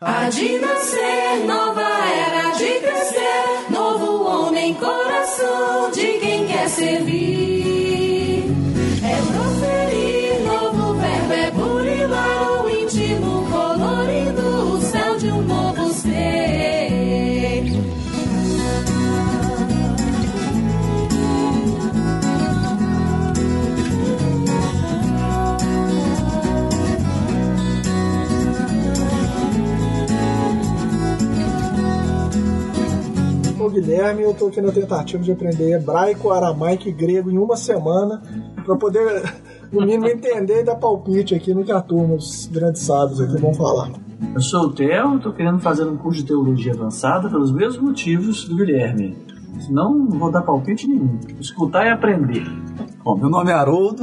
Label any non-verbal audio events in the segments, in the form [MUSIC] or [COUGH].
Há de nascer, nova era de crescer, novo homem, coração de quem quer servir. Ô Guilherme, eu tô aqui na tentativa de aprender hebraico, aramaico e grego em uma semana para poder, [LAUGHS] no mínimo, entender e dar palpite aqui no que a turma, os grandes sábios aqui vão falar. Eu sou o Theo, estou querendo fazer um curso de teologia avançada pelos mesmos motivos do Guilherme. Senão, não vou dar palpite nenhum. Escutar e aprender. Bom, meu nome é Haroldo.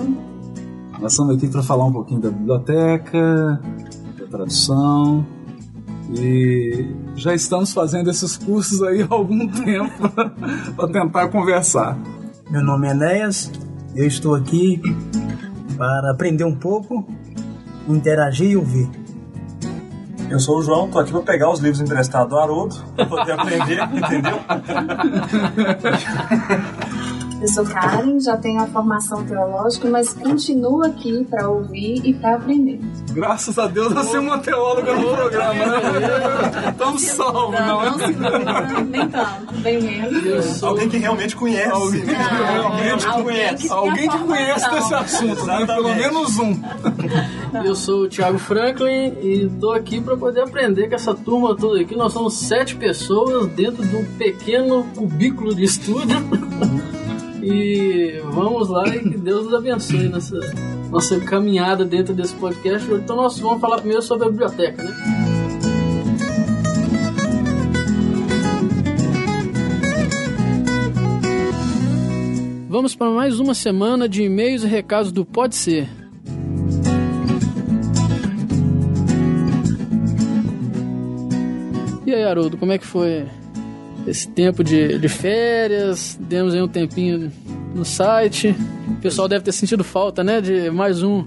Nós estamos aqui para falar um pouquinho da biblioteca, da tradução. E já estamos fazendo esses cursos aí há algum [LAUGHS] tempo para tentar conversar. Meu nome é Enéas, eu estou aqui para aprender um pouco, interagir e ouvir. Eu sou o João, tô aqui pra pegar os livros emprestados do Haroldo, pra poder aprender, entendeu? [LAUGHS] Eu sou Karen, já tenho a formação teológica, mas continuo aqui para ouvir e para aprender. Graças a Deus temos uma teóloga no programa, né? Estamos salvos, não é? Não se preocupe, nem tanto, bem menos. Alguém que realmente conhece. Alguém que realmente alguém conhece. tem Alguém que conhece desse assunto, né? Pelo menos um. Eu sou o Thiago Franklin e estou aqui para poder aprender com essa turma toda aqui. Nós somos sete pessoas dentro de um pequeno cubículo de estúdio. E vamos lá e que Deus nos abençoe nessa nossa caminhada dentro desse podcast. Então nós vamos falar primeiro sobre a biblioteca, né? Vamos para mais uma semana de e-mails e recados do Pode Ser. E aí, Haroldo, como é que foi esse tempo de, de férias? Demos aí um tempinho no site. O pessoal deve ter sentido falta, né? De mais um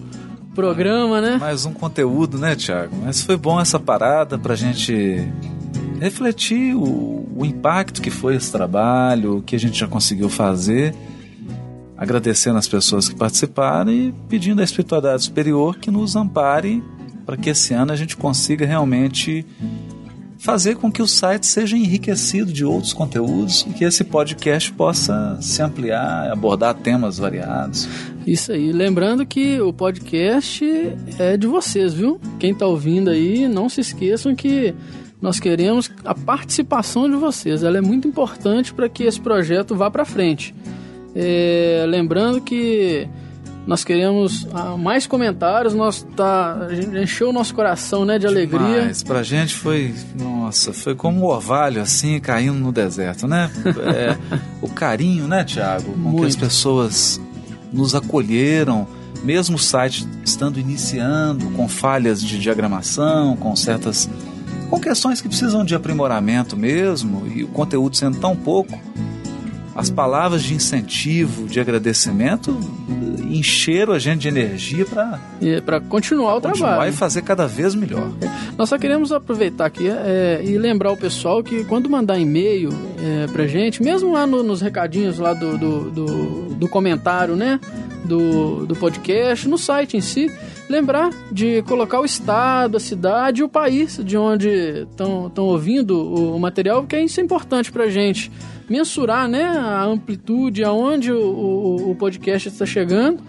programa, né? Mais um conteúdo, né, Tiago? Mas foi bom essa parada pra gente refletir o, o impacto que foi esse trabalho, o que a gente já conseguiu fazer, agradecendo as pessoas que participaram e pedindo à espiritualidade superior que nos ampare para que esse ano a gente consiga realmente fazer com que o site seja enriquecido de outros conteúdos e que esse podcast possa se ampliar, abordar temas variados. Isso aí. Lembrando que o podcast é de vocês, viu? Quem tá ouvindo aí, não se esqueçam que nós queremos a participação de vocês. Ela é muito importante para que esse projeto vá para frente. É, lembrando que nós queremos ah, mais comentários, nós tá, a gente encheu o nosso coração né, de alegria. Mas pra gente foi, nossa, foi como um orvalho assim, caindo no deserto, né? É, [LAUGHS] o carinho, né, Tiago? Com que Muito. as pessoas nos acolheram, mesmo o site estando iniciando, com falhas de diagramação, com certas. com questões que precisam de aprimoramento mesmo, e o conteúdo sendo tão pouco, as palavras de incentivo, de agradecimento, encheram a gente de energia para Para continuar o continuar trabalho. e fazer cada vez melhor. Nós só queremos aproveitar aqui é, e lembrar o pessoal que quando mandar e-mail é, pra gente, mesmo lá no- nos recadinhos lá do, do, do, do comentário, né? Do, do podcast, no site em si, lembrar de colocar o estado, a cidade e o país de onde estão ouvindo o, o material, porque isso é importante pra gente. Mensurar né, a amplitude, aonde o, o, o podcast está chegando.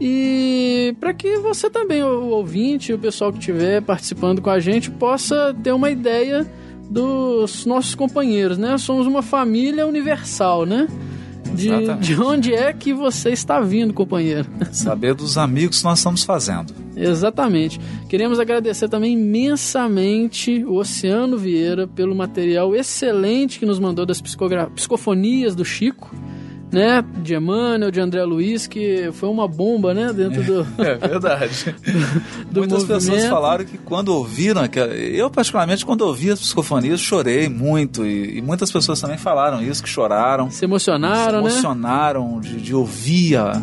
E para que você também, o ouvinte, o pessoal que estiver participando com a gente, possa ter uma ideia dos nossos companheiros, né? Somos uma família universal, né? De, de onde é que você está vindo, companheiro? [LAUGHS] Saber dos amigos que nós estamos fazendo. Exatamente. Queremos agradecer também imensamente o Oceano Vieira pelo material excelente que nos mandou das psicofonias do Chico, né? De Emmanuel, de André Luiz, que foi uma bomba, né? Dentro do, [LAUGHS] É verdade. [LAUGHS] do Muitas pessoas movimento. falaram que quando ouviram, aquela- eu particularmente quando ouvi as psicofonias chorei muito e, e muitas pessoas também falaram isso, que choraram, Se emocionaram, se né? emocionaram de, de ouvir a,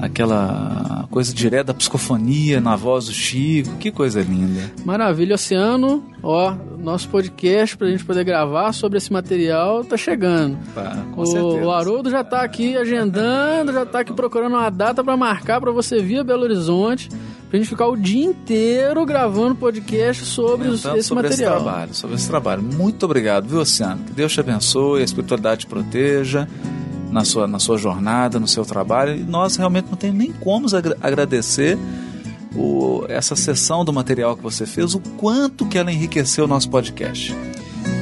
aquela coisa direta da psicofonia na voz do Chico, que coisa linda. Maravilha, Oceano. Ó, nosso podcast pra gente poder gravar sobre esse material tá chegando. Com O, certeza. o Haroldo já tá aqui agendando, já tá aqui procurando uma data pra marcar pra você vir a Belo Horizonte, pra gente ficar o dia inteiro gravando podcast sobre os- Comentando esse sobre material. esse trabalho, sobre esse trabalho. Muito obrigado, viu, Oceano? Que Deus te abençoe, a espiritualidade te proteja na sua, na sua jornada, no seu trabalho. E nós realmente não temos nem como agra- agradecer o- essa sessão do material que você fez, o quanto que ela enriqueceu o nosso podcast.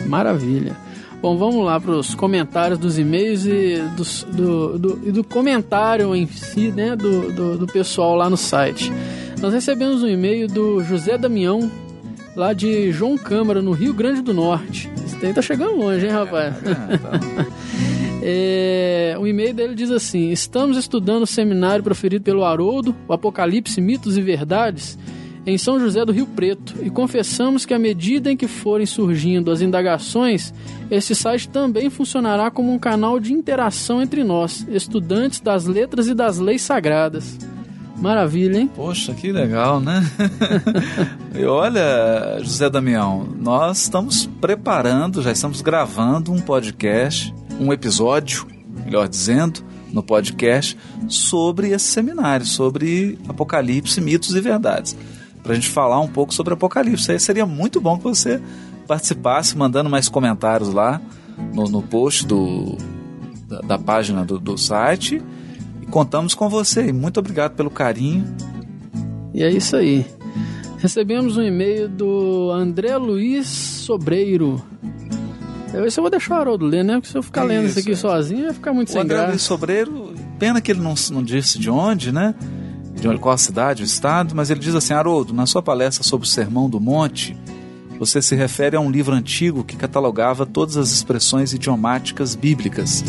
Maravilha. Bom, vamos lá para os comentários dos e-mails e, dos- do, do, e do comentário em si, né, do, do, do pessoal lá no site. Nós recebemos um e-mail do José Damião, lá de João Câmara, no Rio Grande do Norte. Esse daí tá chegando longe, hein, rapaz? É, [LAUGHS] o e-mail dele diz assim: Estamos estudando o seminário proferido pelo Haroldo, o Apocalipse, Mitos e Verdades, em São José do Rio Preto, e confessamos que à medida em que forem surgindo as indagações, esse site também funcionará como um canal de interação entre nós, estudantes das letras e das leis sagradas. Maravilha, hein? Poxa, que legal, né? [LAUGHS] e olha, José Damião, nós estamos preparando, já estamos gravando um podcast, um episódio, melhor dizendo, no podcast sobre esse seminário, sobre Apocalipse, mitos e verdades. Para a gente falar um pouco sobre Apocalipse. Aí seria muito bom que você participasse, mandando mais comentários lá no, no post do, da, da página do, do site. E contamos com você. E muito obrigado pelo carinho. E é isso aí. Recebemos um e-mail do André Luiz Sobreiro. Eu, eu vou deixar o Haroldo ler, né? Porque se eu ficar lendo isso Isso, aqui é. sozinho, vai ficar muito O sem André graça. Luiz Sobreiro, pena que ele não, não disse de onde, né? De onde, qual a cidade, o estado, mas ele diz assim: Haroldo, na sua palestra sobre o Sermão do Monte, você se refere a um livro antigo que catalogava todas as expressões idiomáticas bíblicas.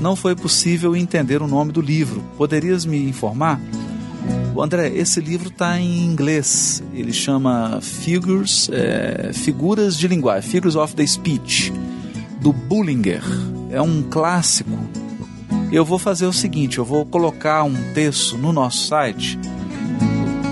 Não foi possível entender o nome do livro. Poderias me informar? André, esse livro está em inglês. Ele chama Figures, é, Figuras de Linguagem, Figures of the Speech, do Bullinger. É um clássico. Eu vou fazer o seguinte: eu vou colocar um texto no nosso site.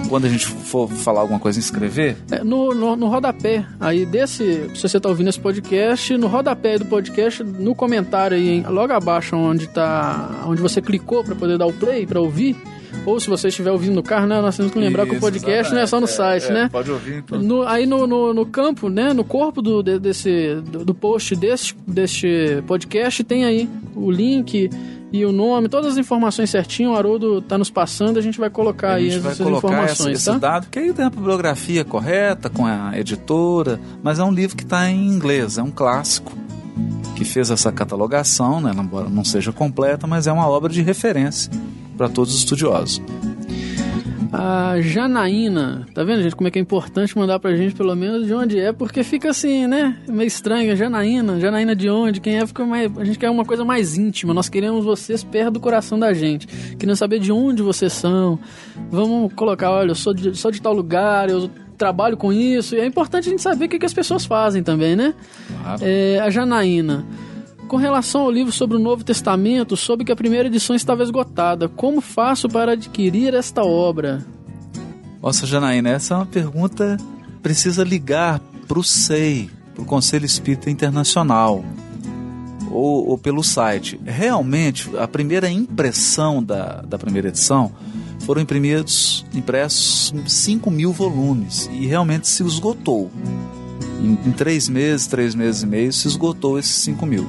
Quando a gente for falar alguma coisa escrever, É, no, no, no rodapé aí desse, se você está ouvindo esse podcast, no rodapé do podcast, no comentário aí, logo abaixo onde tá, onde você clicou para poder dar o play para ouvir, ou se você estiver ouvindo no carro, né, nós temos que lembrar que o Isso, podcast não é só no exatamente. site, É, né? é, Pode ouvir. pode- No- aí no, no, no campo, né, no corpo do, de- desse, do, do post deste, deste podcast, tem aí o link e o nome, todas as informações certinho. O Haroldo tá nos passando, a gente vai colocar aí vai essas colocar essa, informações, esse tá? dado, que aí tem a bibliografia correta com a editora, mas é um livro que está em inglês, é um clássico que fez essa catalogação, né, embora não seja completa, mas é uma obra de referência para todos os estudiosos. A Janaína, tá vendo, gente, como é que é importante mandar pra gente pelo menos de onde é, porque fica assim, né? Meio estranho. Janaína, Janaína de onde? Quem é? Fica mais, a gente quer uma coisa mais íntima. Nós queremos vocês perto do coração da gente. Queremos saber de onde vocês são. Vamos colocar, olha, eu sou de, sou de tal lugar, eu trabalho com isso. E é importante a gente saber o que, que as pessoas fazem também, né? Claro. É, a Janaína. Com relação ao livro sobre o Novo Testamento, soube que a primeira edição estava esgotada. Como faço para adquirir esta obra? Nossa, Janaína, essa é uma pergunta precisa ligar para o SEI, para o Conselho Espírita Internacional, ou, ou pelo site. Realmente, a primeira impressão da, da primeira edição foram imprimidos, impressos 5 mil volumes e realmente se esgotou. Em, em três meses, três meses e meio, se esgotou esses 5 mil.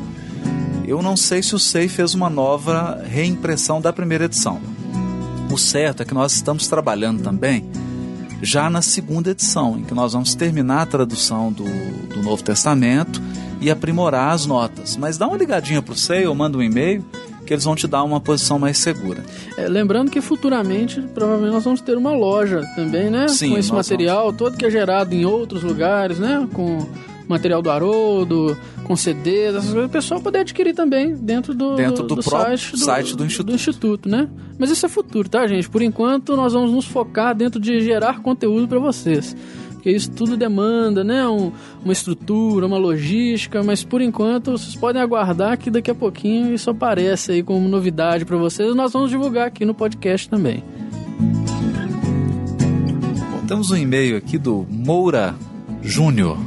Eu não sei se o SEI fez uma nova reimpressão da primeira edição. O certo é que nós estamos trabalhando também já na segunda edição, em que nós vamos terminar a tradução do, do Novo Testamento e aprimorar as notas. Mas dá uma ligadinha para o SEI ou manda um e-mail que eles vão te dar uma posição mais segura. É, lembrando que futuramente, provavelmente, nós vamos ter uma loja também, né? Sim, com esse material todo que é gerado em outros lugares, né? Com material do Haroldo, com CDs, essas coisas, o pessoal poder adquirir também dentro do, Dentro do próprio site, site do Instituto. Instituto, né? Mas isso é futuro, tá, gente? Por enquanto, nós vamos nos focar dentro de gerar conteúdo para vocês. Porque porque isso tudo demanda, né? Um, uma estrutura, uma logística, mas por enquanto vocês podem aguardar que daqui a pouquinho isso aparece aí como novidade para vocês. Nós vamos divulgar aqui no podcast também. Bom, temos um e-mail aqui do Moura Júnior.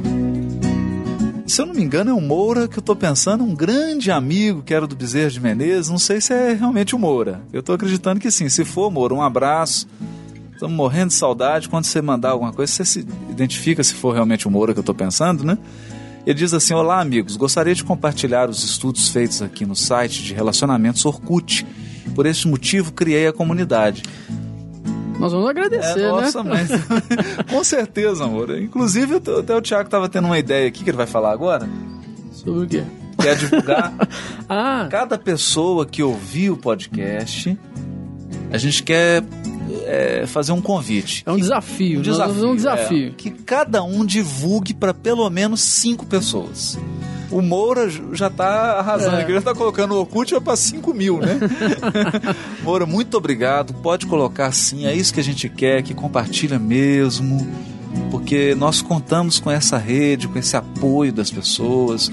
Se eu não me engano, é o Moura que eu tô pensando, um grande amigo que era do Bezerra de Menezes. Não sei se é realmente o Moura. Eu tô acreditando que sim. Se for, Moura, um abraço. Estamos morrendo de saudade. Quando você mandar alguma coisa, você se identifica se for realmente o Moura que eu tô pensando, né? Ele diz assim: Olá, amigos. Gostaria de compartilhar os estudos feitos aqui no site de relacionamentos Orkut. Por esse motivo, criei a comunidade. Nós vamos agradecer, É, nossa, né? mas [LAUGHS] com certeza, amor. Inclusive, até o Thiago estava tendo uma ideia aqui que ele vai falar agora, Sobre o quê? que é divulgar [LAUGHS] Ah, cada pessoa que ouvir o podcast. A gente quer é, fazer um convite. é um desafio. Um vamos fazer um é, desafio. que cada um divulgue para pelo menos cinco pessoas. O Moura já tá arrasando É. já tá colocando o Orkut para 5 mil, né? [LAUGHS] Moura, muito obrigado. Pode colocar sim, é isso que a gente quer, que compartilha mesmo. Porque nós contamos com essa rede, com esse apoio das pessoas,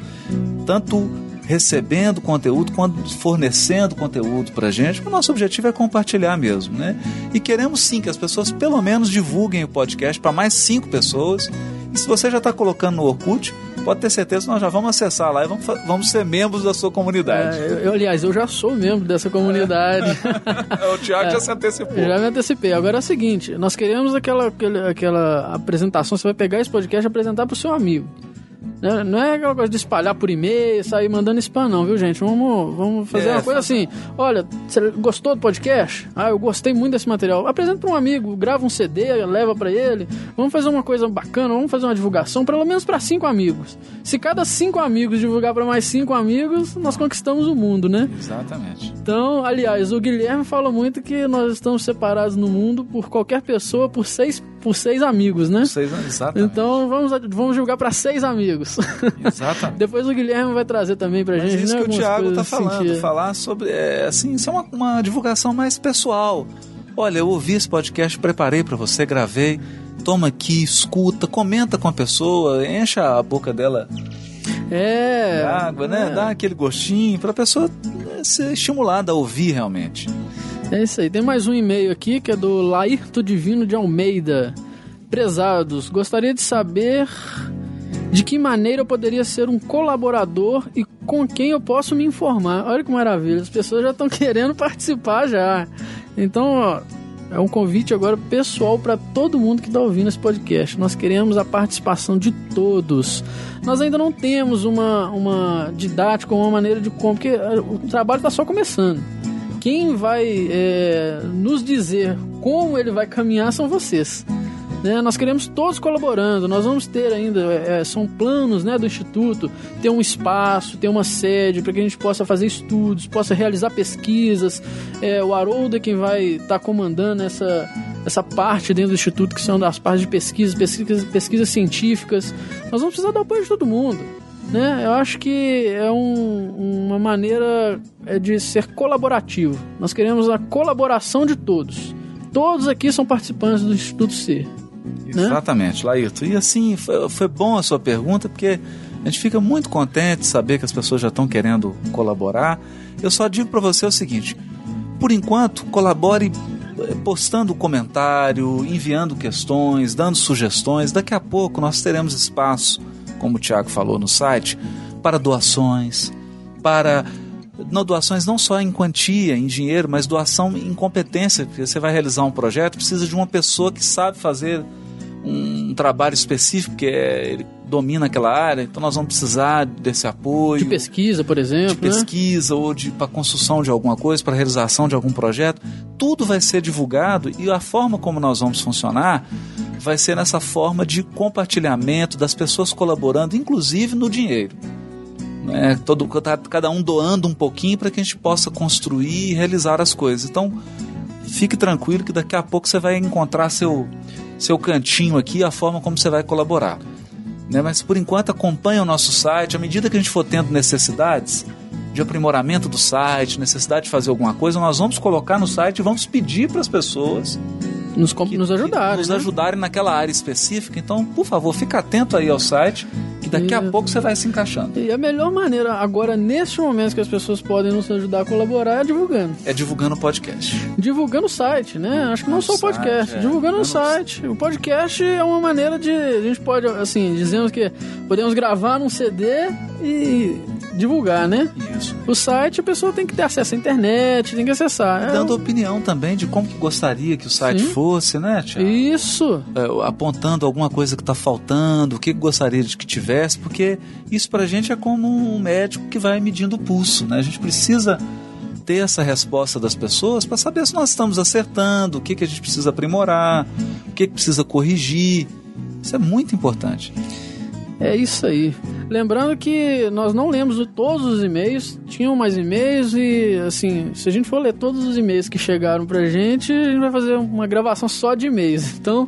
tanto recebendo conteúdo quanto fornecendo conteúdo pra gente. O nosso objetivo é compartilhar mesmo, né? E queremos sim que as pessoas pelo menos divulguem o podcast para mais cinco pessoas. E se você já está colocando no Orkut, pode ter certeza que nós já vamos acessar lá e vamos, vamos ser membros da sua comunidade. É, eu, eu, aliás, eu já sou membro dessa comunidade. [LAUGHS] o Thiago [LAUGHS] já se antecipou. Já me antecipei. Agora é o seguinte: nós queremos aquela, aquela, aquela apresentação. Você vai pegar esse podcast e apresentar pro seu amigo. Não é aquela coisa de espalhar por e-mail, sair mandando spam, não, viu, gente? Vamos, vamos fazer É, uma coisa assim. Olha, você gostou do podcast? Ah, eu gostei muito desse material. Apresenta para um amigo, grava um CD, leva para ele. Vamos fazer uma coisa bacana, vamos fazer uma divulgação, pelo menos para cinco amigos. Se cada cinco amigos divulgar para mais cinco amigos, nós conquistamos o mundo, né? Exatamente. Então, aliás, o Guilherme fala muito que nós estamos separados no mundo por qualquer pessoa por seis, por seis amigos, né? Vocês, exatamente. Então vamos, vamos julgar para seis amigos. Exatamente. [LAUGHS] Depois o Guilherme vai trazer também pra Mas gente, isso né? que o Thiago tá falando, sentir. falar sobre, é, assim, isso é uma, uma divulgação mais pessoal. Olha, eu ouvi esse podcast, preparei para você, gravei. Toma aqui, escuta, comenta com a pessoa, encha a boca dela É. água, né? é. Dá aquele gostinho pra pessoa né, ser estimulada a ouvir realmente. É isso aí. Tem mais um e-mail aqui que é do Laírto Divino de Almeida. Prezados, gostaria de saber de que maneira eu poderia ser um colaborador e com quem eu posso me informar. Olha que maravilha, as pessoas já estão [LAUGHS] querendo participar já. Então, ó, é um convite agora pessoal para todo mundo que está ouvindo esse podcast. Nós queremos a participação de todos. Nós ainda não temos uma, uma didática, uma maneira de como, porque eh, o trabalho está só começando. Quem vai é, nos dizer como ele vai caminhar são vocês. né? Nós queremos todos colaborando. Nós vamos ter ainda, é, são planos né, do Instituto, ter um espaço, ter uma sede para que a gente possa fazer estudos, possa realizar pesquisas. É, o Haroldo é quem vai estar comandando essa, essa parte dentro do Instituto, que são das partes de pesquisas, pesquisas, pesquisas científicas. Nós vamos precisar do apoio de todo mundo. Né? Eu acho que é um- uma maneira é, de ser colaborativo. Nós queremos a colaboração de todos. Todos aqui são participantes do Instituto C. Né? Exatamente, Laírto. E assim, foi, foi bom a sua pergunta, porque a gente fica muito contente de saber que as pessoas já estão querendo colaborar. Eu só digo para você o seguinte: por enquanto, colabore eh, postando comentário, enviando questões, dando sugestões. Daqui a pouco nós teremos espaço, como o Tiago falou no site, para doações, para não doações não só em quantia, em dinheiro, mas doação em competência. Porque você vai realizar um projeto, precisa de uma pessoa que sabe fazer um trabalho específico, que é, ele domina aquela área, então nós vamos precisar desse apoio De pesquisa, por exemplo. de né? pesquisa ou de para construção de alguma coisa, para realização de algum projeto, tudo vai ser divulgado e a forma como nós vamos funcionar vai ser nessa forma de compartilhamento das pessoas colaborando, inclusive no dinheiro. Né? Todo, cada um doando um pouquinho para que a gente possa construir e realizar as coisas. Então, fique tranquilo que daqui a pouco você vai encontrar seu, seu cantinho aqui, a forma como você vai colaborar. Né? Mas por enquanto acompanhe o nosso site, à medida que a gente for tendo necessidades de aprimoramento do site, necessidade de fazer alguma coisa, nós vamos colocar no site e vamos pedir para as pessoas nos, com- nos ajudarem. nos né? ajudarem naquela área específica. Então, por favor, fica atento aí ao site, que daqui a pouco você vai se encaixando. E a melhor maneira agora, neste momento que as pessoas podem nos ajudar a colaborar, é divulgando. É divulgando o podcast. Divulgando o site, né? Acho que não só o podcast, é. divulgando o site. O podcast é uma maneira de. A gente pode, assim, dizemos que podemos gravar num CD e divulgar, né? Isso. O site a pessoa tem que ter acesso à internet, tem que acessar. É Dando um- opinião também de como que gostaria que o site Sim. fosse, né, Tiago? Isso. É, apontando alguma coisa que está faltando, o que gostaria de que tivesse, porque isso pra gente é como um médico que vai medindo o pulso, né? A gente precisa ter essa resposta das pessoas para saber se nós estamos acertando, o que, que a gente precisa aprimorar, o que, que precisa corrigir. Isso é muito importante. É isso aí. Lembrando que nós não lemos todos os e-mails, tinham mais e-mails e, assim, se a gente for ler todos os e-mails que chegaram pra gente, a gente vai fazer uma gravação só de e-mails. [LAUGHS] Então,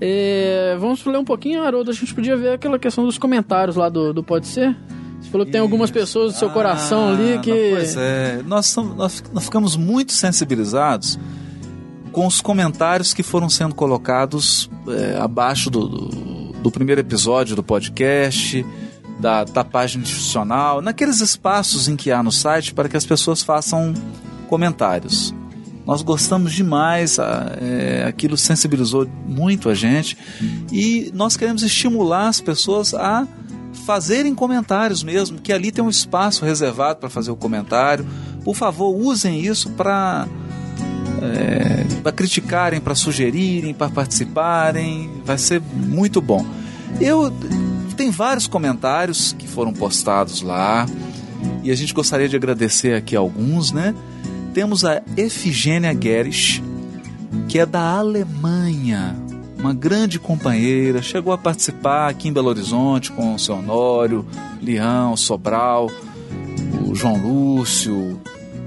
é, vamos ler um pouquinho, Haroldo. A gente podia ver aquela questão dos comentários lá do, do Pode Ser. Você falou que tem algumas pessoas do seu coração Ah, ali que. não, Pois é, nós, nós, nós ficamos muito sensibilizados com os comentários que foram sendo colocados é, abaixo do, do, do primeiro episódio do podcast, da, da página institucional, naqueles espaços em que há no site para que as pessoas façam comentários. Nós gostamos demais, a- é, aquilo sensibilizou muito a gente e nós queremos estimular as pessoas a fazerem comentários mesmo, que ali tem um espaço reservado para fazer o comentário. Por favor, usem isso para para criticarem, para sugerirem, para participarem, vai ser muito bom. Eu tem vários comentários que foram postados lá e a gente gostaria de agradecer aqui alguns, né? Temos a Efigênia Gueres, que é da Alemanha, uma grande companheira, chegou a participar aqui em Belo Horizonte com o seu Honório, Leão, Sobral, o João Lúcio,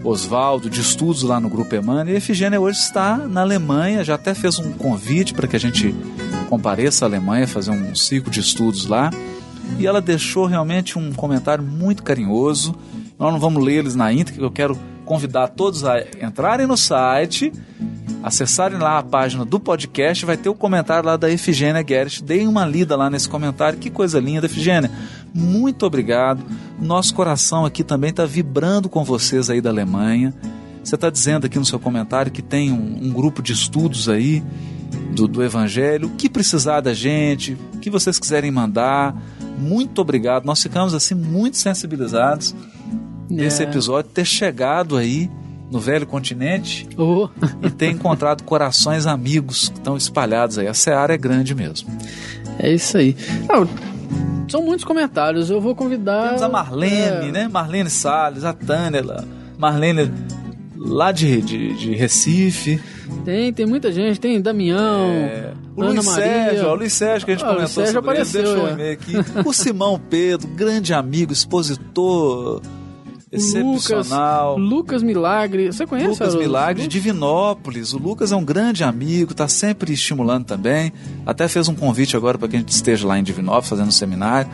Oswaldo, de estudos lá no Grupo Emmanuel. E a Efigênia hoje está na Alemanha, já até fez um convite para que a gente compareça à Alemanha, fazer um ciclo de estudos lá. E ela deixou realmente um comentário muito carinhoso. Nós não vamos ler eles na íntegra, eu quero convidar todos a entrarem no site, acessarem lá a página do podcast, vai ter o comentário lá da Efigênia Gueres. Deem uma lida lá nesse comentário. Que coisa linda, Efigênia. Muito obrigado. Nosso coração aqui também está vibrando com vocês aí da Alemanha. Você está dizendo aqui no seu comentário que tem um, um grupo de estudos aí do, do Evangelho. O que precisar da gente, o que vocês quiserem mandar. Muito obrigado. Nós ficamos assim muito sensibilizados desse É. episódio ter chegado aí no velho continente Oh. e ter encontrado corações amigos que estão espalhados aí. A seara é grande mesmo. É isso aí. Ah, são muitos comentários. Eu vou convidar. Temos a Marlene, é, né? Marlene Salles, a Tânia, lá- Marlene lá de, de, de Recife. Tem, tem muita gente. Tem Damião, É, o Ana Luiz Maria. Sérgio, o Luiz Sérgio que a gente Ah, o Luiz comentou Sérgio sobre apareceu, ele, deixou é. um e-mail aqui. O Simão Pedro, grande amigo, expositor excepcional. Lucas, Lucas Milagre. Você conhece Lucas? Milagre de Divinópolis. O Lucas é um grande amigo, está sempre estimulando também. Até fez um convite agora para que a gente esteja lá em Divinópolis fazendo um seminário.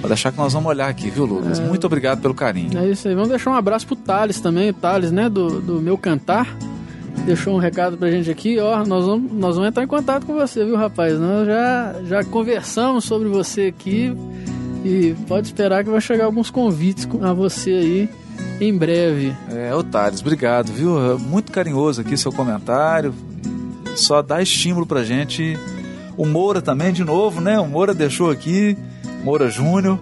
Pode deixar que nós vamos olhar aqui, viu, Lucas? Muito obrigado pelo carinho. É isso aí. Vamos deixar um abraço pro Thales também. O Thales, né? Do, do meu cantar. Deixou um recado pra gente aqui, ó. Nós vamos, nós vamos entrar em contato com você, viu, rapaz? Nós já, já conversamos sobre você aqui. E pode esperar que vai chegar alguns convites a você aí em breve. É, ô Thales, obrigado, viu? É Muito carinhoso aqui seu comentário. Só dá estímulo pra gente. O Moura também, de novo, né? O Moura deixou aqui, Moura Júnior,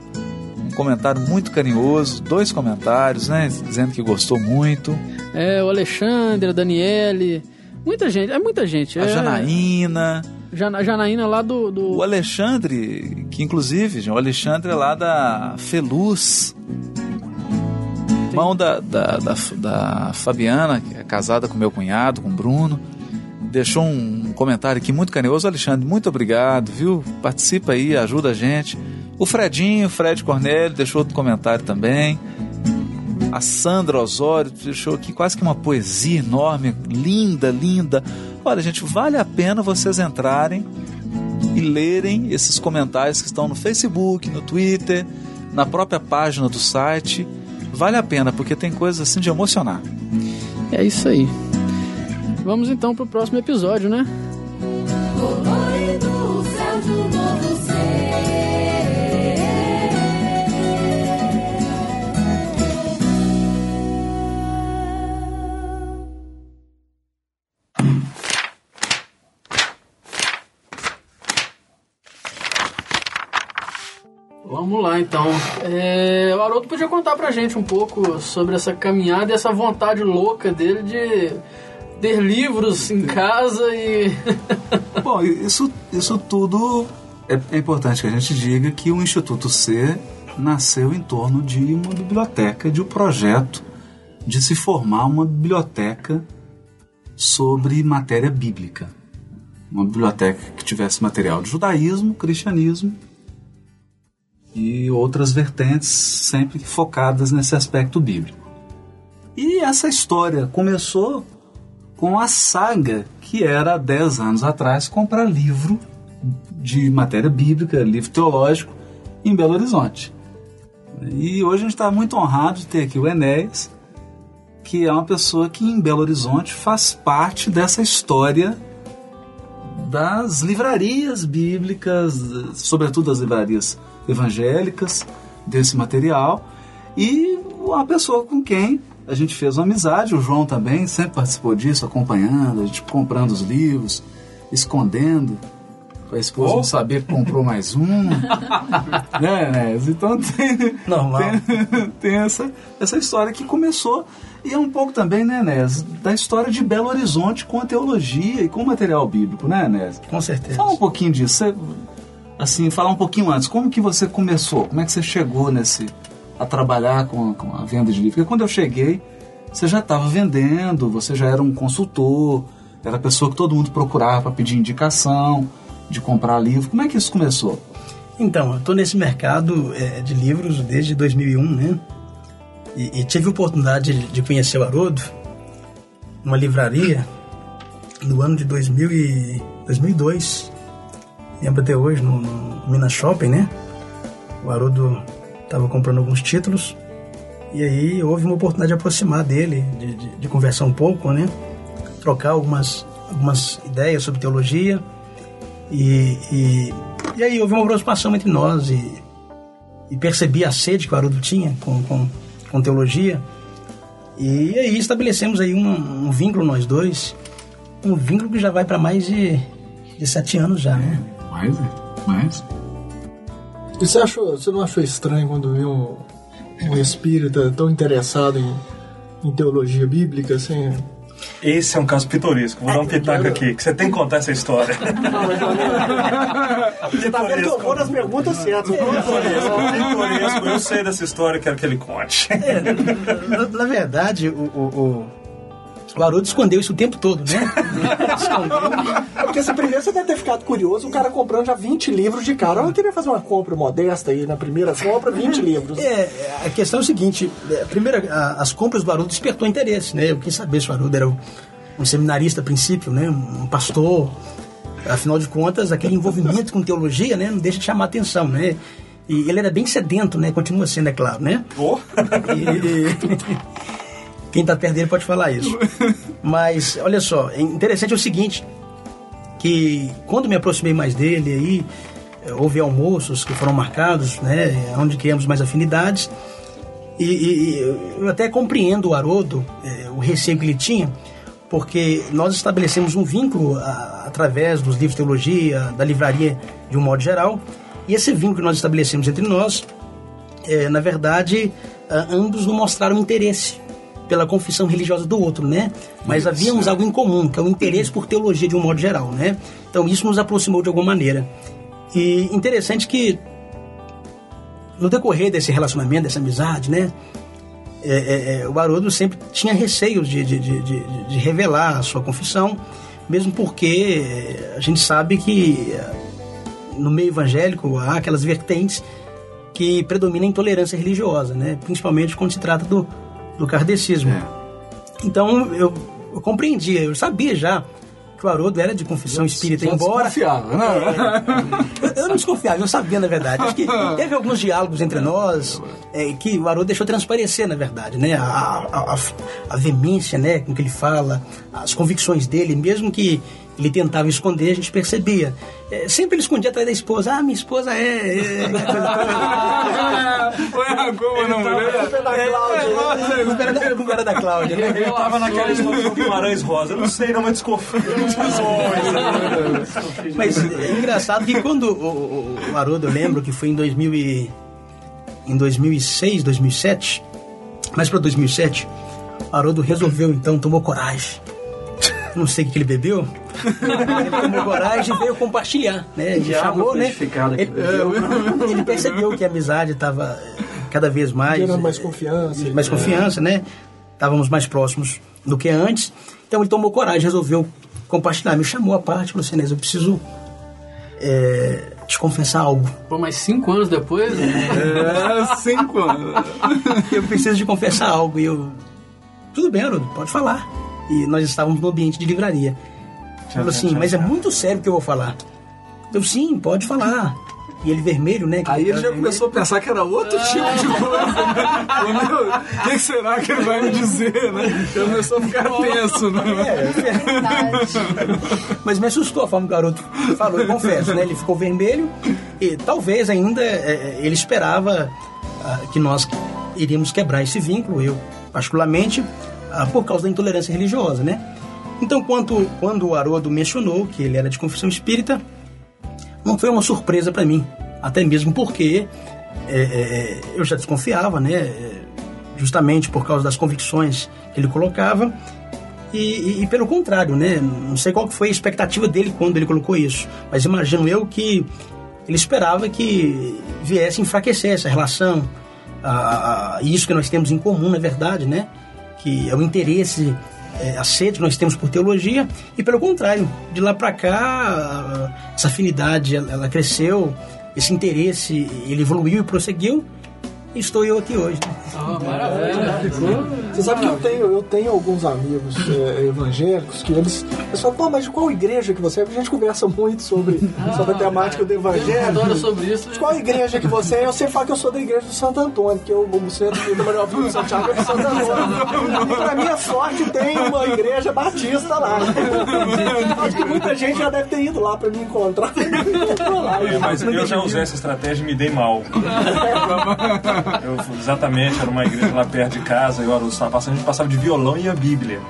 um comentário muito carinhoso, dois comentários, né? Dizendo que gostou muito. É, o Alexandre, a Daniele. Muita gente, é muita gente. A é, Janaína, Jana, Janaína lá do. do- o Alexandre, que inclusive, o Alexandre é lá da Feluz. Irmão da, da, da, da Fabiana, que é casada com meu cunhado, com o Bruno. Deixou um comentário aqui muito carinhoso. Alexandre, muito obrigado, viu? Participa aí, ajuda a gente. O Fredinho, Fred Cornélio, deixou outro comentário também. A Sandra Osório deixou aqui quase que uma poesia enorme, linda, linda. Olha, gente, vale a pena vocês entrarem e lerem esses comentários que estão no Facebook, no Twitter, na própria página do site. Vale a pena, porque tem coisas assim de emocionar. É isso aí. Vamos então pro próximo episódio, né? colorido céu de um novo ser. Vamos lá então. É, o Haroldo podia contar pra gente um pouco sobre essa caminhada e essa vontade louca dele de ter livros em casa e. [LAUGHS] Bom, isso, isso tudo é, é importante que a gente diga que o Instituto C nasceu em torno de uma biblioteca, de um projeto de se formar uma biblioteca sobre matéria bíblica. Uma biblioteca que tivesse material de judaísmo, cristianismo e outras vertentes sempre focadas nesse aspecto bíblico. E essa história começou com a saga que era há 10 anos atrás comprar livro de matéria bíblica, livro teológico, em Belo Horizonte. E hoje a gente está muito honrado de ter aqui o Enéas, que é uma pessoa que em Belo Horizonte faz parte dessa história das livrarias bíblicas, sobretudo das livrarias evangélicas, desse material, e uma pessoa com quem a gente fez uma amizade, o João também sempre participou disso, acompanhando, a gente comprando os livros, escondendo, a esposa não saber que comprou mais um. né, [LAUGHS] né? Então tem, Normal. tem, tem essa, essa história que começou, e é um pouco também, né, Nes, da história de Belo Horizonte com a teologia e com o material bíblico, né, Nes? Com certeza. Fala um pouquinho disso. Você, assim, falar um pouquinho antes. Como que você começou? Como é que você chegou nesse a trabalhar com, com a venda de livros? Porque quando eu cheguei, você já estava vendendo, você já era um consultor, era a pessoa que todo mundo procurava para pedir indicação, de comprar livro. Como é que isso começou? Então, eu estou nesse mercado é, de livros desde 2001, né? E, e tive a oportunidade de, de conhecer o Haroldo, numa livraria, no ano de 2000 e 2002. Lembro até hoje, no, no Minas Shopping, né? O Haroldo estava comprando alguns títulos. E aí houve uma oportunidade de aproximar dele, de, de, de conversar um pouco, né? Trocar algumas, algumas ideias sobre teologia. E, e, e aí houve uma aproximação entre nós e, e percebi a sede que o Haroldo tinha com, com, com teologia. E aí estabelecemos aí um, um vínculo nós dois, um vínculo que já vai para mais de, de sete anos já, né? Mais, mais. E você, achou, você não achou estranho quando viu um, um espírita tão interessado em, em teologia bíblica, assim? Esse é um caso pitoresco. Vou dar um pitaco aqui, que você tem que contar essa história. Você tá vendo que eu vou nas perguntas certas. Pitoresco, pitoresco. Eu sei dessa história, quero que ele conte. É, na, na verdade, o, o, o, o Haroldo escondeu isso o tempo todo, né? [LAUGHS] Escondeu. Porque você, primeiro você deve ter ficado curioso, o cara comprando já 20 livros de cara. Eu queria fazer uma compra modesta aí na primeira compra, 20 livros. É, a questão é o seguinte: é, primeiro, a- as compras do Haroldo despertou interesse, né? Eu quis saber se o Haroldo era um, um seminarista a princípio, né? Um pastor. Afinal de contas, aquele envolvimento com teologia, né? Não deixa de chamar atenção, né? E ele era bem sedento, né? Continua sendo, é claro, né? Pô, E- Quem tá perto dele pode falar isso. [LAUGHS] Mas, olha só, é interessante é o seguinte, que quando me aproximei mais dele aí, eh, houve almoços que foram marcados, né, onde criamos mais afinidades, e, e- e eu até compreendo o Haroldo, eh, o receio que ele tinha, porque nós estabelecemos um vínculo a- através dos livros de teologia, da livraria de um modo geral, e esse vínculo que nós estabelecemos entre nós é, na verdade, ah, ambos não mostraram interesse pela confissão religiosa do outro, né? Mas havíamos algo em comum, que é o interesse por teologia de um modo geral, né? Então isso nos aproximou de alguma maneira. E interessante que no decorrer desse relacionamento, dessa amizade, né? é, é, é, o Haroldo sempre tinha receios de, de, de, de- de revelar a sua confissão, mesmo porque é, a gente sabe que é, no meio evangélico há aquelas vertentes que predomina a intolerância religiosa, né? principalmente quando se trata do, do kardecismo. Então eu, eu compreendia, eu sabia já que o Haroldo era de confissão espírita, Já embora. desconfiava, né? Eu, [LAUGHS] eu não desconfiava, eu sabia, na verdade. Acho que teve alguns diálogos entre nós é, que o Haroldo deixou transparecer, na verdade, né? A, a, a, a veemência, né? Com que ele fala, as convicções dele, mesmo que ele tentava esconder, a gente percebia. É, sempre ele escondia atrás da esposa. Ah, minha esposa é. é, é coisa toda. Põe a culpa na mulher. É, culpa era da- Cláudia, né? Eu tava naquela história do Guimarães Rosa. Eu não sei, não, mas desconfio. Mas é engraçado que quando o, o, o Haroldo, eu lembro que foi em 2000 e, em 2006, 2007, mais para 2007, o Haroldo resolveu então, tomou coragem. Não sei o que ele bebeu. Ele tomou coragem e veio compartilhar, né? Ele chamou, né? Ele, ele percebeu que a amizade estava cada vez mais Gerando eh, mais confiança. mais confiança, né? Estávamos mais próximos do que antes. Então ele tomou coragem, resolveu compartilhar. Me chamou à parte, falou assim, eu preciso é, te confessar algo. Pô, mas cinco anos depois, É, cinco anos. [LAUGHS] Eu preciso te confessar algo. E eu, tudo bem, Haroldo, pode falar. E nós estávamos no ambiente de livraria. Ele falou assim, mas é muito sério o que eu vou falar. Eu, sim, pode falar. E ele vermelho, né? Aí ele já vermelho. começou a pensar que era outro tipo de coisa, né? O que, será que ele vai me dizer, né? Começou a ficar tenso, né? Mas me assustou a forma que o garoto falou, eu confesso, né? Ele ficou vermelho e talvez ainda é, ele esperava ah, que nós iríamos quebrar esse vínculo, eu particularmente, ah, por causa da intolerância religiosa, né? Então, quando, quando o Haroldo mencionou que ele era de confissão espírita, não foi uma surpresa para mim, até mesmo porque é, é, eu já desconfiava, né? é, Justamente por causa das convicções que ele colocava. E, e- e pelo contrário, né? Não sei qual foi a expectativa dele quando ele colocou isso, mas imagino eu que ele esperava que viesse enfraquecer essa relação, a, a- isso que nós temos em comum, na verdade, né? Que é o interesse, é, a sede que nós temos por teologia, e pelo contrário, de lá para cá, essa afinidade ela, ela cresceu, esse interesse ele evoluiu e prosseguiu, e estou eu aqui hoje. né? oh, maravilha. Você sabe que eu tenho, eu tenho alguns amigos é, [LAUGHS] evangélicos que eles, falam, pô, mas de qual igreja que você é? A gente conversa muito sobre, sobre a temática do Eu adoro evangelho. sobre isso. De qual igreja que você é? Eu sempre falo que eu sou da igreja do Santo Antônio, que eu, o centro do Manuel Filho de Santiago é de Santo Antônio. E pra minha sorte tem uma igreja batista lá. [LAUGHS] Acho que muita gente já deve ter ido lá pra me encontrar. [LAUGHS] É, mas eu já usei essa estratégia e me dei mal. Eu, exatamente, era uma igreja lá perto de casa, e o Haroldo estava passando, a gente passava de violão e a Bíblia.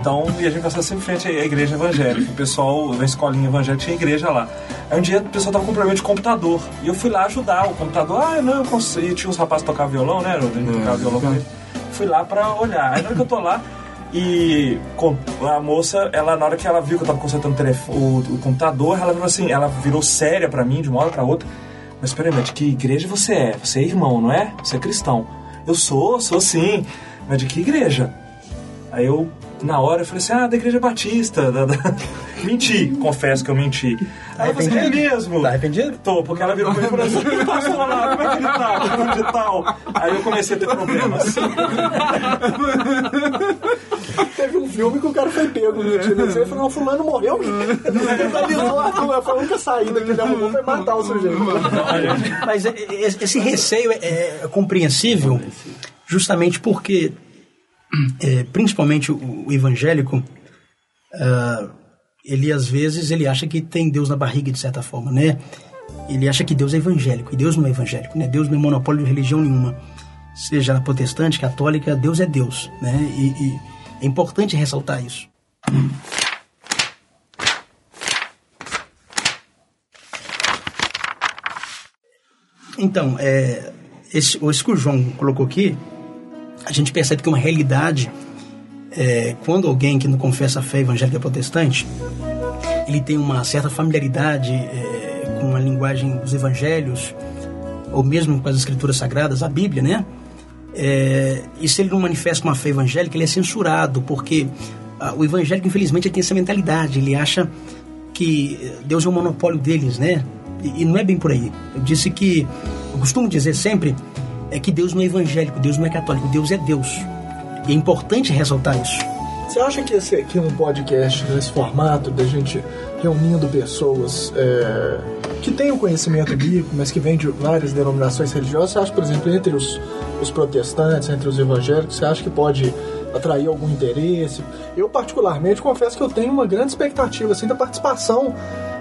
Então, e a gente passava sempre em frente à igreja evangélica. O pessoal, na escolinha evangélica, tinha igreja lá. Aí um dia o pessoal tava com problema de computador. E eu fui lá ajudar o computador. Ah, não, eu consigo. E tinha uns rapazes que tocavam violão, né? Haroldo? A gente tocava violão com ele. Fui lá pra olhar. Aí na hora que eu tô lá, e a moça, ela, na hora que ela viu que eu tava consertando o, telefone, o, o computador, ela virou assim, ela virou séria pra mim de uma hora pra outra. Mas peraí, mas de que igreja você é? Você é irmão, não é? Você é cristão. Eu sou, sou sim. Mas de que igreja? Aí eu, na hora, eu falei assim, ah, da igreja batista. da- da- [LAUGHS] Menti, confesso que eu menti. Aí ela falou assim, é mesmo? Tá arrependido? Tô, porque ela virou pra mim e falou assim, pastor lá, como é que ele tá? Fulano de tal. Aí eu comecei a ter problemas. [LAUGHS] Teve um filme que o cara foi pego mentindo. Ele falou, não, fulano morreu. Ele avisou a turma, foi a única saída que ele arrumou foi matar o sujeito. Mas é- é- esse receio é, é compreensível justamente porque, é, principalmente o, o evangélico, ah, ele às vezes ele acha que tem Deus na barriga de certa forma, né? Ele acha que Deus é evangélico e Deus não é evangélico, né? Deus não é monopólio de religião nenhuma, seja ela protestante, católica, Deus é Deus, né? E, e é importante ressaltar isso. Então, é, esse, isso que o João colocou aqui, a gente percebe que uma realidade é, quando alguém que não confessa a fé evangélica protestante, ele tem uma certa familiaridade é, com a linguagem dos evangelhos, ou mesmo com as escrituras sagradas, a Bíblia, né? É, e se ele não manifesta uma fé evangélica, ele é censurado, porque ah, o evangélico, infelizmente, tem essa mentalidade, ele acha que Deus é o monopólio deles, né? E, e não é bem por aí. Eu disse que, eu costumo dizer sempre, é que Deus não é evangélico, Deus não é católico, Deus é Deus. E é importante ressaltar isso. Você acha que, esse, que um podcast nesse formato, da gente reunindo pessoas é, que têm o conhecimento bíblico, mas que vêm de várias denominações religiosas, você acha, por exemplo, entre os, os protestantes, entre os evangélicos, você acha que pode atrair algum interesse? Eu, particularmente, confesso que eu tenho uma grande expectativa assim, da participação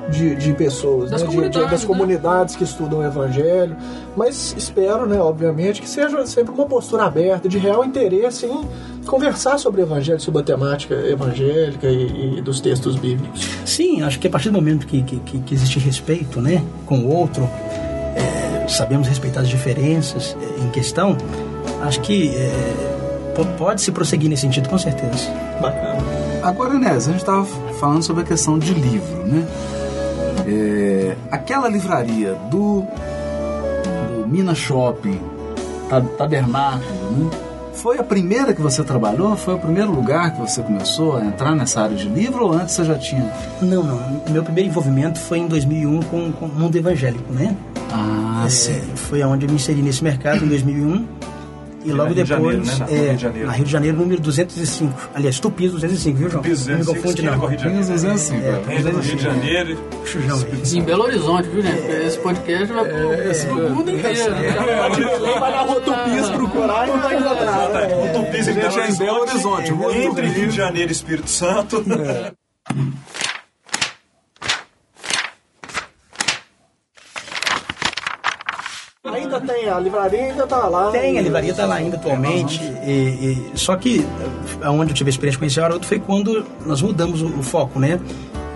de, de pessoas, Das né? de- de- comunidades, das né? comunidades que estudam o evangelho, mas espero, né, obviamente, que seja sempre uma postura aberta, de real interesse em conversar sobre o evangelho, sobre a temática evangélica e, e dos textos bíblicos. Sim, acho que a partir do momento que, que, que- existe respeito né, com o outro, é, sabemos respeitar as diferenças é, em questão, acho que é, po- pode se prosseguir nesse sentido, com certeza. Bacana. Agora, Inés, a gente estava falando sobre a questão de livro, né? É, aquela livraria do, do Minas Shopping, Ta- Tabernáculo, né? Foi a primeira que você trabalhou? Foi o primeiro lugar que você começou a entrar nessa área de livro ou antes você já tinha? Não, não. Meu primeiro envolvimento foi em 2001 com, com o mundo evangélico, né? Ah, É, sim. foi onde eu me inseri nesse mercado em 2001. E logo depois, Janeiro, né? Na é, Rio de Janeiro. na Rio de Janeiro, número 205. Aliás, Tupias 205, viu, João? Piso não me 205, confunde, não. Janeiro. 205, É, é. Rio de Janeiro. Chujão. Em Belo Horizonte, viu, gente? Porque esse podcast vai pro, pro mundo inteiro. Vai na Rua Tupis procurar e não vai encontrar. né? O Tupis em Gente, Belo é em Belo Horizonte, Entre Rio. Rio de Janeiro e Espírito Santo. Ainda tem, a livraria ainda tá lá. Tem, a livraria está lá ainda atualmente. E, e- só que eh, onde eu tive a experiência conhecer o Haroldo foi quando nós mudamos o, o foco, né?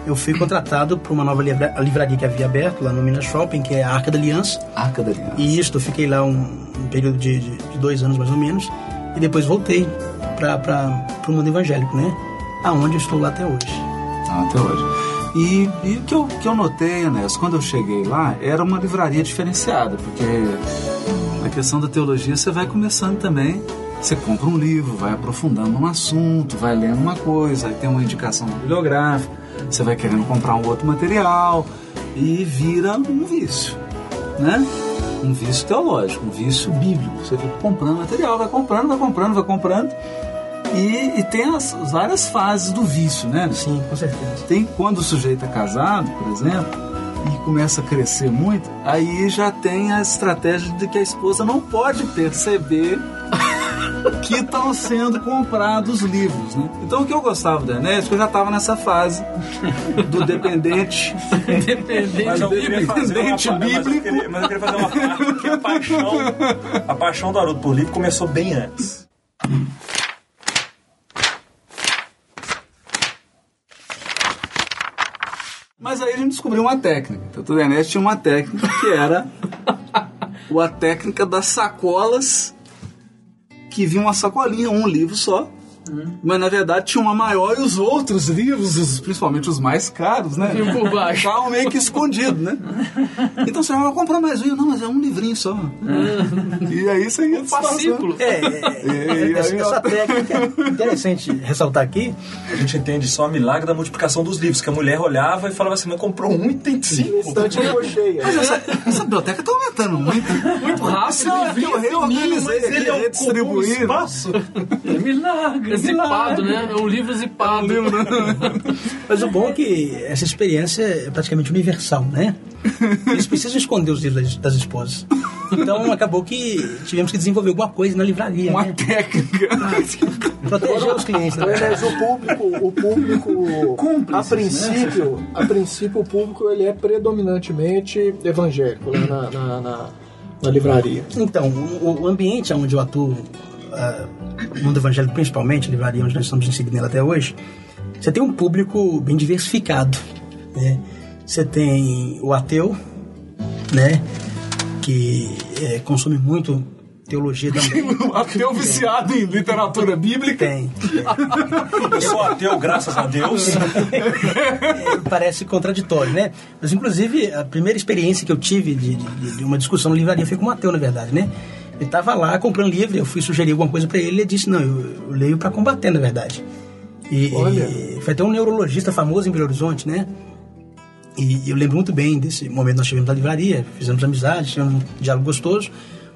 Eu fui contratado para uma nova livra- livraria que havia aberto lá no Minas Shopping, que é a Arca da Aliança. Arca da Aliança. E isto, eu fiquei lá um, um período de, de- de dois anos mais ou menos. E depois voltei para o mundo evangélico, né? Aonde eu estou lá até hoje. Ah, até hoje. E, e o que eu, que eu notei, Enéas, quando eu cheguei lá, era uma livraria diferenciada, porque na questão da teologia você vai começando também, você compra um livro, vai aprofundando um assunto, vai lendo uma coisa, aí tem uma indicação bibliográfica, você vai querendo comprar um outro material e vira um vício, né? Um vício teológico, um vício bíblico. Você fica comprando material, vai comprando, vai comprando, vai comprando. E, e tem as várias fases do vício, né? Sim, com certeza. Tem quando o sujeito é casado, por exemplo, e começa a crescer muito, aí já tem a estratégia de que a esposa não pode perceber [LAUGHS] que estão sendo comprados livros, né? Então o que eu gostava da Enéas, que eu já estava nessa fase do [LAUGHS] dependente, Mas eu fazer uma Dependente parte, mas eu bíblico. queria, mas eu queria fazer uma parte que a paixão, a paixão do Haroldo por livro começou bem antes. Mas aí a gente descobriu uma técnica. Então, o Enéas tinha uma técnica que era [LAUGHS] a técnica das sacolas, que vinha uma sacolinha, um livro só. Mas na verdade tinha uma maior e os outros livros, os- principalmente os mais caros, né? Vinham por baixo. Ficavam meio que escondidos, né? Então você vai comprar mais um, não, mas é um livrinho só. E aí você ia Fascículo. É, é, E essa, aí, essa técnica é interessante ressaltar aqui. A gente entende só o milagre da multiplicação dos livros, que a mulher olhava e falava assim, mas comprou um e tem cinco. Cheia. Mas essa, essa biblioteca tá aumentando muito. Muito rápido. Não, é que eu reorganizei aqui, ele é um redistribuí. espaço. É zipado, né? É um livro zipado. Mas o bom é que essa experiência é praticamente universal, né? Eles precisam esconder os livros das, esposas. Então acabou que tivemos que desenvolver alguma coisa na livraria, Uma né? técnica. Proteger os clientes, verdade. Mas o público, o público a Cúmplices, princípio, a princípio o público ele é predominantemente evangélico lá na, na, na- na livraria. Então, o, o ambiente onde eu atuo, ah, no mundo evangélico principalmente, a livraria onde nós estamos inseridos nela até hoje, você tem um público bem diversificado, né? Você tem o ateu, né? Que eh, consome muito teologia também. Ateu viciado em literatura bíblica. tem. Eu sou ateu, graças a Deus. Parece contraditório, né? Mas, inclusive, a primeira experiência que eu tive de, de- de uma discussão na livraria foi com o Mateu, na verdade, né? Ele estava lá comprando livro, eu fui sugerir alguma coisa para ele, ele disse, não, eu, eu leio para combater, na verdade. E, Olha. e foi até um neurologista famoso em Belo Horizonte, né? E eu lembro muito bem desse momento que nós tivemos na livraria, fizemos amizade, tivemos um diálogo gostoso.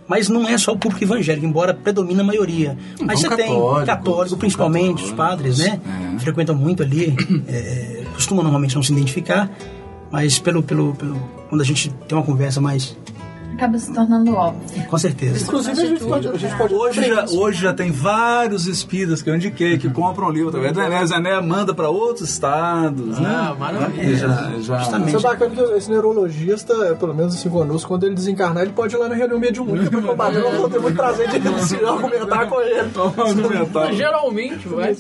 Mas não é só o público evangélico, embora predomine a maioria. Mas você tem católico, principalmente, os católicos, padres, né? é. Frequentam muito ali, é, costumam normalmente não se identificar, mas pelo, pelo, pelo, quando a gente tem uma conversa mais. Acaba se tornando óbvio. Com certeza. Inclusive, a gente pode, a gente pode Hoje já, hoje já tem vários espíritas que eu indiquei que compram livro através da Enéas. A Enéas manda para outros estados, né? Ah, maravilha. E já, já, Justamente. Isso é bacana que esse neurologista, pelo menos assim conosco, quando ele desencarnar, ele pode ir lá na reunião mediúnica, porque o Badrão vai ter muito prazer de [LAUGHS] se argumentar com ele. Vamos argumentar. Geralmente, vai.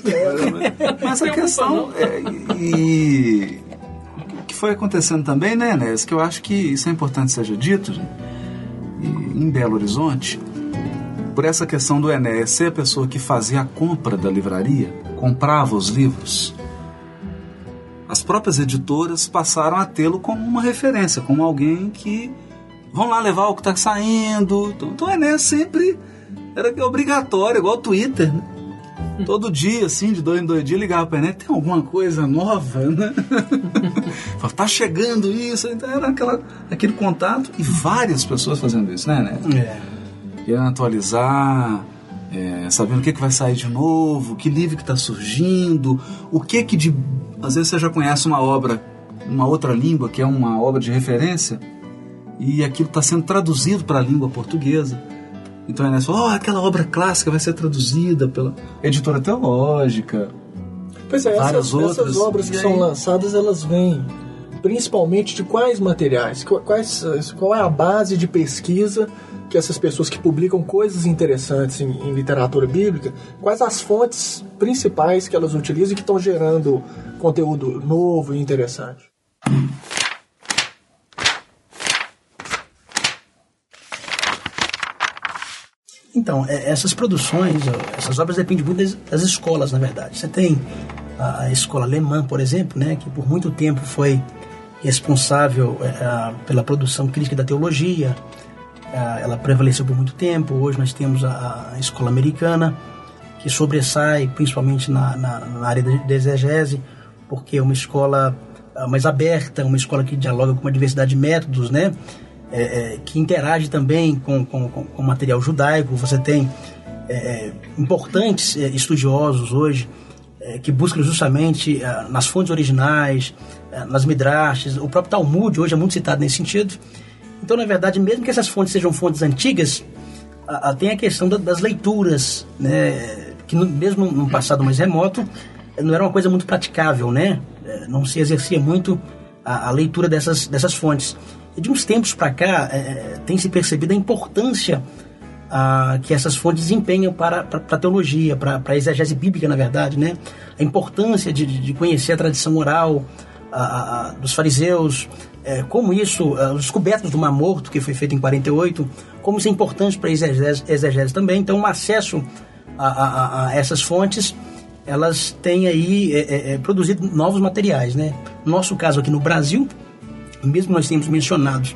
Mas a questão é, e o que foi acontecendo também, né, Enéas, que eu acho que isso é importante seja dito, gente, em Belo Horizonte, por essa questão do Enéas ser a pessoa que fazia a compra da livraria, comprava os livros, as próprias editoras passaram a tê-lo como uma referência, como alguém que vão lá levar o que está saindo. Então, então o Enéas sempre era obrigatório, igual o Twitter, né? [LAUGHS] Todo dia, assim, de dois em dois dias, ligava pra internet, tem alguma coisa nova, né? [LAUGHS] Falava, tá chegando isso, então era aquela, aquele contato e várias pessoas fazendo isso, né, né? É. Querendo atualizar, é, sabendo o que, que vai sair de novo, que livro que está surgindo, o que que de... Às vezes você já conhece uma obra, uma outra língua, que é uma obra de referência, e aquilo está sendo traduzido para a língua portuguesa. Então a falou, oh, aquela obra clássica vai ser traduzida pela editora teológica. Pois é, Várias essas, outras. essas obras que são lançadas, elas vêm principalmente de quais materiais? Qu- Quais, qual é a base de pesquisa que essas pessoas que publicam coisas interessantes em, em literatura bíblica, quais as fontes principais que elas utilizam e que estão gerando conteúdo novo e interessante? Então, é, essas produções, essas obras dependem muito das, escolas, na verdade. Você tem a, a escola alemã, por exemplo, né, que por muito tempo foi responsável é, pela produção crítica da teologia. Ah, ela prevaleceu por muito tempo. Hoje nós temos a, a escola americana, que sobressai principalmente na, na, na área da exegese, porque é uma escola ah, mais aberta, uma escola que dialoga com uma diversidade de métodos, né? É, é, que interage também com, com, com, material judaico. Você tem é, é, importantes é, estudiosos hoje é, que buscam justamente nas fontes originais, nas midrashes. O próprio Talmud hoje é muito citado nesse sentido. Então, na verdade, mesmo que essas fontes sejam fontes antigas, a- a- tem a questão da- das leituras, né? Que no- mesmo num passado mais remoto, não era uma coisa muito praticável, né? Não se exercia muito a, a leitura dessas, dessas fontes. De uns tempos para cá, eh, tem se percebido a importância ah, que essas fontes desempenham para, para, a teologia, para, para a exegese bíblica, na verdade, né? A importância de, de conhecer a tradição oral a- a- a- dos fariseus, eh, como isso, ah, os descobertos do Mar Morto, que foi feito em 48, como isso é importante para a exegese, exegese também. Então, o acesso a, a- a- a essas fontes, elas têm aí eh, eh, eh, produzido novos materiais, né? No nosso caso aqui no Brasil, mesmo nós temos mencionado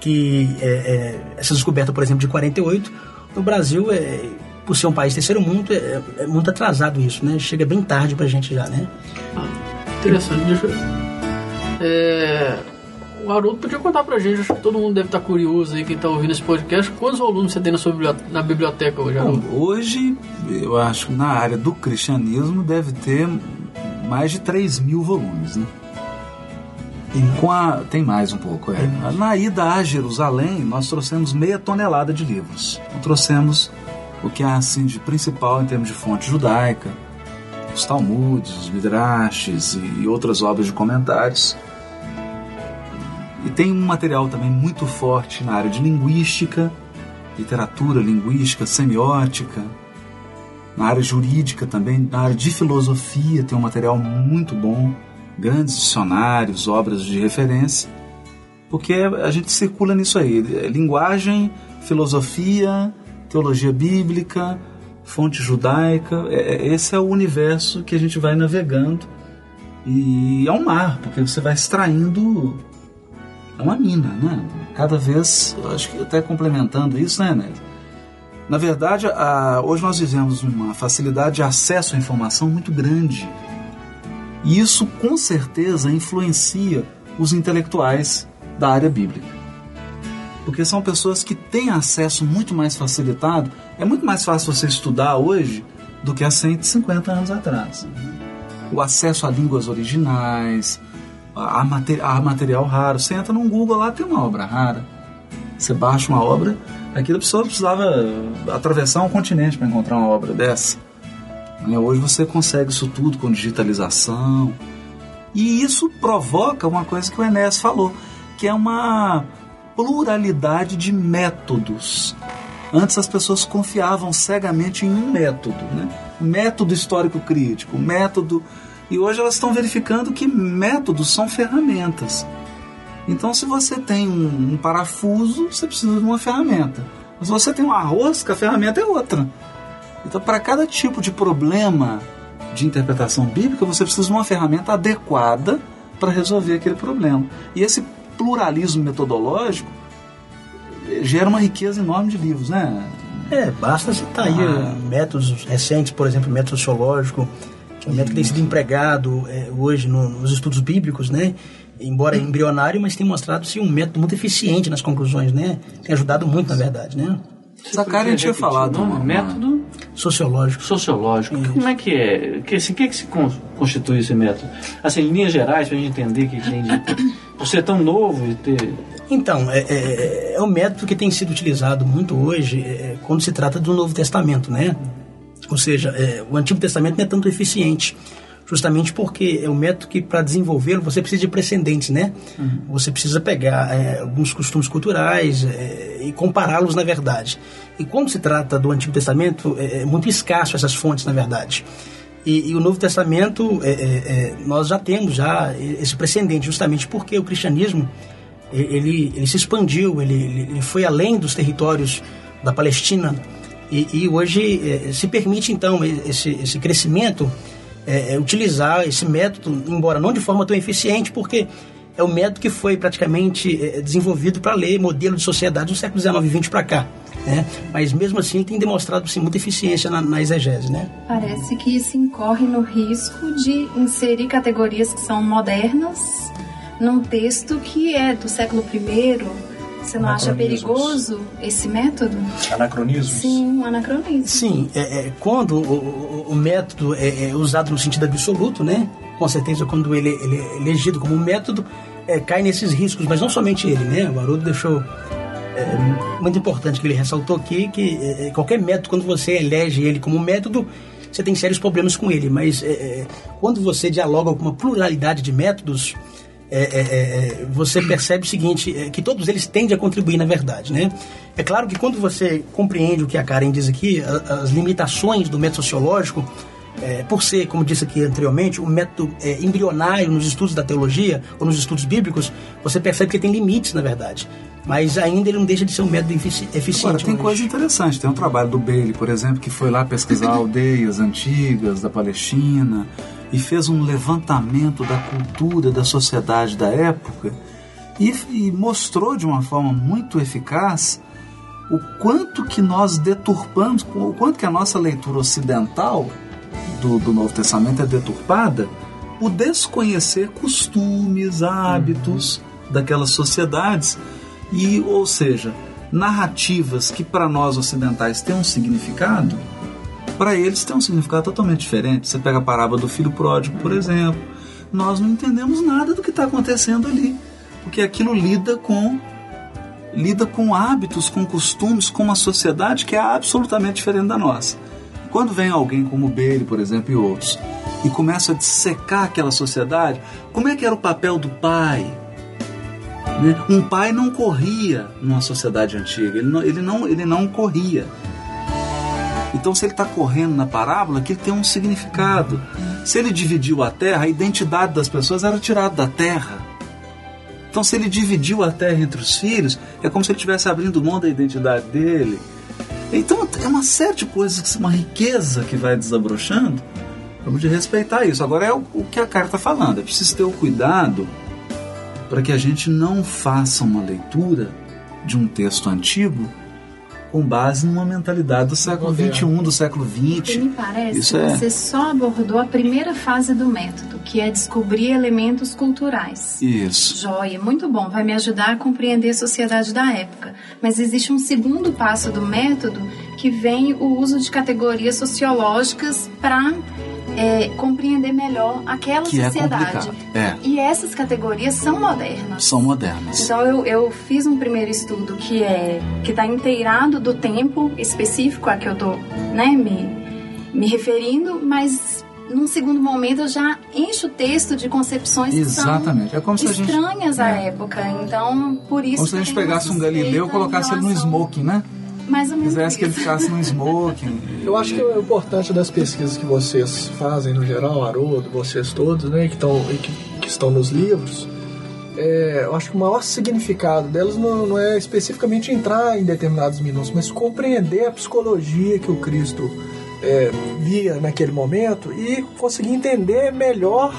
que é, é, essa descoberta, por exemplo, de 48, no Brasil, é, por ser um país terceiro mundo, é, é muito atrasado isso, né? Chega bem tarde pra gente já, né? Interessante, deixa eu... É... O Haroldo podia contar pra gente, acho que todo mundo deve estar curioso aí, quem tá ouvindo esse podcast, quantos volumes você tem na sua biblioteca, na biblioteca hoje, Haroldo? Bom, hoje, eu acho que na área do cristianismo deve ter mais de 3 mil volumes, né? Com a, tem mais um pouco, é. Na ida a Jerusalém, nós trouxemos meia tonelada de livros. Então, trouxemos o que há assim de principal em termos de fonte judaica, os Talmudes, os Midrashes e, e outras obras de comentários. E tem um material também muito forte na área de linguística, literatura, linguística, semiótica, na área jurídica também, na área de filosofia tem um material muito bom, grandes dicionários, obras de referência, porque a gente circula nisso aí, linguagem, filosofia, teologia bíblica, fonte judaica, é- é- esse é o universo que a gente vai navegando e é um mar, porque você vai extraindo é uma mina, né? Cada vez, acho que até complementando isso, né, Nélia? Na verdade, a- hoje nós vivemos uma facilidade de acesso à informação muito grande. E isso, com certeza, influencia os intelectuais da área bíblica. porque são pessoas que têm acesso muito mais facilitado. É muito mais fácil você estudar hoje do que há 150 anos atrás. O acesso a línguas originais, a, mate- a material raro. Você entra num Google lá, tem uma obra rara. Você baixa uma obra, aquilo a pessoa precisava atravessar um continente para encontrar uma obra dessa. Né, Hoje você consegue isso tudo com digitalização. E isso provoca uma coisa que o Enéas falou, que é uma pluralidade de métodos. Antes as pessoas confiavam cegamente em um método, né? Método histórico crítico, método. E hoje elas estão verificando que métodos são ferramentas. Então, se você tem um, um parafuso, você precisa de uma ferramenta. Mas se você tem uma rosca, a ferramenta é outra. Então, para cada tipo de problema de interpretação bíblica, você precisa de uma ferramenta adequada para resolver aquele problema. E esse pluralismo metodológico eh, gera uma riqueza enorme de livros, né? É, basta citar aí Ah. eh, métodos recentes, por exemplo, método sociológico, que é um método que tem sido empregado eh, hoje no- nos estudos bíblicos, né? Embora embrionário, mas tem mostrado-se um método muito eficiente nas conclusões, né? Tem ajudado muito, na verdade, né? Zacarias tinha falado. uma- Método Sociológico. sociológico. Como é que é? Que, assim, o que, é que se con- constitui esse método? Assim, em linhas gerais, para a gente entender o que tem de. Por ser tão novo e ter. Então, é, é, é um método que tem sido utilizado muito hoje é, quando se trata do Novo Testamento, né? Ou seja, é, o Antigo Testamento não é tanto eficiente, justamente porque é um método que, para desenvolvê-lo, você precisa de precedentes, né? Você precisa pegar é, alguns costumes culturais é, e compará-los na verdade. E quando se trata do Antigo Testamento, é, é muito escasso essas fontes, na verdade. E, e o Novo Testamento, é, é, é, nós já temos já esse precedente, justamente porque o cristianismo ele, ele se expandiu, ele, ele foi além dos territórios da Palestina e, e hoje eh, se permite então esse, esse crescimento, eh, eh, utilizar esse método, embora não de forma tão eficiente, porque é um método que foi praticamente eh, desenvolvido para ler modelo de sociedade do século XIX e XX para cá. Né? Mas mesmo assim tem demonstrado sim, muita eficiência na, na exegese. Né? Parece que isso incorre no risco de inserir categorias que são modernas num texto que é do século I. Você não acha perigoso esse método? Anacronismos? Sim, um anacronismo. Sim, é, é, quando o, o- o método é, é usado no sentido absoluto, né? Com certeza, quando ele, ele é elegido como método, é, cai nesses riscos, mas não somente ele, né? O Haroldo deixou é, muito importante que ele ressaltou aqui que é, qualquer método, quando você elege ele como método, você tem sérios problemas com ele, mas é, é, quando você dialoga com uma pluralidade de métodos, é, é, é, você percebe o seguinte, é, que todos eles tendem a contribuir na verdade, né? É claro que quando você compreende o que a Karen diz aqui, a- as limitações do método sociológico, é, por ser, como disse aqui anteriormente, um método é, embrionário nos estudos da teologia ou nos estudos bíblicos, você percebe que tem limites, na verdade. Mas ainda ele não deixa de ser um método efici- eficiente. Agora, tem coisa interessante. Tem um trabalho do Bailey, por exemplo, que foi lá pesquisar [LAUGHS] aldeias antigas da Palestina e fez um levantamento da cultura, da sociedade da época e, e mostrou de uma forma muito eficaz o quanto que nós deturpamos, o quanto que a nossa leitura ocidental do, do Novo Testamento é deturpada o desconhecer costumes, hábitos daquelas sociedades e, ou seja, narrativas que para nós ocidentais têm um significado, para eles tem um significado totalmente diferente. Você pega a parábola do filho pródigo, por exemplo, nós não entendemos nada do que está acontecendo ali, porque aquilo lida com lida com hábitos, com costumes, com uma sociedade que é absolutamente diferente da nossa. Quando vem alguém como Bailey, por exemplo, e outros, e começa a dissecar aquela sociedade, como é que era o papel do pai? né? Um pai não corria numa sociedade antiga, ele não, ele não, ele não corria. Então, se ele está correndo na parábola, aquilo tem um significado. Se ele dividiu a terra, a identidade das pessoas era tirada da terra. Então, se ele dividiu a terra entre os filhos, é como se ele estivesse abrindo mão da identidade dele. Então, é uma série de coisas, uma riqueza que vai desabrochando. Vamos de respeitar isso. Agora é o, que a cara está falando. É preciso ter o cuidado para que a gente não faça uma leitura de um texto antigo com base numa mentalidade do século. XXI, do século E XX. me parece Isso que é- você só abordou a primeira fase do método, que é descobrir elementos culturais. Isso. Joia, muito bom, vai me ajudar a compreender a sociedade da época. Mas existe um segundo passo do método que vem o uso de categorias sociológicas para compreender melhor aquela Que é sociedade. complicado. É, E essas categorias são modernas. são modernas. Então eu, eu fiz um primeiro estudo que é que está inteirado do tempo específico a que eu tô né, me, me referindo, mas num segundo momento eu já encho o texto de concepções Exatamente. É como se são a gente, estranhas à é. época. Então, por isso. como se a gente pegasse um Galileu e colocasse ele no smoking, né? Mais ou menos. Quisesse que ele ficasse no smoking. Eu acho que o importante das pesquisas que vocês fazem no geral, Haroldo, vocês todos, né, que estão, e que, que estão nos livros, é, eu acho que o maior significado delas não, não é especificamente entrar em determinados minutos, mas compreender a psicologia que o Cristo é, via naquele momento e conseguir entender melhor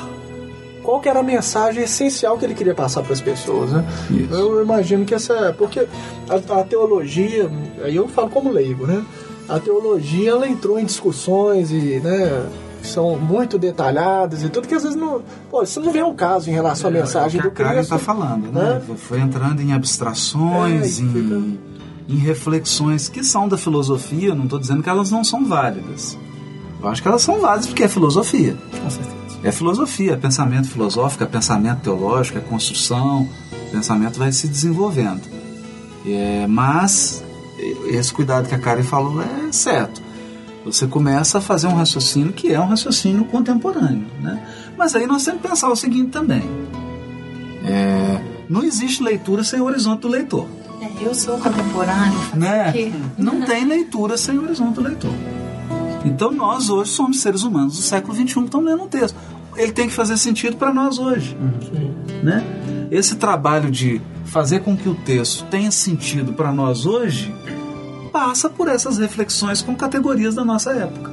qual que era a mensagem essencial que ele queria passar para as pessoas, né? Isso. Eu imagino que essa. Porque a, a teologia, aí eu falo como leigo, né? A teologia ela entrou em discussões e, né? que São muito detalhadas e tudo que às vezes não. Pô, isso não vem ao caso em relação à mensagem é o do que a Karen Cristo. está falando, né? Foi entrando em abstrações, É, e fica- em, em reflexões que são da filosofia. Não estou dizendo que elas não são válidas. Eu acho que elas são válidas porque é filosofia. Com certeza. É filosofia, é pensamento filosófico, é pensamento teológico, é construção. O pensamento vai se desenvolvendo. É, mas esse cuidado que a Karen falou é certo. Você começa a fazer um raciocínio que é um raciocínio contemporâneo. Né? Mas aí nós temos que pensar o seguinte também. É, não existe leitura sem o horizonte do leitor. É, eu sou contemporâneo. Né? Não tem leitura sem o horizonte do leitor. Então nós hoje somos seres humanos do século XXI que estamos lendo um texto. Ele tem que fazer sentido para nós hoje. Né? Esse trabalho de fazer com que o texto tenha sentido para nós hoje passa por essas reflexões com categorias da nossa época.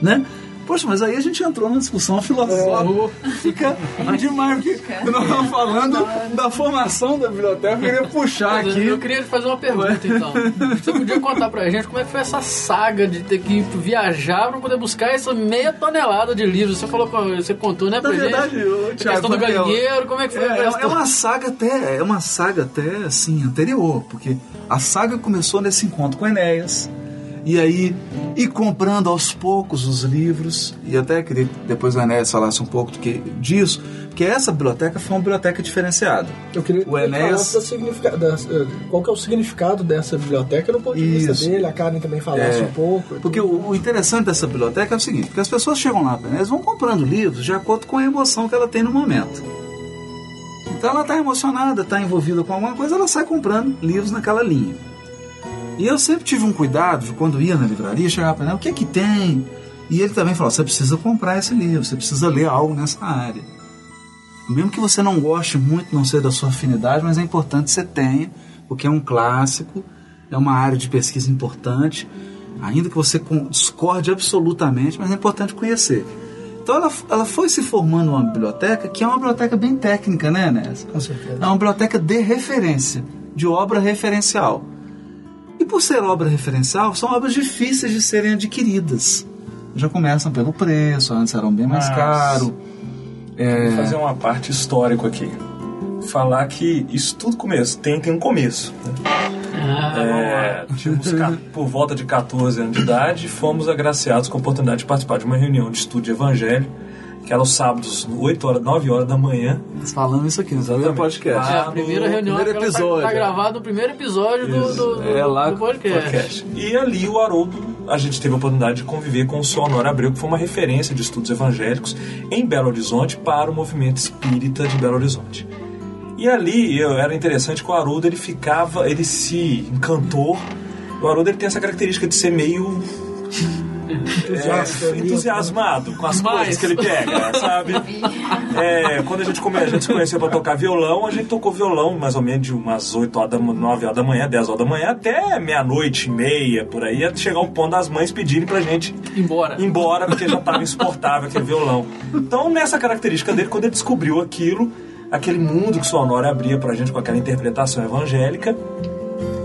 Né? Poxa, mas aí a gente entrou numa discussão filosófica demais, porque nós estamos falando da formação da biblioteca, eu queria puxar Mas aqui. Eu queria te fazer uma pergunta, então. Você podia contar pra gente como é que foi essa saga de ter que viajar pra poder buscar essa meia tonelada de livros? Você falou, você contou, né, Na pra verdade, gente? A Thiago, questão do Rafael, galinheiro, como é que foi? É, essa é história? uma saga até, é uma saga até assim anterior, porque a saga começou nesse encontro com Enéas. E aí, e comprando aos poucos os livros, e até queria que depois o Enéas falasse um pouco do que, disso, porque essa biblioteca foi uma biblioteca diferenciada. Eu queria O que Enéas- da da- eh, qual que é o significado dessa biblioteca no ponto de vista Isso. dele, a Karen também falasse É, um pouco. Porque o, o interessante dessa biblioteca é o seguinte, porque as pessoas chegam lá Enéas vão comprando livros de acordo com a emoção que ela tem no momento. Então ela está emocionada, está envolvida com alguma coisa, ela sai comprando livros naquela linha. E eu sempre tive um cuidado quando ia na livraria, chegar para ele, o que é que tem? E ele também falou, você precisa comprar esse livro, você precisa ler algo nessa área. Mesmo que você não goste muito, não seja da sua afinidade, mas é importante que você tenha, porque é um clássico, é uma área de pesquisa importante, ainda que você discorde absolutamente, mas é importante conhecer. Então ela, ela foi se formando numa biblioteca que é uma biblioteca bem técnica, né, Nessa? Com certeza. É uma biblioteca de referência, de obra referencial. E por ser obra referencial, são obras difíceis de serem adquiridas. Já começam pelo preço, antes eram bem mais Mas- caro. É, Vou fazer uma parte histórico aqui. Falar que isso tudo começo, tem, tem um começo. né? É, tínhamos por volta de 14 anos de idade, fomos agraciados com a oportunidade de participar de uma reunião de estudo de evangelho, que era os sábados, 8 horas, 9 horas da manhã. falamos isso aqui, não sabia no podcast. É, a primeira reunião primeiro tá- episódio, tá, é. gravado no primeiro episódio do, do, do, É, lá do podcast. podcast. E ali o Haroldo, a gente teve a oportunidade de conviver com o senhor Honório Abreu, que foi uma referência de estudos evangélicos em Belo Horizonte para o movimento espírita de Belo Horizonte. E ali eu, era interessante que o Haroldo ele ficava, ele se encantou. O Haroldo ele tem essa característica de ser meio é, entusiasmado com as Mas- coisas que ele pega, sabe? É, quando a gente, come, a gente se conheceu para tocar violão, a gente tocou violão mais ou menos de umas 8 horas, da, 9 horas da manhã, 10 horas da manhã, até meia-noite meia, por aí, até chegar um ponto das mães pedirem pra gente Embora. ir embora, porque já estava insuportável aquele violão. Então, nessa característica dele, quando ele descobriu aquilo, aquele mundo que o Sonora abria pra gente com aquela interpretação evangélica,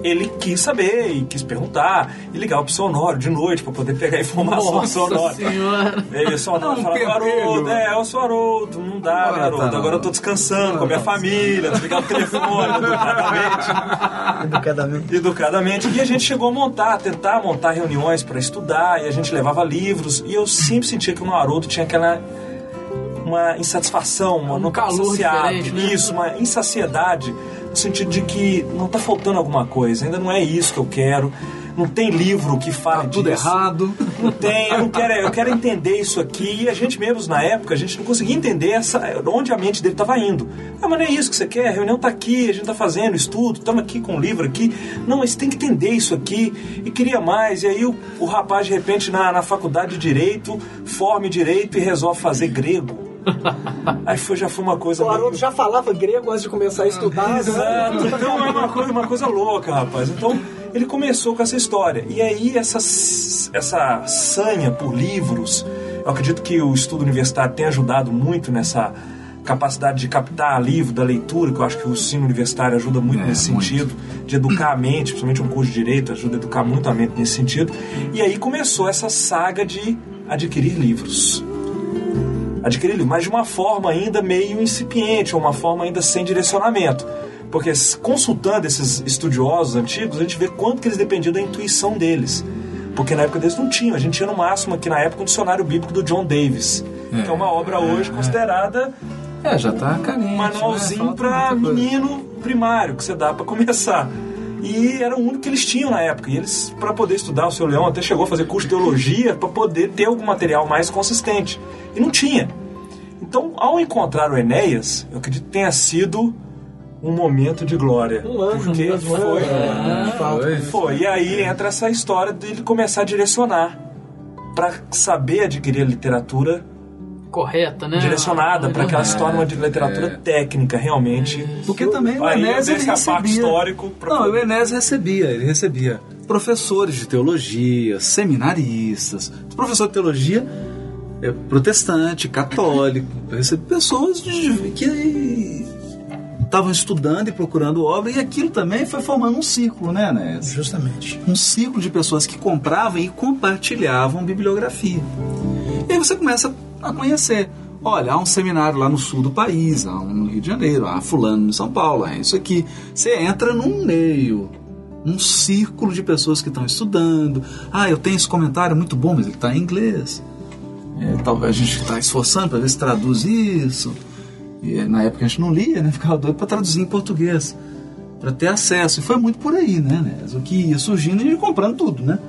ele quis saber e quis perguntar e ligava pro seu Honório de noite pra poder pegar informação Nossa Honório. senhora. E aí o seu Honório Um falava, pentelho. Haroldo, é, é o Haroldo, não dá, Agora garoto, tá, não. agora eu tô descansando com a minha família, desligar o telefone educadamente [LAUGHS] Educadamente. educadamente. E a gente chegou a montar, a tentar montar reuniões para estudar, e a gente levava livros, e eu sempre sentia que o Haroldo tinha aquela uma insatisfação, uma Um não tá calor diferente, né? isso, uma insaciedade, no sentido de que não tá faltando alguma coisa, ainda não é isso que eu quero. Não tem livro que fale Tá tudo disso. errado. Não tem, eu não quero, eu quero entender isso aqui. E a gente mesmo, na época, a gente não conseguia entender essa, onde a mente dele estava indo. Ah, mas não é isso que você quer, a reunião está aqui, a gente está fazendo estudo, estamos aqui com o livro aqui. Não, mas tem que entender isso aqui. E queria mais. E aí o, o rapaz, de repente, na, na faculdade de Direito, forma em Direito e resolve fazer grego. Aí foi, já foi uma coisa... O Haroldo meio- já falava grego antes de começar a estudar. né? Exato. Então é uma coisa, uma coisa louca, rapaz. Então ele começou com essa história. E aí essa, essa sanha por livros, eu acredito que o estudo universitário tem ajudado muito nessa capacidade de captar livro da leitura, que eu acho que o ensino universitário ajuda muito É, nesse muito. sentido, de educar a mente, principalmente um curso de direito, ajuda a educar muito a mente nesse sentido. E aí começou essa saga de adquirir livros adquirir livro, mas de uma forma ainda meio incipiente, ou uma forma ainda sem direcionamento. Porque consultando esses estudiosos antigos, a gente vê quanto que eles dependiam da intuição deles. Porque na época deles não tinham. A gente tinha no máximo aqui na época um dicionário bíblico do John Davis, que é uma obra hoje considerada É, já tá carente. um manualzinho né? Para menino primário que você dá para começar. E era o único que eles tinham na época. E eles, para poder estudar, o seu Leão até chegou a fazer curso de teologia para poder ter algum material mais consistente. E não tinha. Então, ao encontrar o Enéas, eu acredito que tenha sido um momento de glória. Um anjo porque né? foi, fato. Foi. foi. E aí entra essa história dele começar a direcionar para saber adquirir a literatura Correta, né? direcionada para que ela se torne uma literatura É. técnica realmente. Porque também o Aí Enéas ele recebia. histórico pra Não, o Enéas recebia, ele recebia professores de teologia, seminaristas, professor de teologia é, protestante, católico, recebia pessoas de- que estavam estudando e procurando obra e aquilo também foi formando um círculo, né, Enéas? Justamente. um círculo de pessoas que compravam e compartilhavam bibliografia. E aí você começa a conhecer. Olha, há um seminário lá no sul do país, há um no Rio de Janeiro, há fulano em São Paulo, há isso aqui. Você entra num meio, num círculo de pessoas que estão estudando. Ah, eu tenho esse comentário muito bom, mas ele está em inglês. É, talvez a gente está esforçando para ver se traduz isso. E na época a gente não lia, né? [LAUGHS] Ficava doido para traduzir em português, para ter acesso. E foi muito por aí, né? né? O que ia surgindo e comprando tudo, né?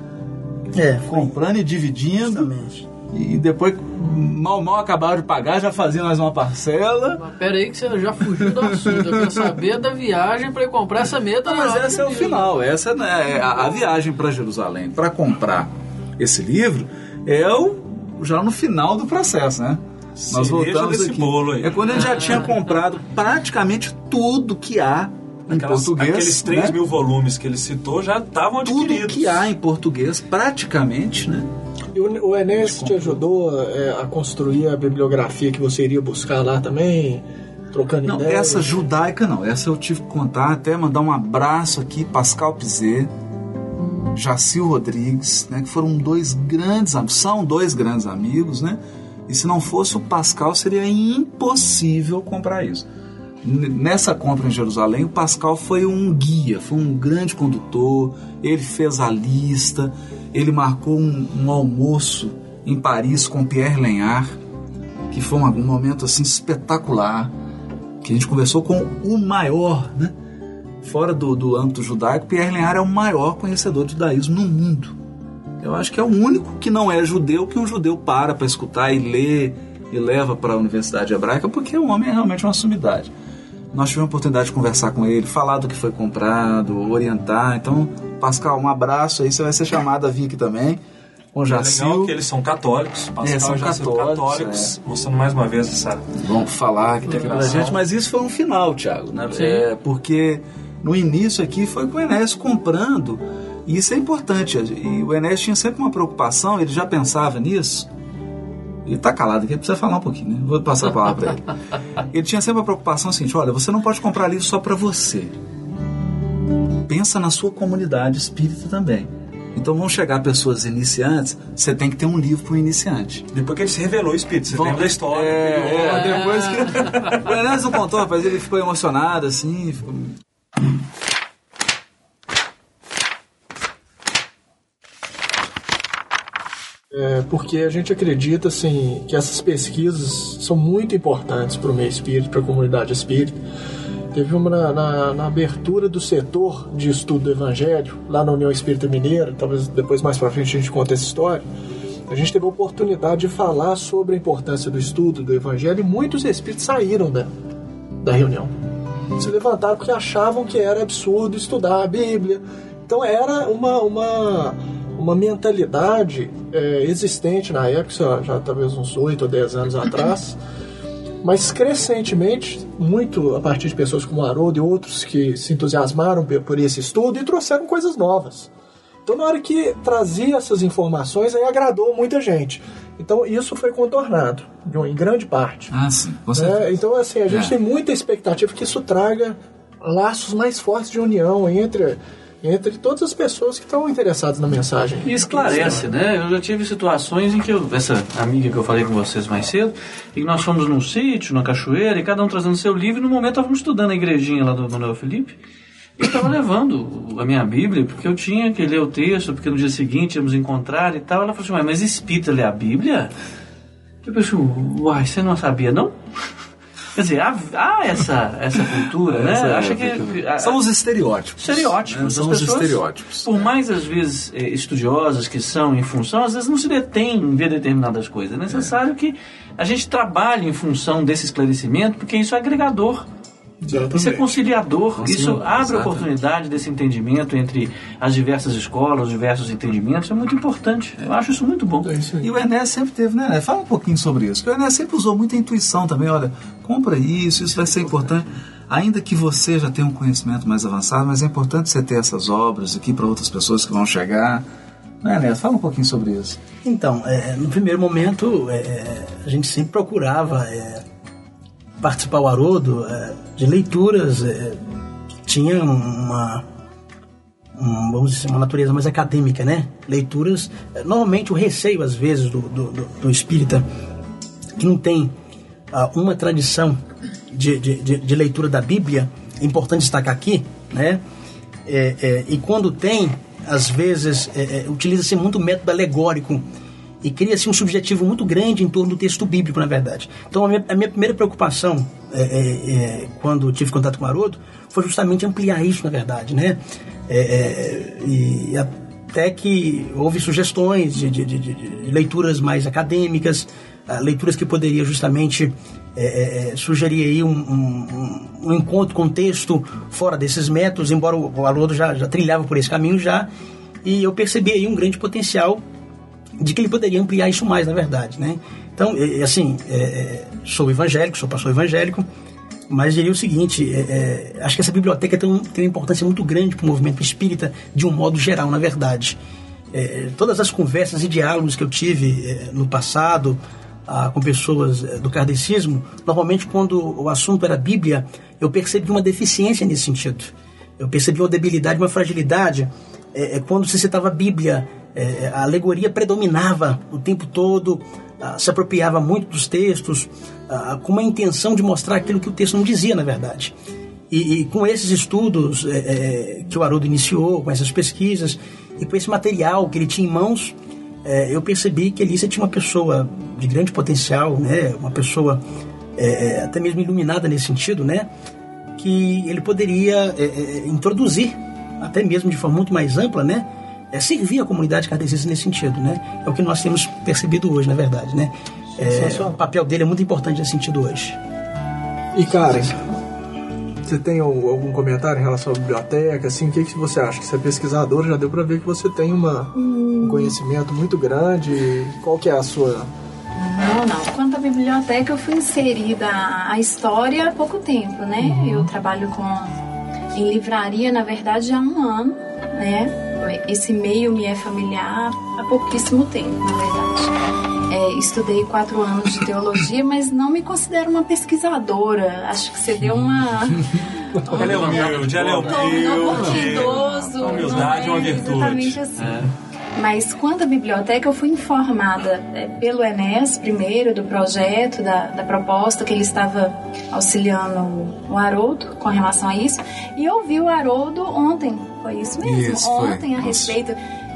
É, Comprando e dividindo. justamente. E depois, mal mal acabaram de pagar, já fazia mais uma parcela. Mas pera aí que você já fugiu do assunto. Eu quero saber da viagem pra ir comprar essa meta. Não, mas esse é o final. Essa né, é a, a viagem para Jerusalém para comprar esse livro é o já no final do processo, né? Nós Cereja voltamos desse aqui. bolo aí. É quando ele já tinha comprado praticamente tudo que há em Aquelas- português. Aqueles 3 né? mil volumes que ele citou já estavam Tudo adquiridos. que há em português, praticamente, né? E o, o Enéas te ajudou é, a construir a bibliografia que você iria buscar lá também? Trocando Não, ideias? essa judaica não. Essa eu tive que contar, até mandar um abraço aqui, Pascal Pizet, Jacil Rodrigues, né, que foram dois grandes amigos, são dois grandes amigos, né? E se não fosse o Pascal, seria impossível comprar isso. Nessa compra em Jerusalém, o Pascal foi um guia, foi um grande condutor, ele fez a lista, ele marcou um, um almoço em Paris com Pierre Lenhard, que foi um, um momento assim espetacular, que a gente conversou com o maior, né? Fora do, do âmbito judaico, Pierre Lenhard é o maior conhecedor de judaísmo no mundo. Eu acho que é o único que não é judeu que um judeu para para escutar e ler e leva para a Universidade Hebraica, porque o homem é realmente uma sumidade. Nós tivemos a oportunidade de conversar com ele, falar do que foi comprado, orientar. Então, Pascal, um abraço aí, você vai ser chamado a vir aqui também. Com o É legal Jacil. que eles são católicos, Pascal É, são e Jacil católicos, católicos, mostrando mais uma vez essa Vamos falar aqui pra Integração. gente, mas isso foi um final, Thiago, né? É, porque no início aqui foi com o Enéas comprando, e isso é importante. E o Enéas tinha sempre uma preocupação, ele já pensava nisso. Ele tá calado aqui, precisa falar um pouquinho, né? Vou passar a palavra para ele. [LAUGHS] Ele tinha sempre a preocupação seguinte: olha, você não pode comprar livro só para você. pensa na sua comunidade espírita também. Então vão chegar pessoas iniciantes, você tem que ter um livro para o iniciante. Depois que ele se revelou o espírito, você Bom, lembra da história. É, é, depois que. [LAUGHS] o Enéas não contou, rapaz, ele ficou emocionado assim. Ficou... É, porque a gente acredita assim que essas pesquisas são muito importantes para o meio espírita, para a comunidade espírita. Teve uma na, na, na, abertura do setor de estudo do Evangelho, lá na União Espírita Mineira, talvez depois mais para frente a gente conte essa história. A gente teve a oportunidade de falar sobre a importância do estudo do Evangelho e muitos espíritos saíram da, da reunião. Se levantaram porque achavam que era absurdo estudar a Bíblia. Então era uma, uma, uma mentalidade é, existente na época, já, já talvez uns 8 ou 10 anos atrás [COUGHS] mas crescentemente, muito a partir de pessoas como Haroldo e outros que se entusiasmaram por esse estudo e trouxeram coisas novas. Então, na hora que trazia essas informações, aí agradou muita gente. Então, isso foi contornado, em grande parte. Ah, sim, com certeza. É, então, assim, a gente é. tem muita expectativa que isso traga laços mais fortes de união entre entre todas as pessoas que estão interessadas na mensagem. E esclarece, né? Eu já tive situações em que eu, essa amiga que eu falei com vocês mais cedo, e nós fomos num sítio, na cachoeira, e cada um trazendo seu livro, e no momento estávamos estudando a igrejinha lá do Manuel Felipe, eu estava levando a minha Bíblia, porque eu tinha que ler o texto, porque no dia seguinte íamos encontrar e tal. Ela falou assim, mas espírita lê a Bíblia? Eu pensei, uai, você não sabia não? Quer dizer, há, há essa, essa cultura, né? Essa Acha é, que, são os estereótipos. Estereótipos. Né? São os estereótipos. Por mais, às vezes, eh, estudiosas que são em função, às vezes não se detém em ver determinadas coisas. É necessário é. que a gente trabalhe em função desse esclarecimento, porque isso é agregador. Exatamente. Isso é conciliador, isso abre exatamente. a oportunidade desse entendimento entre as diversas escolas, os diversos entendimentos, é muito importante. Eu acho isso muito bom. É e o Enéas sempre teve, né? Fala um pouquinho sobre isso. Porque o Enéas sempre usou muita intuição também. Olha, compra isso, isso vai ser importante. Ainda que você já tenha um conhecimento mais avançado, mas é importante você ter essas obras aqui para outras pessoas que vão chegar. Né, Enéas? Fala um pouquinho sobre isso. Então, é, no primeiro momento, é, a gente sempre procurava é, participar o Haroldo é, de leituras é, que tinham uma, um, vamos dizer, uma natureza mais acadêmica, né? Leituras, é, normalmente o receio às vezes do, do, do, do espírita que não tem uh, uma tradição de, de, de, de, leitura da Bíblia, é importante destacar aqui, né? É, é, e quando tem, às vezes utiliza-se muito método alegórico e cria-se um subjetivo muito grande em torno do texto bíblico, na verdade. Então, a minha, a minha primeira preocupação, é, é, é, quando tive contato com o Haroldo, foi justamente ampliar isso, na verdade, né? É, é, e até que houve sugestões de, de, de, de leituras mais acadêmicas, uh, leituras que poderia justamente é, sugerir aí um, um, um, encontro com o texto fora desses métodos, embora o Haroldo já, já trilhava por esse caminho já, e eu percebi aí um grande potencial de que ele poderia ampliar isso mais, na verdade, né? Então, é, assim, é, sou evangélico, sou pastor evangélico, mas diria o seguinte, é, é, acho que essa biblioteca tem, tem uma importância muito grande para o movimento espírita, de um modo geral, na verdade. É, todas as conversas e diálogos que eu tive é, no passado ah, com pessoas do kardecismo, normalmente quando o assunto era Bíblia, eu percebi uma deficiência nesse sentido. Eu percebi uma debilidade, uma fragilidade quando se citava Bíblia é, a alegoria predominava o tempo todo, se apropriava muito dos textos, com uma intenção de mostrar aquilo que o texto não dizia, na verdade. E, e com esses estudos é, é, que o Haroldo iniciou, com essas pesquisas, e com esse material que ele tinha em mãos, é, eu percebi que Elisa tinha uma pessoa de grande potencial, né? uma pessoa é, é, até mesmo iluminada nesse sentido, né? que ele poderia introduzir, até mesmo de forma muito mais ampla, né? É servir a comunidade kardecista nesse sentido, né? É o que nós temos percebido hoje, na verdade, né? É, o papel dele é muito importante nesse sentido hoje. E Karen, você tem algum comentário em relação à biblioteca? Assim, o que, que você acha? Que você é pesquisador, já deu para ver que você tem uma, um conhecimento muito grande. Qual que é a sua não, não. Quanto à biblioteca, eu fui inserida a história há pouco tempo, né? Uhum. Eu trabalho com em livraria, na verdade, há um ano, né? Esse meio me é familiar há pouquíssimo tempo, na verdade. É, estudei quatro anos de teologia, mas não me considero uma pesquisadora. Acho que você deu uma [LAUGHS] Ela é humilde, ela é humilde. humildade é não uma virtude. Exatamente assim. Mas quanto à biblioteca, eu fui informada é, pelo Enes primeiro do projeto, da, da proposta que ele estava auxiliando o Haroldo com relação a isso. E eu ouvi o Haroldo ontem, foi isso mesmo? Isso, foi. ontem a Nossa. respeito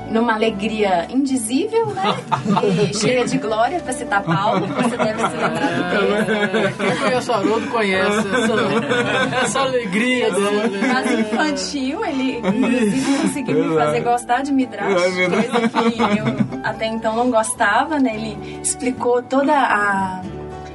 numa alegria indizível, né? [LAUGHS] E cheia de glória, para citar Paulo, você deve se lembrar dele. Quem conhece o Haroldo conhece essa, essa alegria dele. Mas infantil, ele inclusive conseguiu me fazer gostar de Midrash, coisa que eu até então não gostava, né? Ele explicou toda a,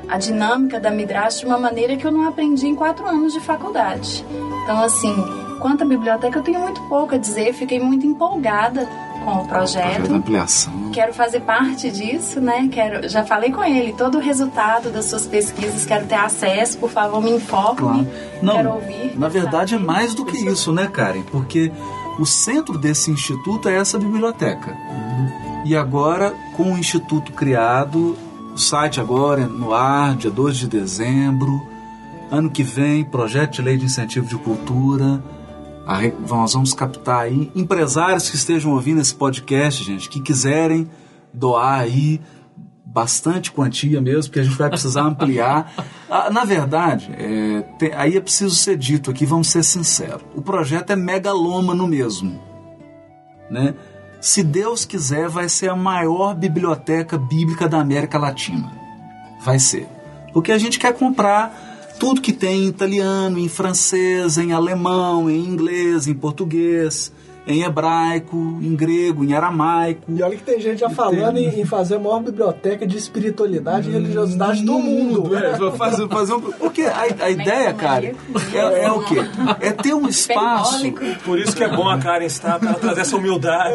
a dinâmica da Midrash de uma maneira que eu não aprendi em quatro anos de faculdade. Então, assim, quanto à biblioteca, eu tenho muito pouco a dizer, fiquei muito empolgada com o Projeto ampliação. Quero fazer parte disso, né? Quero, já falei com ele, todo o resultado das suas pesquisas, quero ter acesso, por favor, me informe. Claro. Não, quero ouvir. na verdade é sabe? mais do que isso, né, Karen? Porque o centro desse instituto é essa biblioteca. E agora, com o instituto criado, o site agora é no ar, dia 2 de dezembro. Ano que vem, projeto de lei de incentivo de cultura. Nós vamos captar aí empresários que estejam ouvindo esse podcast, gente, que quiserem doar aí bastante quantia mesmo, porque a gente vai precisar ampliar. [LAUGHS] Ah, Na verdade, é, tem- aí é preciso ser dito aqui, vamos ser sinceros. O projeto é megalômano mesmo. Né? Se Deus quiser, vai ser a maior biblioteca bíblica da América Latina. Vai ser. Porque a gente quer comprar tudo que tem em italiano, em francês, em alemão, em inglês, em português, em hebraico, em grego, em aramaico. E olha que tem gente já falando em, em fazer a maior biblioteca de espiritualidade e religiosidade do mundo. É, vai fazer, fazer um... Porque a, a ideia, cara, é, é o quê? É ter um espaço. Por isso que é bom a Karen estar, para trazer essa humildade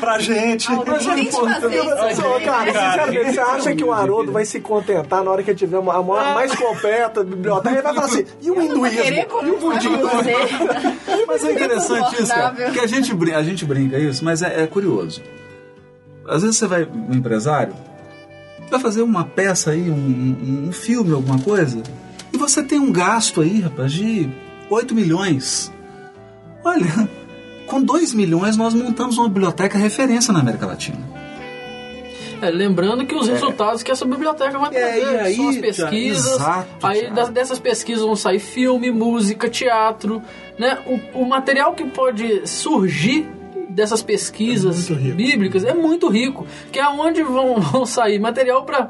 pra gente. Alguém tem que fazer isso. Mas, ô, cara, sinceramente, você acha que o Haroldo vai se contentar na hora que ele tiver uma, a maior- mais completa biblioteca? Ele vai falar assim: e o vou hinduísmo? E o budismo? [LAUGHS] Mas é interessante isso, cara. Porque a gente, brin- a gente brinca isso, mas é, é curioso. Às vezes você vai um empresário, vai fazer uma peça aí, um, um- um filme, alguma coisa, e você tem um gasto aí, rapaz, de 8 milhões. Olha, com 2 milhões nós montamos uma biblioteca referência na América Latina. É, lembrando que os resultados que essa biblioteca vai É, trazer aí, são as pesquisas. exato, aí das- dessas pesquisas vão sair filme, música, teatro, né? O, o material que pode surgir dessas pesquisas bíblicas é muito rico, que é onde vão, [LAUGHS] vão sair material para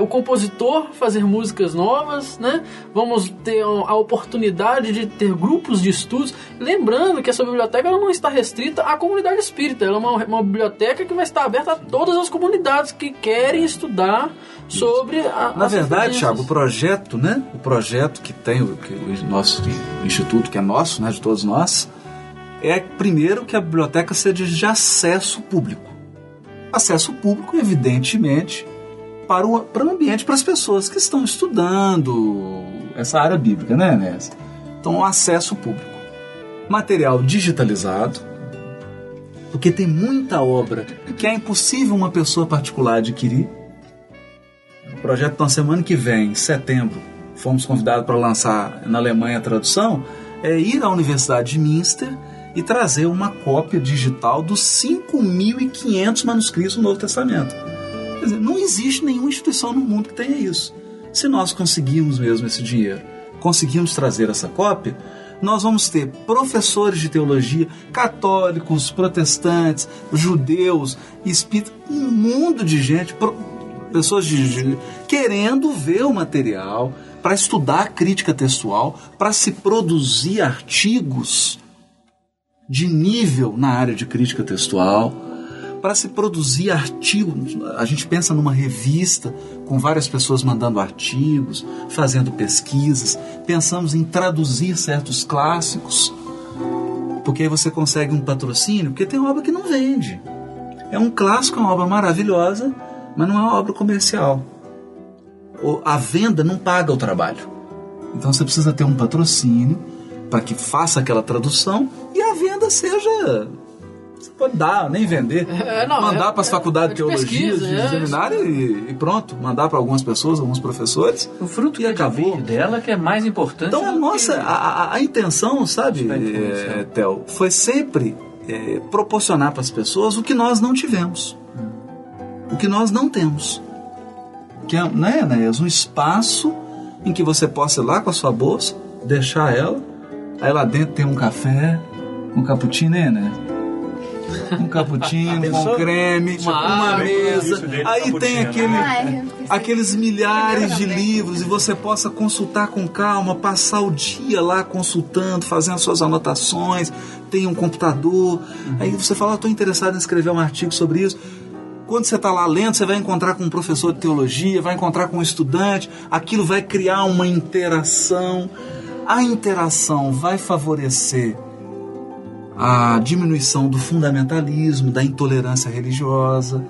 o compositor fazer músicas novas, né? Vamos ter a oportunidade de ter grupos de estudos. Lembrando que essa biblioteca ela não está restrita à comunidade espírita, ela é uma, uma biblioteca que vai estar aberta a todas as comunidades que querem estudar sobre a, Na verdade. Thiago, o projeto, né? O projeto que tem o, que o nosso instituto, que é nosso, né, de todos nós, é primeiro que a biblioteca seja de acesso público. Acesso público, evidentemente, para o, para o ambiente, para as pessoas que estão estudando essa área bíblica, né, Enéas? Então, acesso público. Material digitalizado, porque tem muita obra que é impossível uma pessoa particular adquirir. O projeto na semana que vem, em setembro, fomos convidados para lançar na Alemanha a tradução, é ir à Universidade de Münster e trazer uma cópia digital dos 5.500 manuscritos do Novo Testamento. Quer dizer, não existe nenhuma instituição no mundo que tenha isso. Se nós conseguirmos mesmo esse dinheiro, conseguirmos trazer essa cópia, nós vamos ter professores de teologia, católicos, protestantes, judeus, espíritas, um mundo de gente, pessoas de, de- querendo ver o material para estudar crítica textual, para se produzir artigos de nível na área de crítica textual, para se produzir artigos. A gente pensa numa revista com várias pessoas mandando artigos, fazendo pesquisas. Pensamos em traduzir certos clássicos, porque aí você consegue um patrocínio, porque tem obra que não vende. É um clássico, é uma obra maravilhosa, mas não é uma obra comercial. A venda não paga o trabalho. Então você precisa ter um patrocínio para que faça aquela tradução e seja Você pode dar, nem vender. É, não, mandar é- para as é- faculdades é de teologia, pesquisa, de é, seminário e, e pronto. Mandar para algumas pessoas, alguns professores. O fruto E que acabou. dela que é mais importante. Então a nossa, que- a, a- a intenção, sabe, é, Theo, foi sempre é, proporcionar para as pessoas o que nós não tivemos. O que nós não temos. Que é, né, Enéas, um espaço em que você possa ir lá com a sua bolsa, deixar ela, aí lá dentro tem um café, um cappuccino, né, né? Um cappuccino com Pensou? creme, Uma mesa. Aí tem aquele Ah, é, aqueles que- milhares de livros e você possa consultar com calma, passar o dia lá consultando, fazendo suas anotações, tem um computador. Aí você fala, estou interessado em escrever um artigo sobre isso. Quando você está lá lendo, você vai encontrar com um professor de teologia, vai encontrar com um estudante, aquilo vai criar uma interação. A interação vai favorecer a diminuição do fundamentalismo, da intolerância religiosa,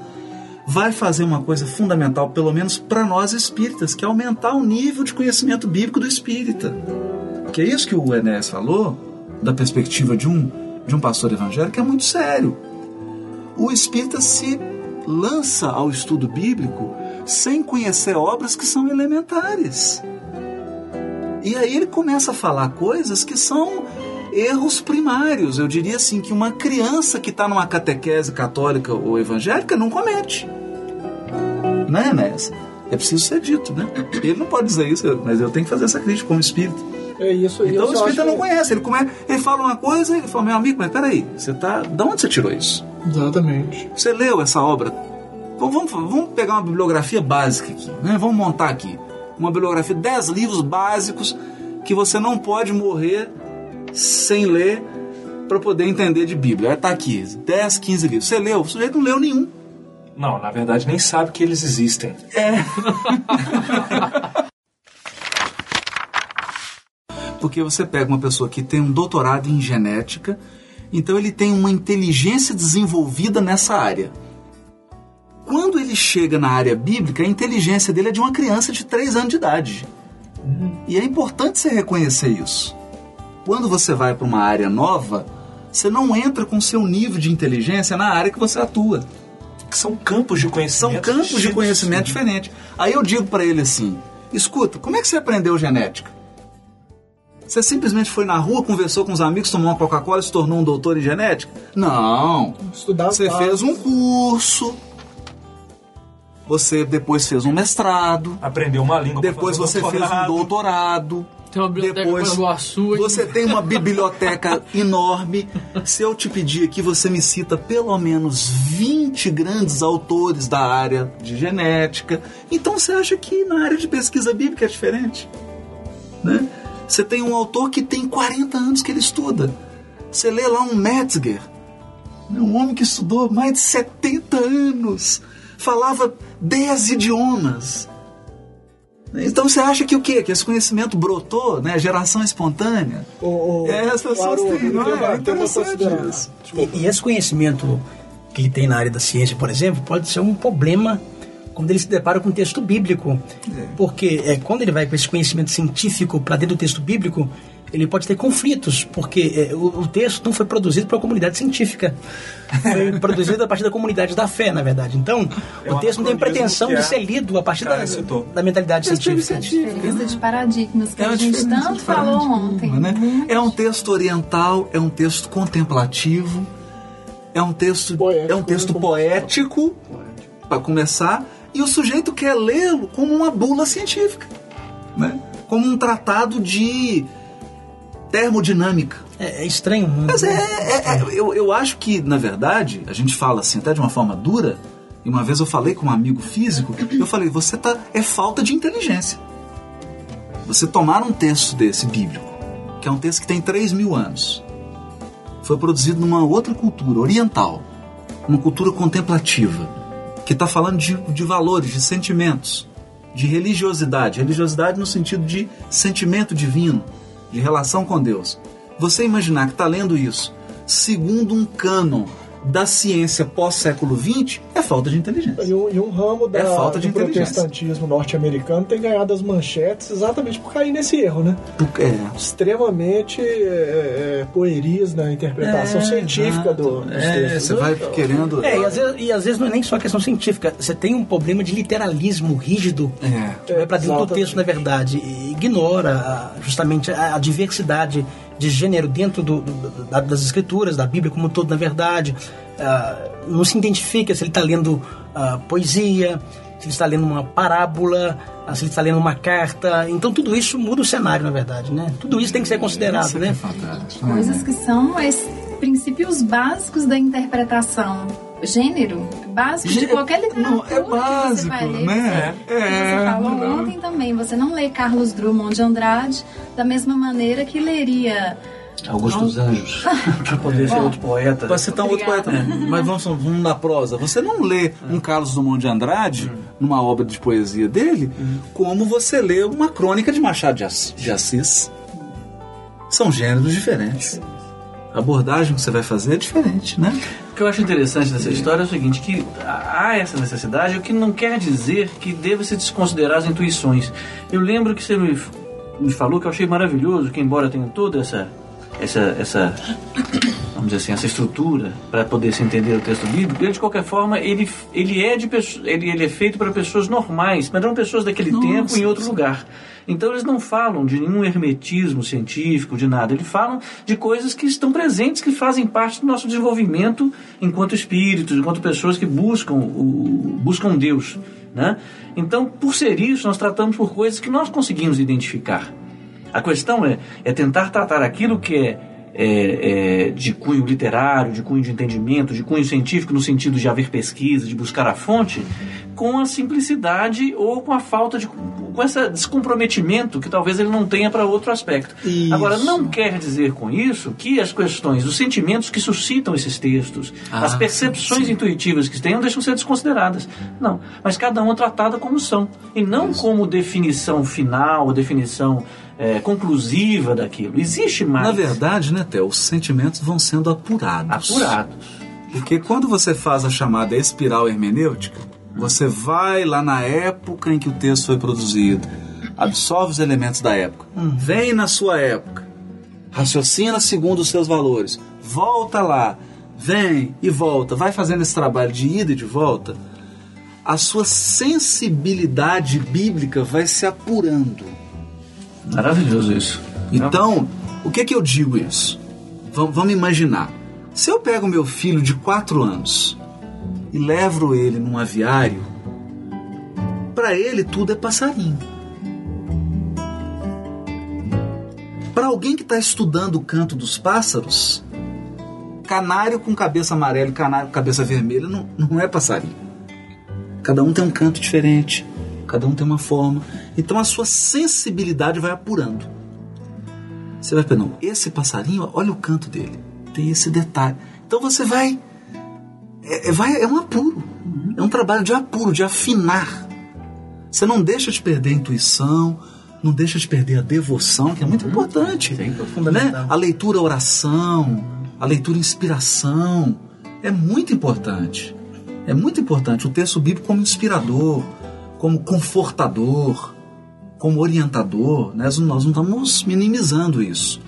vai fazer uma coisa fundamental, pelo menos para nós espíritas, que é aumentar o nível de conhecimento bíblico do espírita. Que é isso que o Enéas falou, da perspectiva de um, de um pastor evangélico, é muito sério. O espírita se lança ao estudo bíblico sem conhecer obras que são elementares. E aí ele começa a falar coisas que são erros primários. Eu diria assim que uma criança que está numa catequese católica ou evangélica não comete. Não é, Enéas? É preciso ser dito, né? Ele não pode dizer isso, mas eu tenho que fazer essa crítica como espírito. É isso. Então o acho não conhece. Ele, come... ele fala uma coisa e ele fala, meu amigo, mas peraí, você tá. Da onde você tirou isso? Exatamente. Você leu essa obra? Vamos, vamos, vamos pegar uma bibliografia básica aqui, né? Vamos montar aqui. Uma bibliografia, 10 livros básicos que você não pode morrer sem ler para poder entender de Bíblia. Está aqui, 10, 15 livros. Você leu? O sujeito não leu nenhum. Não, na verdade nem sabe que eles existem. [LAUGHS] Porque você pega uma pessoa que tem um doutorado em genética, então ele tem uma inteligência desenvolvida nessa área. Quando ele chega na área bíblica, a inteligência dele é de uma criança de 3 anos de idade. E é importante você reconhecer isso. Quando você vai para uma área nova, você não entra com seu nível de inteligência na área que você atua. São campos de São conhecimento. campos de conhecimento diferentes. Aí eu digo para ele assim: escuta, como é que você aprendeu genética? Você simplesmente foi na rua, conversou com os amigos, tomou uma Coca-Cola e se tornou um doutor em genética? Não. Estudar Você fez um curso. Você depois fez um mestrado. Aprendeu uma língua. Depois você fez um doutorado. Tem uma biblioteca Depois você tem uma biblioteca enorme. Se eu te pedir aqui, você me cita pelo menos 20 grandes autores da área de genética. Então você acha que na área de pesquisa bíblica é diferente? Né? Você tem um autor que tem 40 anos que ele estuda. Você lê lá um Metzger, né? um homem que estudou mais de 70 anos, falava 10 idiomas. Então você acha que o quê? Que esse conhecimento brotou, né? Geração espontânea? O, o, É, as pessoas têm, não é? uma- É interessante isso. E, e esse conhecimento que ele tem na área da ciência, por exemplo, pode ser um problema quando ele se depara com um texto bíblico. Porque é, quando ele vai com esse conhecimento científico para dentro do texto bíblico, ele pode ter conflitos, porque é, o, o texto não foi produzido pela comunidade científica. Foi [LAUGHS] produzido a partir da comunidade da fé, na verdade. Então, É o texto não tem pretensão que de é- ser lido a partir Cara, da, da mentalidade científica. Diferença de paradigmas que É a uma gente tanto falou paradigma, ontem. né? É um texto oriental, é um texto contemplativo, é um texto, Poético, é um texto né? poético, para começar, e o sujeito quer lê-lo como uma bula científica, né? como um tratado de termodinâmica. É, é estranho. Mas é, né? é- é- eu, eu acho que, na verdade, a gente fala assim, até de uma forma dura, e uma vez eu falei com um amigo físico, eu falei, você tá. É falta de inteligência. Você tomar um texto desse bíblico, que é um texto que tem 3 mil anos, foi produzido numa outra cultura, oriental, uma cultura contemplativa, que está falando de, de valores, de sentimentos, de religiosidade, religiosidade no sentido de sentimento divino, de relação com Deus. Você imaginar que está lendo isso segundo um cânon da ciência pós-século XX é falta de inteligência. E um, e um ramo da, É falta de do protestantismo norte-americano tem ganhado as manchetes exatamente por cair nesse erro, né? É. Extremamente é, é, pueris na interpretação É, científica exato. do, dos É, textos. você vai querendo. É, e às, vezes, e às vezes não é nem só questão científica. Você tem um problema de literalismo rígido É. que vai pra dentro do texto, na verdade, e ignora justamente a, a diversidade de gênero dentro do- do- da- das escrituras, da Bíblia como um todo, na verdade. Ah, não se identifica se ele está lendo ah, poesia, se ele está lendo uma parábola, ah, se ele está lendo uma carta. Então tudo isso muda o cenário, na verdade, né? Tudo isso tem que ser considerado, é né? fantástico. Coisas que são os princípios básicos da interpretação. Gênero básico de Gê- qualquer literatura não, é que você básico, vai ler. né? Que É, você falou não. ontem também. Você não lê Carlos Drummond de Andrade da mesma maneira que leria Augusto dos Anjos. [LAUGHS] pra poder ser outro poeta. Pra citar um outro poeta, Obrigada. mas vamos, vamos na prosa. Você não lê um Carlos Drummond de Andrade, numa obra de poesia dele, como você lê uma crônica de Machado de Ass- de Assis. São gêneros diferentes. A abordagem que você vai fazer é diferente, né? O que eu acho interessante dessa história é o seguinte, que há essa necessidade, o que não quer dizer que deva se desconsiderar as intuições. Eu lembro que você me, me falou que eu achei maravilhoso, que embora tenha toda essa, essa, essa vamos dizer assim, essa estrutura para poder se entender o texto bíblico, ele de qualquer forma, ele, ele, é, de, ele, ele é feito para pessoas normais, mas não pessoas daquele tempo em outro lugar. Então eles não falam de nenhum hermetismo científico, de nada. Eles falam de coisas que estão presentes, que fazem parte do nosso desenvolvimento enquanto espíritos, enquanto pessoas que buscam, o, buscam Deus. Né? Então, por ser isso, nós tratamos por coisas que nós conseguimos identificar. A questão é, é tentar tratar aquilo que é, é, é, de cunho literário, de cunho de entendimento, de cunho científico, no sentido de haver pesquisa, de buscar a fonte, com a simplicidade ou com a falta de. com esse descomprometimento que talvez ele não tenha para outro aspecto. Isso. Agora, não quer dizer com isso que as questões, os sentimentos que suscitam esses textos, as percepções intuitivas que têm, deixam de ser desconsideradas. Não. Mas cada uma tratada como são. E não como definição final, definição é, conclusiva daquilo. Existe mais. Na verdade, né, Theo, os sentimentos vão sendo apurados. apurados. Porque quando você faz a chamada espiral hermenêutica, você vai lá na época em que o texto foi produzido, absorve os elementos da época, vem na sua época, raciocina segundo os seus valores, volta lá, vem e volta, vai fazendo esse trabalho de ida e de volta, a sua sensibilidade bíblica vai se apurando. Maravilhoso isso. Então, o que que eu digo isso? Vam- Vamos imaginar. Se eu pego meu filho de 4 anos e levo ele num aviário, para ele tudo é passarinho. Para alguém que está estudando o canto dos pássaros, canário com cabeça amarela e canário com cabeça vermelha não, não é passarinho. Cada um tem um canto diferente, cada um tem uma forma. Então a sua sensibilidade vai apurando. Você vai pensando, esse passarinho, olha o canto dele, tem esse detalhe. Então você vai. É, é- vai, é um apuro. É um trabalho de apuro, de afinar. Você não deixa de perder a intuição, não deixa de perder a devoção, que é muito importante. Sim, né? A leitura oração, a leitura inspiração, é muito importante. É muito importante o texto bíblico como inspirador, como confortador, como orientador. Né? Nós não estamos minimizando isso.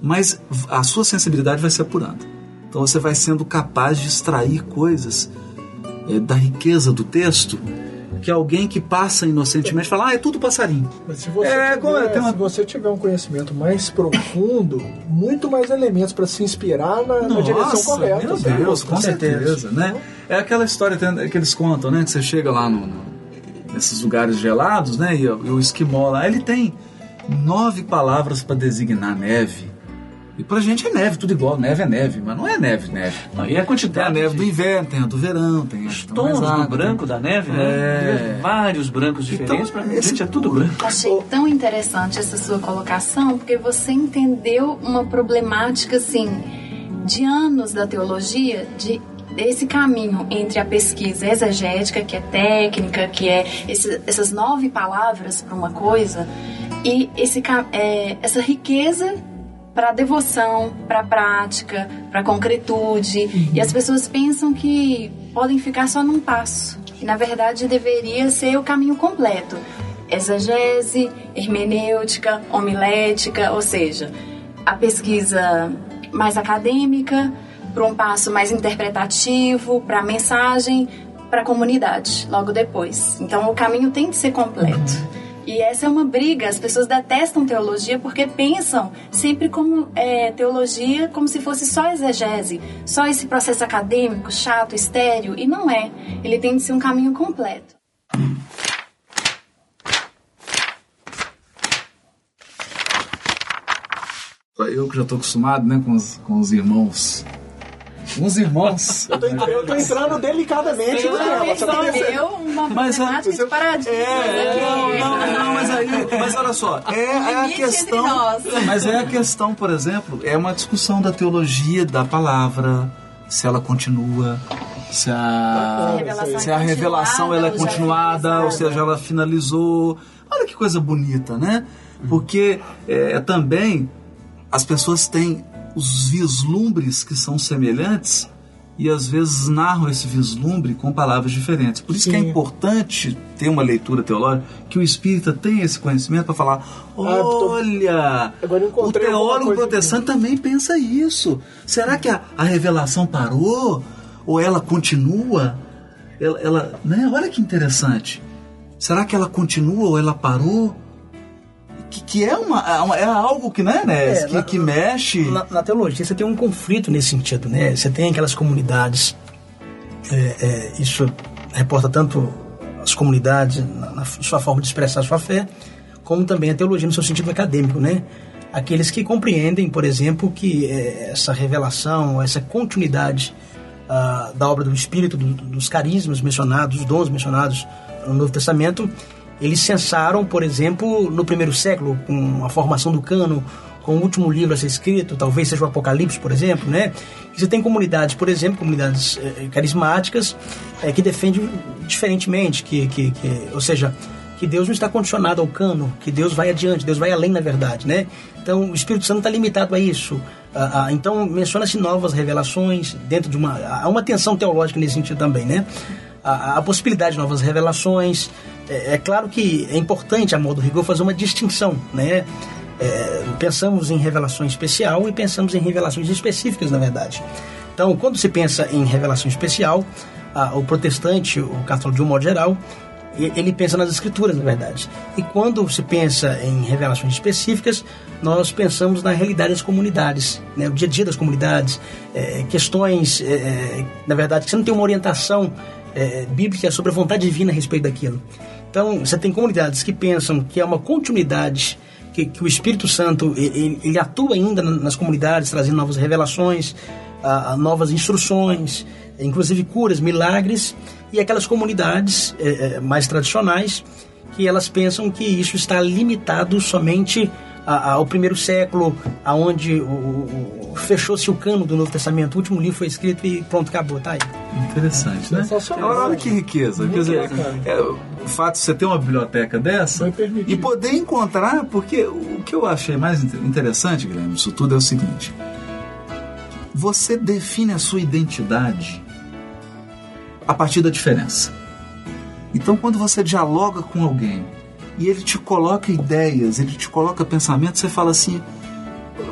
Mas a sua sensibilidade vai se apurando. Então você vai sendo capaz de extrair coisas eh, da riqueza do texto que alguém que passa inocentemente fala, ah, é tudo passarinho. Mas se você, É, tiver, é, tem uma- se você tiver um conhecimento mais profundo, muito mais elementos para se inspirar na, na direção correta. Meu? Deus, com Com certeza. certeza, né? É aquela história tem- que eles contam, né? Que você chega lá no, no- nesses lugares gelados, né? E, o- e o esquimó lá, ele tem nove palavras para designar neve. E pra gente é neve, tudo igual. Neve é neve, mas não é neve, neve. Não, e a Tem a quantidade neve do inverno, tem a do verão, tem mais tons do branco da neve, né? É. Vários brancos diferentes, Então, pra esse- gente é tudo branco. Achei tão interessante essa sua colocação, porque você entendeu uma problemática assim de anos da teologia, de esse caminho entre a pesquisa exegética, que é técnica, que é esse- essas nove palavras para uma coisa, e esse, é, essa riqueza para devoção, para prática, para concretude. E as pessoas pensam que podem ficar só num passo. E na verdade deveria ser o caminho completo. Exegese, hermenêutica, homilética, ou seja, a pesquisa mais acadêmica, para um passo mais interpretativo, para a mensagem, para a comunidade, logo depois. Então o caminho tem que ser completo. E essa é uma briga. As pessoas detestam teologia porque pensam sempre como é, teologia como se fosse só exegese, só esse processo acadêmico, chato, estéreo. E não é. Ele tem de ser um caminho completo. Eu que já estou acostumado né, com, os, com os irmãos. Uns irmãos. Eu tô, eu tô entrando delicadamente no tema. Tá uma Mas, matemática de paradigmas aqui. Não, não, não, mas aí, mas olha só, é, é a questão. Mas é a questão, por exemplo, é uma discussão da teologia da palavra, se ela continua, se a, revelação se a é revelação ela é continuada, ou seja, ela finalizou. Olha que coisa bonita, né? Porque é, também as pessoas têm os vislumbres que são semelhantes e às vezes narram esse vislumbre com palavras diferentes. Por isso que é Sim. importante ter uma leitura teológica, que o espírita tenha esse conhecimento para falar: tô- olha, Agora eu o teólogo protestante também pensa isso. Será que a, a revelação parou? Ou ela continua? Ela, ela- né? Olha que interessante. Será que ela continua ou ela parou? Que, que é, uma, é uma- é algo que, né, né É, que, na- que mexe. Na, na teologia você tem um conflito nesse sentido, né? Você tem aquelas comunidades, é, é, isso reporta tanto as comunidades na, na sua forma de expressar a sua fé, como também a teologia no seu sentido acadêmico, né? Aqueles que compreendem, por exemplo, que é, essa revelação, essa continuidade ah, da obra do Espírito, do- dos carismas mencionados, dos dons mencionados no Novo Testamento, eles censaram, por exemplo, no primeiro século, com a formação do cano, com o último livro a ser escrito, talvez seja o Apocalipse, por exemplo, né? Você tem comunidades, por exemplo, comunidades eh, carismáticas eh, que defendem diferentemente, que, que, que, ou seja, que Deus não está condicionado ao cano, que Deus vai adiante, Deus vai além na verdade, né? Então o Espírito Santo está limitado a isso. Ah, ah, então menciona-se novas revelações dentro de uma há uma tensão teológica nesse sentido também, né? A possibilidade de novas revelações. É, é claro que é importante, a modo rigor, fazer uma distinção, né? É, pensamos em revelação especial e pensamos em revelações específicas, na verdade. Então, quando se pensa em revelação especial, ah, o protestante, o católico de um modo geral, ele pensa nas escrituras, na verdade. E quando se pensa em revelações específicas, nós pensamos na realidade das comunidades, né? o dia a dia das comunidades, eh, questões, eh, eh, na verdade, que você não tem uma orientação eh, bíblica sobre a vontade divina a respeito daquilo. Então, você tem comunidades que pensam que é uma continuidade, que, que o Espírito Santo ele, ele atua ainda na- nas comunidades, trazendo novas revelações, ah, ah, novas instruções, inclusive curas, milagres, e aquelas comunidades eh, mais tradicionais que elas pensam que isso está limitado somente a- ao primeiro século, aonde o- o- o- fechou-se o cano do Novo Testamento, o último livro foi escrito e pronto, acabou, tá aí. Interessante, né? Sensacional. Agora, olha que riqueza. Quer dizer, é, o fato de você ter uma biblioteca dessa e poder encontrar, porque o que eu achei mais inter- interessante, Guilherme, disso tudo é o seguinte: você define a sua identidade a partir da diferença. Então, quando você dialoga com alguém e ele te coloca ideias, ele te coloca pensamentos, você fala assim: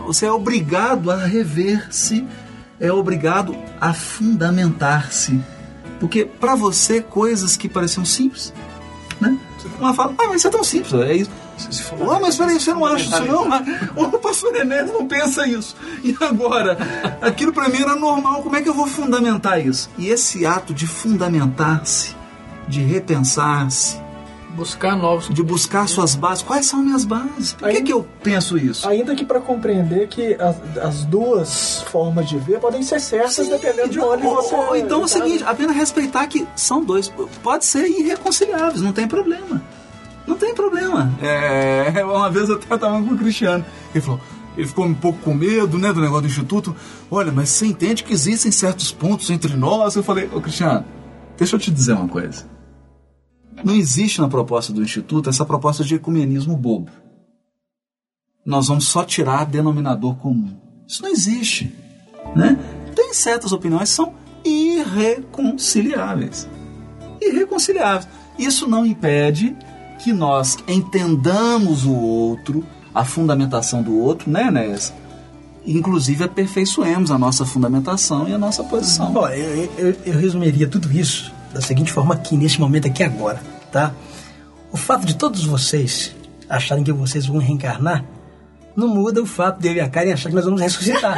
você é obrigado a rever-se, é obrigado a fundamentar-se. Porque para você, coisas que pareciam simples, né? Uma fala, ah, mas isso é tão simples, é isso. Ah, mas peraí, você não acha isso não? [LAUGHS] Ah, O pastor Enéas não pensa isso. E agora, aquilo para mim era normal, como é que eu vou fundamentar isso? E esse ato de fundamentar-se, de repensar-se, Buscar novos. de buscar suas bases, quais são minhas bases? Por que, Aí- que eu penso isso? Ainda que para compreender que as, as duas formas de ver podem ser certas dependendo de onde ou, você. ou então é o tá, seguinte, apenas respeitar que são dois, pode ser irreconciliáveis, não tem problema. Não tem problema. É, uma vez eu até estava com o Cristiano, ele falou, ele ficou um pouco com medo, né, do negócio do instituto. Olha, mas você entende que existem certos pontos entre nós? Eu falei, ô Cristiano, deixa eu te dizer uma coisa. Não existe na proposta do instituto essa proposta de ecumenismo bobo. nós vamos só tirar denominador comum. Isso não existe. Né? Tem certas opiniões que são irreconciliáveis. Irreconciliáveis. Isso não impede que nós entendamos o outro, a fundamentação do outro, né, Enéas? Inclusive aperfeiçoemos a nossa fundamentação e a nossa posição. Bom, eu, eu, eu resumiria tudo isso da seguinte forma aqui, neste momento aqui agora, tá? O fato de todos vocês acharem que vocês vão reencarnar não muda o fato de eu e a Karen achar que nós vamos ressuscitar.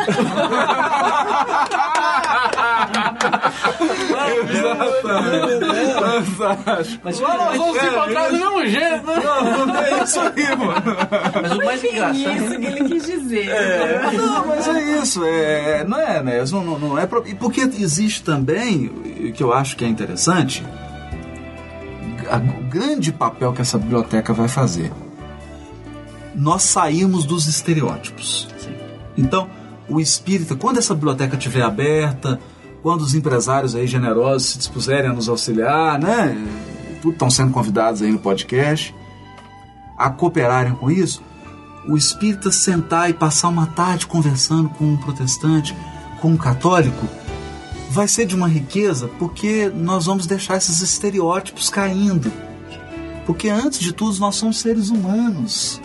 Mas, Nós vamos se encontrar do mesmo jeito, né? É isso aí, mano. mas o mais engraçado. Isso que ele quis dizer. Não, mas é isso, é, não é, né? Não, não, não é pro- e porque existe também, que eu acho que é interessante, a- o grande papel que essa biblioteca vai fazer. Nós saímos dos estereótipos. Então, o espírita, quando essa biblioteca estiver aberta, quando os empresários aí generosos se dispuserem a nos auxiliar, né? Tudo estão sendo convidados aí no podcast a cooperarem com isso, o espírita sentar e passar uma tarde conversando com um protestante, com um católico, vai ser de uma riqueza porque nós vamos deixar esses estereótipos caindo. Porque antes de tudo nós somos seres humanos.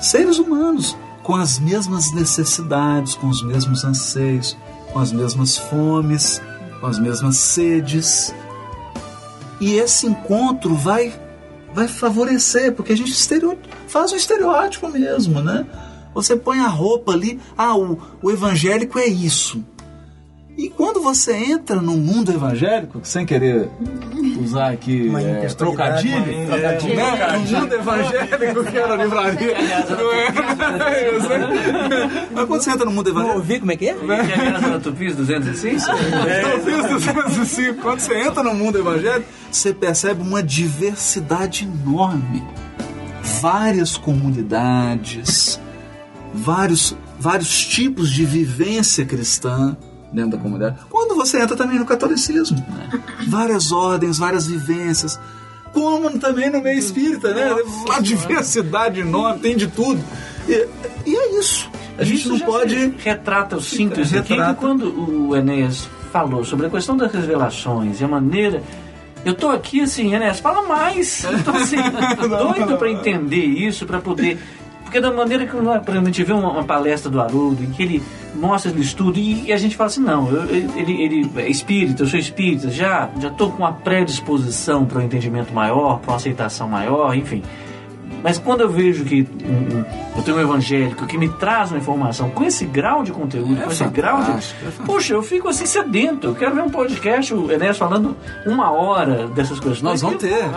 Seres humanos com as mesmas necessidades, com os mesmos anseios, com as mesmas fomes, com as mesmas sedes. E esse encontro vai vai favorecer, porque a gente faz o estereótipo mesmo, né? Você põe a roupa ali, ah, o, o evangélico é isso. E quando você entra no mundo evangélico, sem querer usar aqui Uma é, trocadilho, uma- trocadilho. né? no mundo evangélico que era livraria, não é? Mas quando você entra no mundo Vamos evangélico, ouvir como é que é? Era Tupis 205? eu fiz 205. Quando você entra no mundo evangélico, você percebe uma diversidade enorme. Várias comunidades, vários, vários tipos de vivência cristã dentro da comunidade. Quando você entra também no catolicismo, né? várias ordens, várias vivências. Como também no meio espírita, né? Uma diversidade enorme, tem de tudo. E, e é isso. A gente Isso não pode. Retrata o síntese aqui, Retrata. que quando o Enéas falou sobre a questão das revelações e a maneira. Eu tô aqui assim, Enéas, fala mais. Eu tô assim, [LAUGHS] doido para entender isso, para poder. Porque da maneira que nós, a gente vê uma, uma palestra do Haroldo, em que ele mostra ele estudo e, a gente fala assim, não, eu- ele, ele é espírita, eu sou espírita, já já tô com uma predisposição para um entendimento maior, para uma aceitação maior, enfim. Mas quando eu vejo que um- um- eu tenho um evangélico que me traz uma informação com esse grau de conteúdo, com esse grau de. é. Poxa, eu fico assim sedento. Eu quero ver um podcast, o Enéas falando uma hora dessas coisas. Nós vamos ter. [LAUGHS]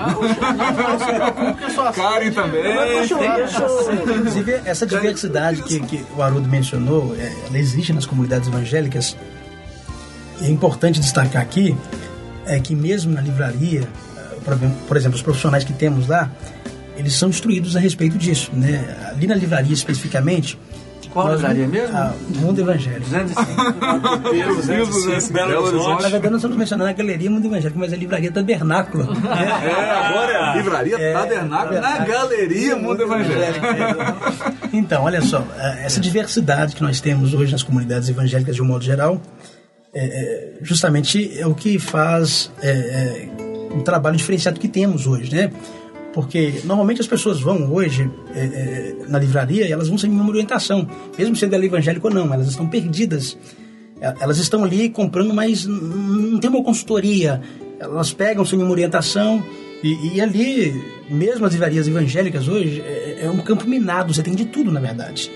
Karen também. Inclusive, essa diversidade que, que o Haroldo mencionou, é, ela existe nas comunidades evangélicas. E é importante destacar aqui é que mesmo na livraria, eh, por exemplo, os profissionais que temos lá, eles são instruídos a respeito disso, né? Ali na livraria especificamente, Qual nós- livraria mesmo? Ah, Mundo Evangélico. 205. Deus, Deus, Belo Na verdade, nós estamos mencionando a Galeria Mundo Evangélico, mas é a Livraria Tabernáculo. É, agora é a livraria Tabernáculo na Galeria Mundo Evangélico. Então, olha só, eh, essa diversidade que nós temos hoje nas comunidades evangélicas de um modo geral, é, é, justamente é o que faz é, é, um trabalho diferenciado que temos hoje, né? Porque normalmente as pessoas vão hoje é, é, na livraria e elas vão sem nenhuma orientação, mesmo sendo ela evangélica ou não, elas estão perdidas. É, Elas estão ali comprando, mas não tem uma consultoria. Elas pegam sem nenhuma orientação e, e ali, mesmo as livrarias evangélicas hoje, é, é um campo minado. Você tem de tudo, na verdade.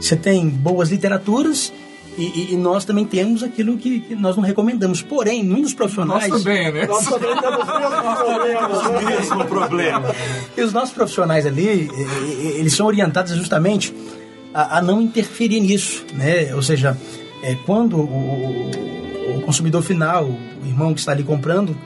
Você tem boas literaturas e, e- e nós também temos aquilo que, que nós não recomendamos. Porém, muitos profissionais... Nós também, né? Nós também temos né? Mesmo problema. E os nossos profissionais ali, eles são orientados justamente a, a não interferir nisso, né? Ou seja, eh, quando o, o- o consumidor final, o irmão que está ali comprando,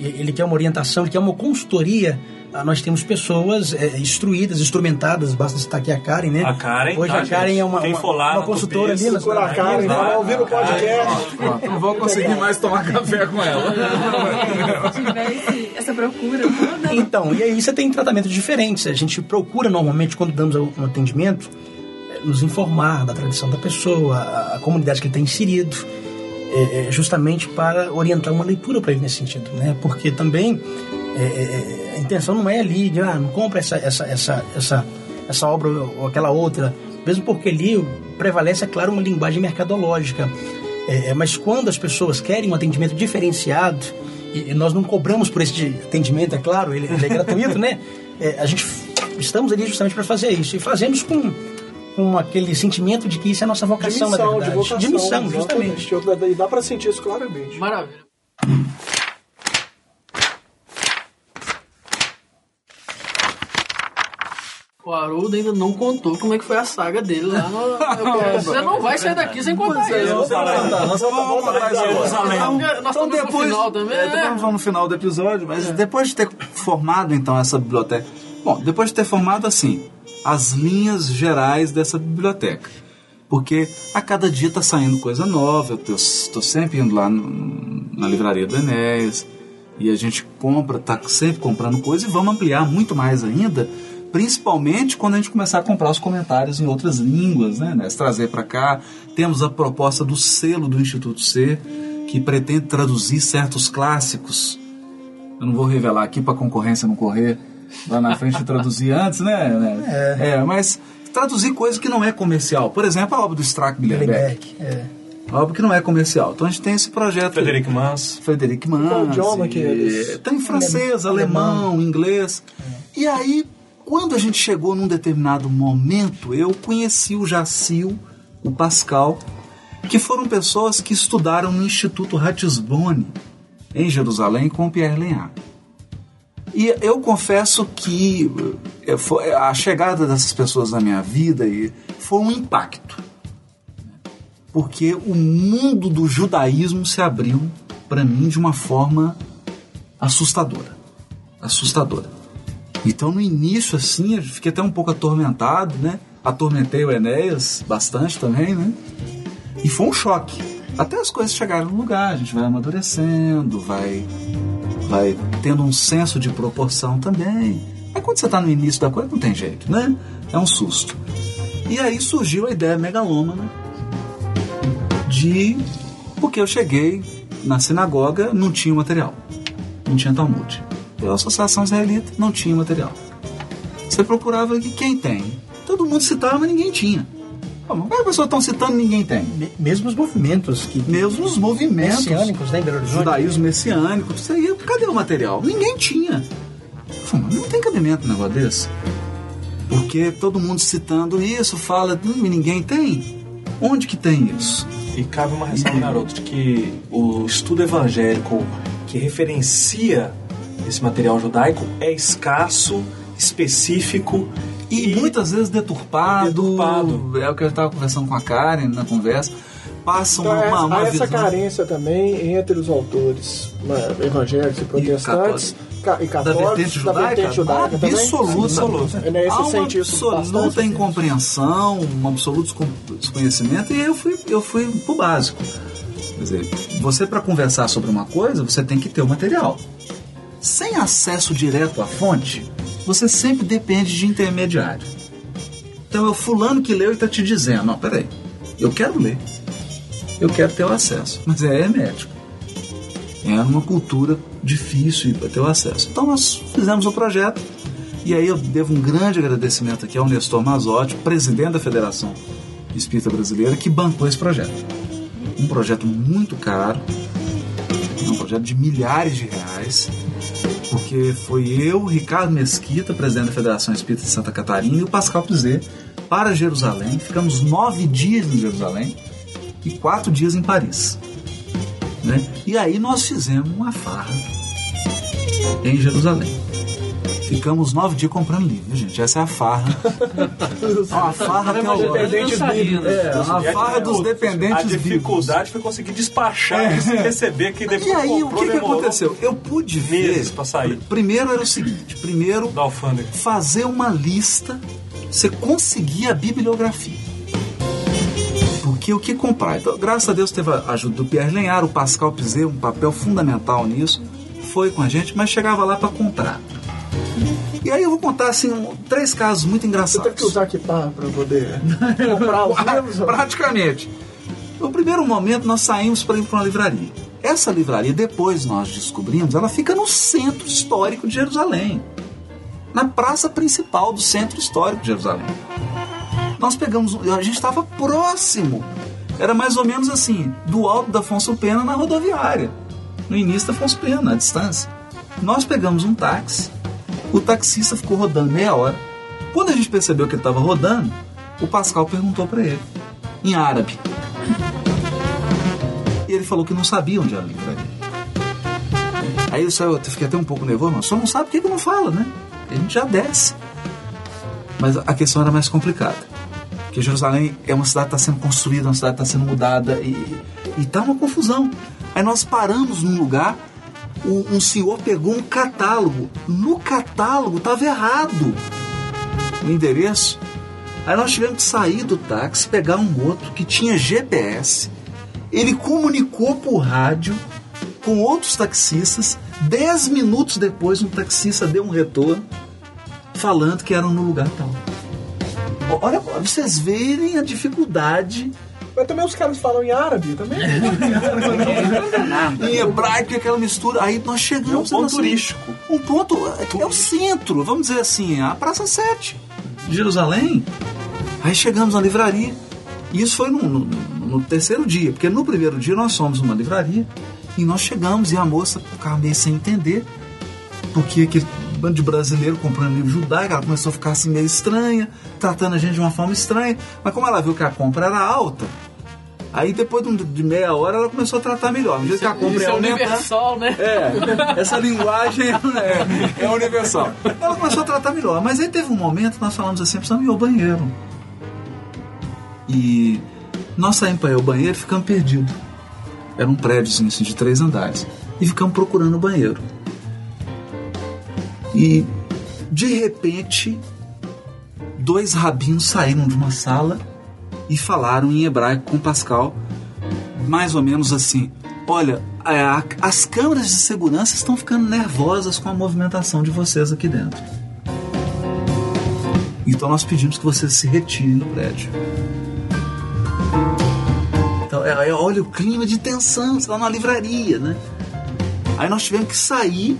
ele quer uma orientação, ele quer uma consultoria, nós temos pessoas é, instruídas, instrumentadas, basta citar aqui a Karen, né? A Karen, Hoje tá, a Karen gente? é uma, Quem uma, for lá uma consultora ali. na Procura a. Karen, vai ouvir o podcast. Pronto, não vou conseguir mais tomar café com ela. [LAUGHS] Se essa procura toda. Então, e aí você tem tratamentos diferentes. A gente procura normalmente, quando damos um atendimento, eh, nos informar da tradição da pessoa, a, a comunidade que ele está inserido, eh, eh, justamente para orientar uma leitura para ele nesse sentido, né? Porque também eh, eh, a intenção não é ali, de, ah, não compra essa, essa, essa, essa, essa obra ou aquela outra, mesmo porque ali prevalece, é claro, uma linguagem mercadológica. Eh, mas quando as pessoas querem um atendimento diferenciado, e nós não cobramos por esse atendimento, é claro, ele, ele é gratuito, né? [LAUGHS] É, a gente estamos ali justamente para fazer isso e fazemos com, com aquele sentimento de que isso é a nossa De vocação, na missão, verdade. de vocação. De missão, justamente. E dá pra sentir isso claramente. Maravilha. O Haroldo ainda não contou como é que foi a saga dele lá no. [LAUGHS] Eu- Você não vai sair daqui sem contar isso. Vamos contar, nós isso. Então, nós Então estamos no depois, final também, é, né? depois vamos no final do episódio, mas depois de ter formado então essa biblioteca, bom, depois de ter formado assim as linhas gerais dessa biblioteca, porque a cada dia está saindo coisa nova, eu estou sempre indo lá no- na livraria do Enéas e a gente compra, tá sempre comprando coisa e vamos ampliar muito mais ainda. Principalmente quando a gente começar a comprar os comentários em outras línguas, né? né? Trazer para cá. Temos a proposta do selo do Instituto C, que pretende traduzir certos clássicos. Eu não vou revelar aqui para a concorrência não correr lá na frente traduzir antes, né? né? É. mas traduzir coisa que não é comercial. Por exemplo, a obra do Strack Billerbeck. Beck, é. A obra que não é comercial. Então a gente tem esse projeto. Frederic Mans. Frederic Mans. Qual idioma que eles- Tem francês, alemão, inglês. E aí, quando a gente chegou num determinado momento, eu conheci o Jacil, o Pascal, que foram pessoas que estudaram no Instituto Ratisbonne, em Jerusalém, com o Pierre Lenhard. E eu confesso que eh, foi- a chegada dessas pessoas na minha vida foi um impacto porque o mundo do judaísmo se abriu para mim de uma forma assustadora. Assustadora. Então no início assim, eu fiquei até um pouco atormentado, né? Atormentei o Enéas bastante também, né? E foi um choque. Até as coisas chegarem no lugar, a gente vai amadurecendo, vai vai tendo um senso de proporção também. Mas quando você está no início da coisa, não tem jeito, né? É um susto. E aí surgiu a ideia megalômana de. Porque eu cheguei na sinagoga, não tinha material. Não tinha Talmud. Pela Associação Israelita, não tinha material. Você procurava que quem tem? Todo mundo citava, mas ninguém tinha. Como é que as pessoas estão citando e ninguém tem? Me- Mesmo os movimentos que Mesmo os movimentos messiânicos né, em Belo Horizonte. judaísmo messiânico, isso aí, cadê o material? Ninguém tinha. Mas não tem cabimento um negócio desse. Porque todo mundo citando isso, fala, "Hum, e ninguém tem. Onde que tem isso? E cabe uma ressalva, garoto, de que o estudo evangélico que referencia esse material judaico é escasso, específico E, muitas vezes deturpado, Deturpado. É o que eu estava conversando com a Karen na conversa. Passa uma, Então, uma, uma há essa visão. carência também entre os autores né, evangélicos e protestantes e da católicos, vertente judaica, vertente judaica também. absoluta. Absoluta. É nesse Há uma absoluta incompreensão, um absoluto descon- desconhecimento, e eu fui, eu fui pro básico. Quer dizer, você para conversar sobre uma coisa, você tem que ter o material. Sem acesso direto à fonte, você sempre depende de intermediário. Então é o fulano que leu e está te dizendo, não, peraí, eu quero ler. Eu quero ter o acesso. Mas é hermético. Era uma cultura difícil para ter o acesso. Então nós fizemos o projeto e aí eu devo um grande agradecimento aqui ao Nestor Mazotti, presidente da Federação Espírita Brasileira, que bancou esse projeto. Um projeto muito caro, um projeto de milhares de reais, porque foi eu, Ricardo Mesquita, presidente da Federação Espírita de Santa Catarina, e o Pascal Pizet para Jerusalém. Ficamos nove dias em Jerusalém e quatro dias em Paris. Né? E aí nós fizemos uma farra em Jerusalém. Ficamos nove dias comprando livro, gente. Essa é a farra. [LAUGHS] a farra Tá que é o... Dependentes bíblicos. É, a E a farra dos dependentes A dificuldade foi conseguir despachar esse receber que depois E aí, o que, que aconteceu? Eu pude ver. Pra sair Primeiro era o seguinte: primeiro, da alfândega. fazer uma lista, você conseguir a bibliografia. Porque o que comprar? Então, graças a Deus teve a ajuda do Pierre Lenhar, o Pascal Pizet, um papel fundamental nisso, foi com a gente, mas chegava lá para comprar. E aí eu vou contar assim um- três casos muito Você engraçados. teve que usar que pá pra poder [LAUGHS] comprar os livros? Praticamente. No primeiro momento, nós saímos para ir para uma livraria. Essa livraria, depois nós descobrimos, ela fica no centro histórico de Jerusalém. Na praça principal do centro histórico de Jerusalém. Nós pegamos, um- a gente estava próximo. Era mais ou menos assim, do alto da Afonso Pena na rodoviária. No início da Afonso Pena, à distância. Nós pegamos um táxi, o taxista ficou rodando meia hora. Quando a gente percebeu que ele estava rodando, o Pascal perguntou para ele, em árabe. E ele falou que não sabia onde era a livraria. Aí eu, eu fiquei até um pouco nervoso, mas só não sabe por que não fala, né? A gente já desce. Mas a questão era mais complicada. Porque Jerusalém é uma cidade que está sendo construída, uma cidade que está sendo mudada e, e tá uma confusão. Aí nós paramos num lugar, um senhor pegou um catálogo. No catálogo estava errado o endereço. Aí nós tivemos que sair do táxi, pegar um outro que tinha GPS. Ele comunicou por rádio com outros taxistas. Dez minutos depois, um taxista deu um retorno falando que eram no lugar tal. Olha, vocês verem a dificuldade Mas também os caras falam em árabe também. [LAUGHS] em hebraico, aquela mistura. Aí nós chegamos. É um ponto assim, turístico. Um ponto. É o centro, vamos dizer assim, a Praça 7 de Jerusalém. Aí chegamos na livraria. E isso foi no, no- no terceiro dia, porque no primeiro dia nós fomos numa livraria e nós chegamos e a moça ficava meio sem entender, porque aquele bando de brasileiro comprando livro judaico, ela começou a ficar assim meio estranha, tratando a gente de uma forma estranha, mas como ela viu que a compra era alta, aí depois de meia hora ela começou a tratar melhor. No jeito que a compra Isso é universal, né? é, essa linguagem é, é universal. Ela começou a tratar melhor, mas aí teve um momento que nós falamos assim, precisamos ir ao banheiro. E nós saímos para ir ao banheiro e ficamos perdidos. Era um prédio assim, de três andares. E ficamos procurando o banheiro. E de repente, dois rabinos saíram de uma sala e falaram em hebraico com Pascal, mais ou menos assim: Olha, a- as câmeras de segurança estão ficando nervosas com a movimentação de vocês aqui dentro. Então nós pedimos que vocês se retirem do prédio. Então, é, é, olha o clima de tensão, você está numa livraria, né? Aí nós tivemos que sair,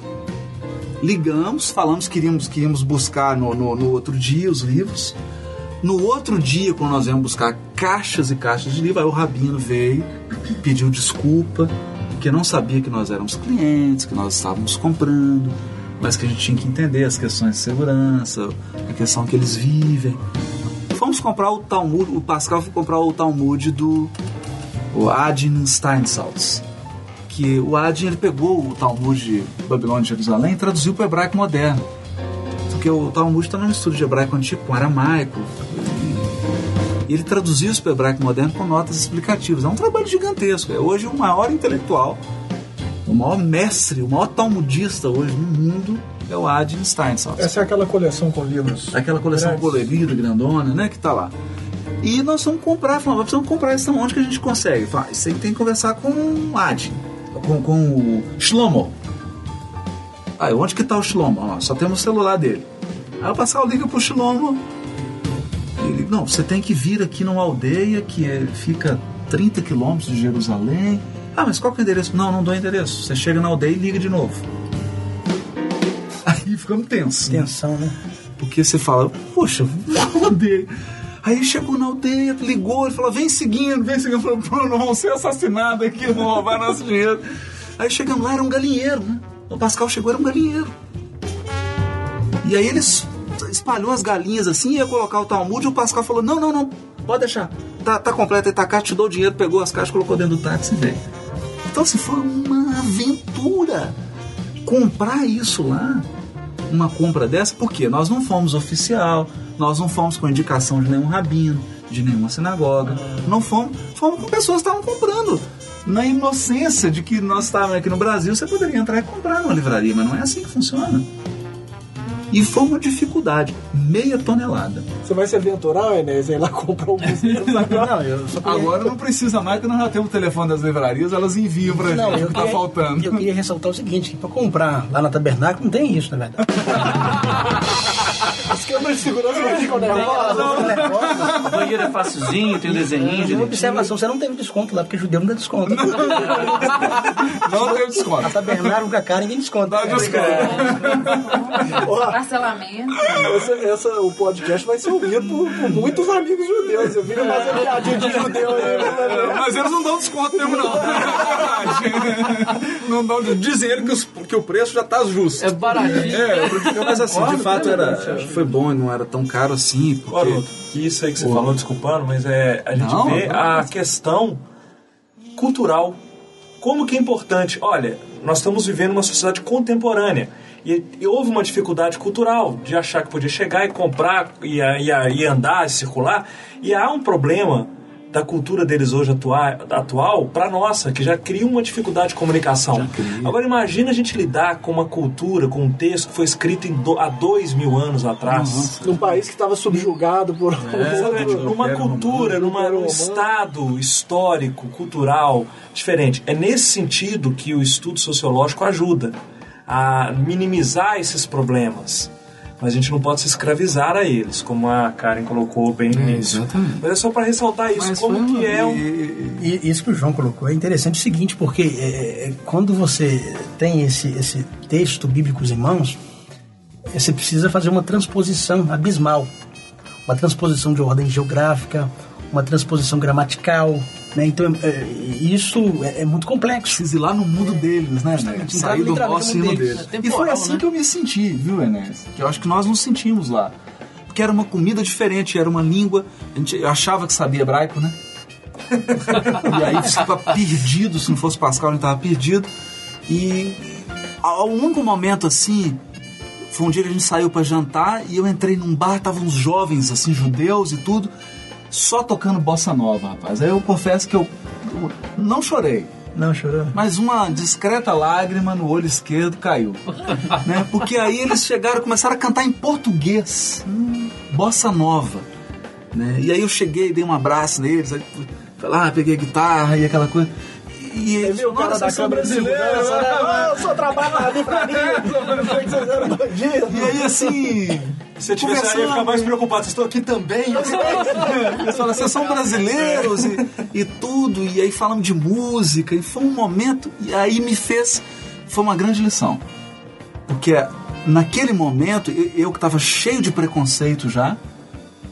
ligamos, falamos que iríamos, que iríamos buscar no, no, no outro dia os livros. No outro dia, quando nós íamos buscar caixas e caixas de livro, aí o Rabino veio, pediu desculpa, que não sabia que nós éramos clientes, que nós estávamos comprando, mas que a gente tinha que entender as questões de segurança, a questão que eles vivem. Fomos comprar o Talmud, o Pascal foi comprar o Talmud do o Adin Steinsaltz. Que o Adin ele pegou o Talmud de Babilônia de Jerusalém e traduziu para o hebraico moderno. Porque o Talmud está numa mistura de hebraico antigo com aramaico. E ele traduziu isso para o hebraico moderno com notas explicativas. É um trabalho gigantesco. É hoje o maior intelectual, o maior mestre, o maior talmudista hoje no mundo é o Adin Steinsaltz. Essa é aquela coleção com livros. Aquela coleção grandes. colorida, grandona, né? Que tá lá. E nós vamos comprar, falamos, precisamos comprar isso onde que a gente consegue? Fala, isso aí tem que conversar com o Adin, com, com o Shlomo. Aí, onde que tá o Shlomo? Ó, só temos o celular dele. Aí o Pascal liga pro Shlomo. Ele, não, você tem que vir aqui numa aldeia que é- fica 30 quilômetros de Jerusalém. Ah, mas qual que é o endereço? Não, não dou endereço. Você chega na aldeia e liga de novo. [LAUGHS] Aí ficamos tensos. Tensão, né? Porque você fala, poxa, [LAUGHS] aldeia. Aí chegou na aldeia, ligou, ele falou, vem seguindo, vem seguindo. Falou, Bruno, vamos ser assassinados aqui, vão roubar nosso dinheiro. Aí chegamos lá, era um galinheiro, né? O Pascal chegou, era um galinheiro. E aí eles espalhou as galinhas assim, ia colocar o Talmud, e o Pascal falou, não, não, não, pode deixar. Tá, tá completo, tá caixa, te dou o dinheiro, pegou as caixas, colocou dentro do táxi e veio. Então assim, foi uma aventura. Comprar isso lá uma compra dessa, porque nós não fomos oficial, nós não fomos com indicação de nenhum rabino, de nenhuma sinagoga, não fomos, fomos com pessoas que estavam comprando. Na inocência de que nós estávamos aqui no Brasil, você poderia entrar e comprar numa livraria, mas não é assim que funciona. E foi uma dificuldade, meia tonelada. Você vai se aventurar, Enéas, ir lá comprar alguns livros agora? Não, eu só queria- Agora não precisa mais, porque nós já temos o telefone das livrarias, elas enviam pra Não, gente eu o que tá queria- faltando. Eu queria ressaltar o seguinte, que para comprar lá na Tabernáculo não tem isso, na verdade. [LAUGHS] As câmeras de segurança não ficam nervosas. O banheiro é facilzinho, tem um desenhinho Uma observação, você não teve desconto lá, porque judeu não dá desconto. Não tem desconto. A Tabernáculo com a cara ninguém desconta. Dá desconto. Parcelamento. Essa, o podcast vai ser ouvido por, por muitos amigos judeus. Eu vi mais uma piadinha de judeu aí. né? Mas eles não dão desconto mesmo, não. [LAUGHS] Não dão Dizem que, os- que o preço já tá justo. É baratinho. É, porque- mas assim, de fato era, foi bom e não era tão caro assim. Porque... Que isso aí que você falou, desculpando, mas é, a gente Não, vê não, a não. questão cultural. Como que é importante? Olha, nós estamos vivendo uma sociedade contemporânea. E, e houve uma dificuldade cultural de achar que podia chegar e comprar e, e, e andar, e circular. E há um problema da cultura deles hoje atua, atual para nossa, que já cria uma dificuldade de comunicação. Agora imagina a gente lidar com uma cultura, com um texto que foi escrito em do- há dois mil anos atrás. Num país que estava subjugado por Exatamente, outro. numa cultura, numa, num estado histórico, cultural diferente. É nesse sentido que o estudo sociológico ajuda a minimizar esses problemas. Mas a gente não pode se escravizar a eles, como a Karen colocou bem É, início. exatamente. Mas é só para ressaltar isso, Mas como que é um... e- E isso que o João colocou é interessante o seguinte, porque é, é, quando você tem esse, esse texto bíblico em mãos, você precisa fazer uma transposição abismal. Uma transposição de ordem geográfica, uma transposição gramatical. Né? Então, é, isso é, é muito complexo. Lá no mundo deles, né? Justamente, Sair do nosso hino mundo deles. deles. É e foi assim né? que eu me senti, viu, Enéas? Que eu acho que nós nos sentimos lá. Porque era uma comida diferente, era uma língua. A gente eu achava que sabia hebraico, né? [LAUGHS] e aí ficava perdido, se não fosse Pascal, a gente tava perdido. E ao único momento assim, foi um dia que a gente saiu para jantar e eu entrei num bar, estavam uns jovens, assim, judeus e tudo, só tocando bossa nova, rapaz. Aí eu confesso que eu, eu não chorei. Não, chorou? Mas uma discreta lágrima no olho esquerdo caiu. [LAUGHS] né? Porque aí eles chegaram começaram a cantar em português. Bossa nova. Né? E aí eu cheguei, dei um abraço neles, aí fui lá, peguei a guitarra e aquela coisa. E eles viu o cara "Nossa, da câmera de brasileiros, segurança, né? né?" Ah, eu que vocês eram bandidos. E aí assim. Se eu tivesse aí, eu ia ficar mais preocupado. Vocês estão aqui também? [LAUGHS] Falam, vocês são brasileiros e, e tudo, e aí falamos de música, e foi um momento, e aí me fez, foi uma grande lição. Porque naquele momento, eu, eu que estava cheio de preconceito já,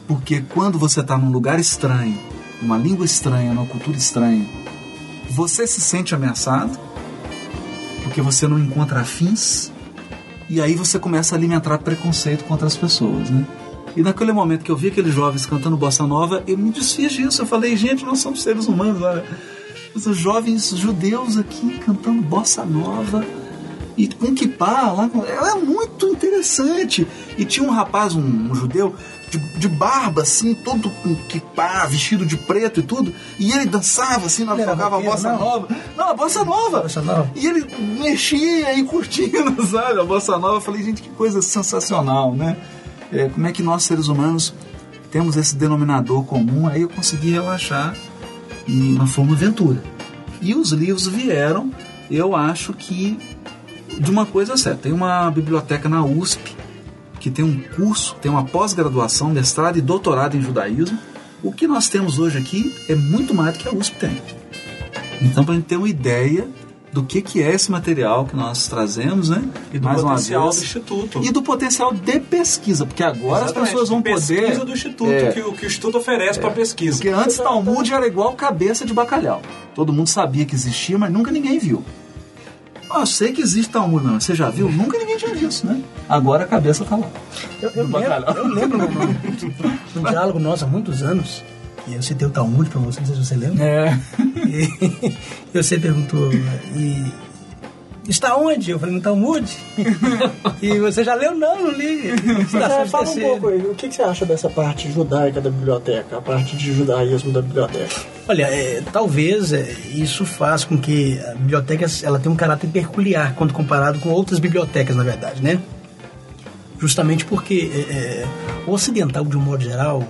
porque quando você está num lugar estranho, numa língua estranha, numa cultura estranha, você se sente ameaçado, porque você não encontra afins, e aí você começa a alimentar preconceito contra as pessoas, né? E naquele momento que eu vi aqueles jovens cantando bossa nova, eu me desfiz disso. Eu falei, gente, nós somos seres humanos, olha. Os jovens judeus aqui cantando bossa nova e com kippah lá. com- É muito interessante. E tinha um rapaz, um, um judeu, de, de barba, assim, todo kippah, vestido de preto e tudo. E ele dançava, assim, era tocava a bossa não? nova. Não, a bossa nova. Bossa nova. E ele mexia e curtindo, [LAUGHS] sabe? A bossa nova. Eu falei, gente, que coisa sensacional, né? É, como é que nós, seres humanos, temos esse denominador comum? Aí eu consegui relaxar e uma forma aventura. E os livros vieram, eu acho que de uma coisa certa. Tem uma biblioteca na USP que tem um curso, tem uma pós-graduação, mestrado e doutorado em judaísmo. O que nós temos hoje aqui é muito mais do que a USP tem. Então, para a gente ter uma ideia do que, que é esse material que nós trazemos, né? E do mais potencial do Instituto. E do potencial de pesquisa, porque agora as Exatamente, pessoas vão pesquisa poder. do Instituto, É. que, o, que o Instituto oferece para pesquisa. Porque antes Talmud era igual cabeça de bacalhau. Todo mundo sabia que existia, mas nunca ninguém viu. Ah, eu sei que existe Talmud, não. Você já viu? Nunca ninguém tinha visto, né? Agora a cabeça tá lá. Eu, eu lembro, eu lembro no diálogo nosso há muitos anos, e eu citei o Talmud pra você, não sei se você lembra. É. E [LAUGHS] você perguntou, e está onde? Eu falei, no Talmud. [LAUGHS] e você já leu? Não, não li. É, fala um pouco aí, o que, que você acha dessa parte judaica da biblioteca, a parte de judaísmo da biblioteca? Olha, é, talvez é, isso faz com que a biblioteca ela tenha um caráter peculiar quando comparado com outras bibliotecas, na verdade, né? Justamente porque é, é, o ocidental, de um modo geral,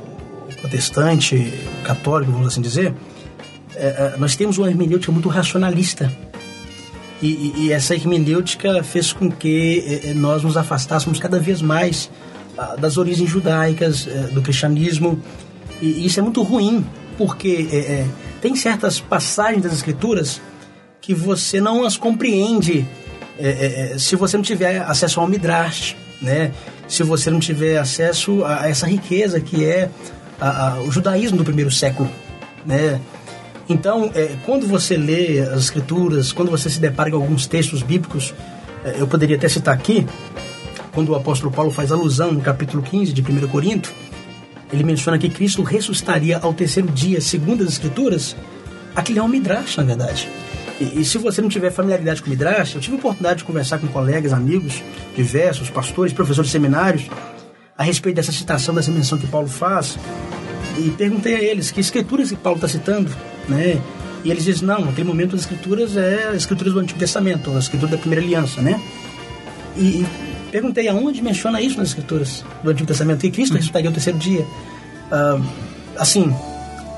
o protestante, o católico, vamos assim dizer, é, nós temos uma hermenêutica muito racionalista. E, e- essa hermenêutica fez com que é, é, nós nos afastássemos cada vez mais ah, das origens judaicas, é, do cristianismo. E, isso é muito ruim, porque é, tem certas passagens das escrituras que você não as compreende é, se você não tiver acesso ao Midrash, né? Se você não tiver acesso a essa riqueza que é a- a- o judaísmo do primeiro século, né? Então, é, quando você lê as escrituras, quando você se depara com alguns textos bíblicos, é, eu poderia até citar aqui, quando o apóstolo Paulo faz alusão no capítulo 15 de 1 Corinto, ele menciona que Cristo ressuscitaria ao terceiro dia, segundo as Escrituras. Aquilo é um Midrash, na verdade. E, e se você não tiver familiaridade com Midrash, eu tive a oportunidade de conversar com colegas, amigos diversos, pastores, professores de seminários, a respeito dessa citação, dessa menção que Paulo faz, e perguntei a eles que escrituras que Paulo está citando, né? E eles dizem, não, naquele momento as escrituras é as escrituras do Antigo Testamento, a escritura da primeira aliança, né? E, e perguntei aonde menciona isso nas escrituras do Antigo Testamento, que Cristo ressuscitaria ao terceiro dia. Ah, assim,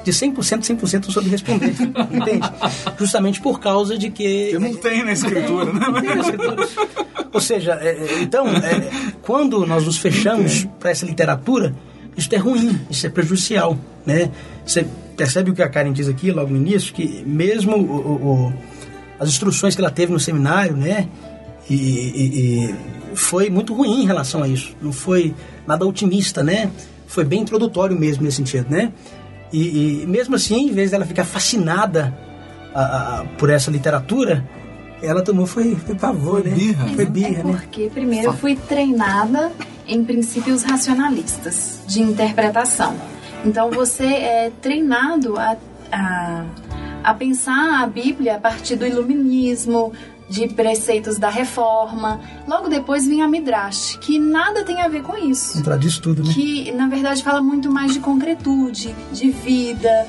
de 100%, 100% eu soube responder, [LAUGHS] entende? Justamente por causa de que... Eu não tenho na escritura, né? Não tem na escritura. Ou seja, é, é, então, é, quando nós nos fechamos para essa literatura, isso é ruim, isso é prejudicial, né? Você percebe o que a Karen diz aqui logo no início, que mesmo o- o- o- as instruções que ela teve no seminário, né? E, e- e foi muito ruim em relação a isso. Não foi nada otimista, né? Foi bem introdutório mesmo nesse sentido, né? E, e mesmo assim, em vez dela ficar fascinada a- a- a- por essa literatura, ela tomou foi, foi pavor, né? birra, Foi birra, É né? porque primeiro eu fui treinada em princípios racionalistas de interpretação. Então você é treinado a, a, a pensar a Bíblia a partir do iluminismo, de preceitos da reforma. Logo depois vem a Midrash, que nada tem a ver com isso Contradiz tudo, né? que na verdade fala muito mais de concretude, de vida,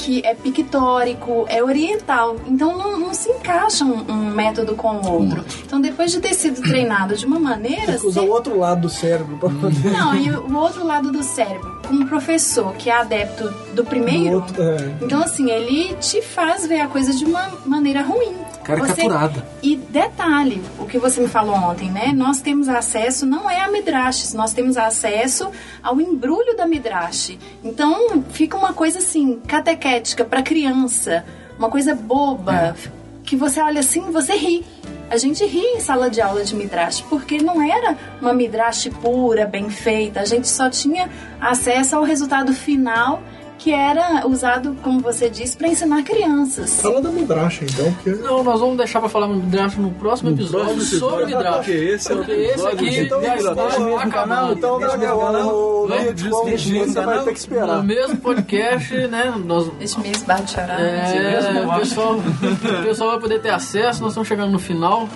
que é pictórico, é oriental. Então não, não se encaixa um, um método com o outro. Então depois de ter sido treinado de uma maneira, Tem que usar o outro lado do cérebro pra poder... não, e o outro lado do cérebro, com um professor que é adepto do primeiro, outro, é. então assim, ele te faz ver a coisa de uma maneira ruim. Caricaturada. E detalhe, o que você me falou ontem, né? Nós temos acesso, não é a Midrash, nós temos acesso ao embrulho da Midrash. Então fica uma coisa assim, catequética para criança, uma coisa boba, que você olha assim e você ri. A gente ri em sala de aula de Midrash, porque não era uma Midrash pura, bem feita. A gente só tinha acesso ao resultado final, que era usado, como você disse, para ensinar crianças. Fala da Midrash, então, porque... Não, nós vamos deixar pra falar no Midrash no próximo episódio próximo sobre episódio, Midrash. porque esse é o esse episódio aqui Então, já está então, acabando. Então, mesmo canal? o Né? vídeo de como Nesse mesmo você vai ter que esperar. No mesmo podcast, né? Nós, Este mês bate chorar. é, o, pessoal, o pessoal vai poder ter acesso. Nós estamos chegando no final.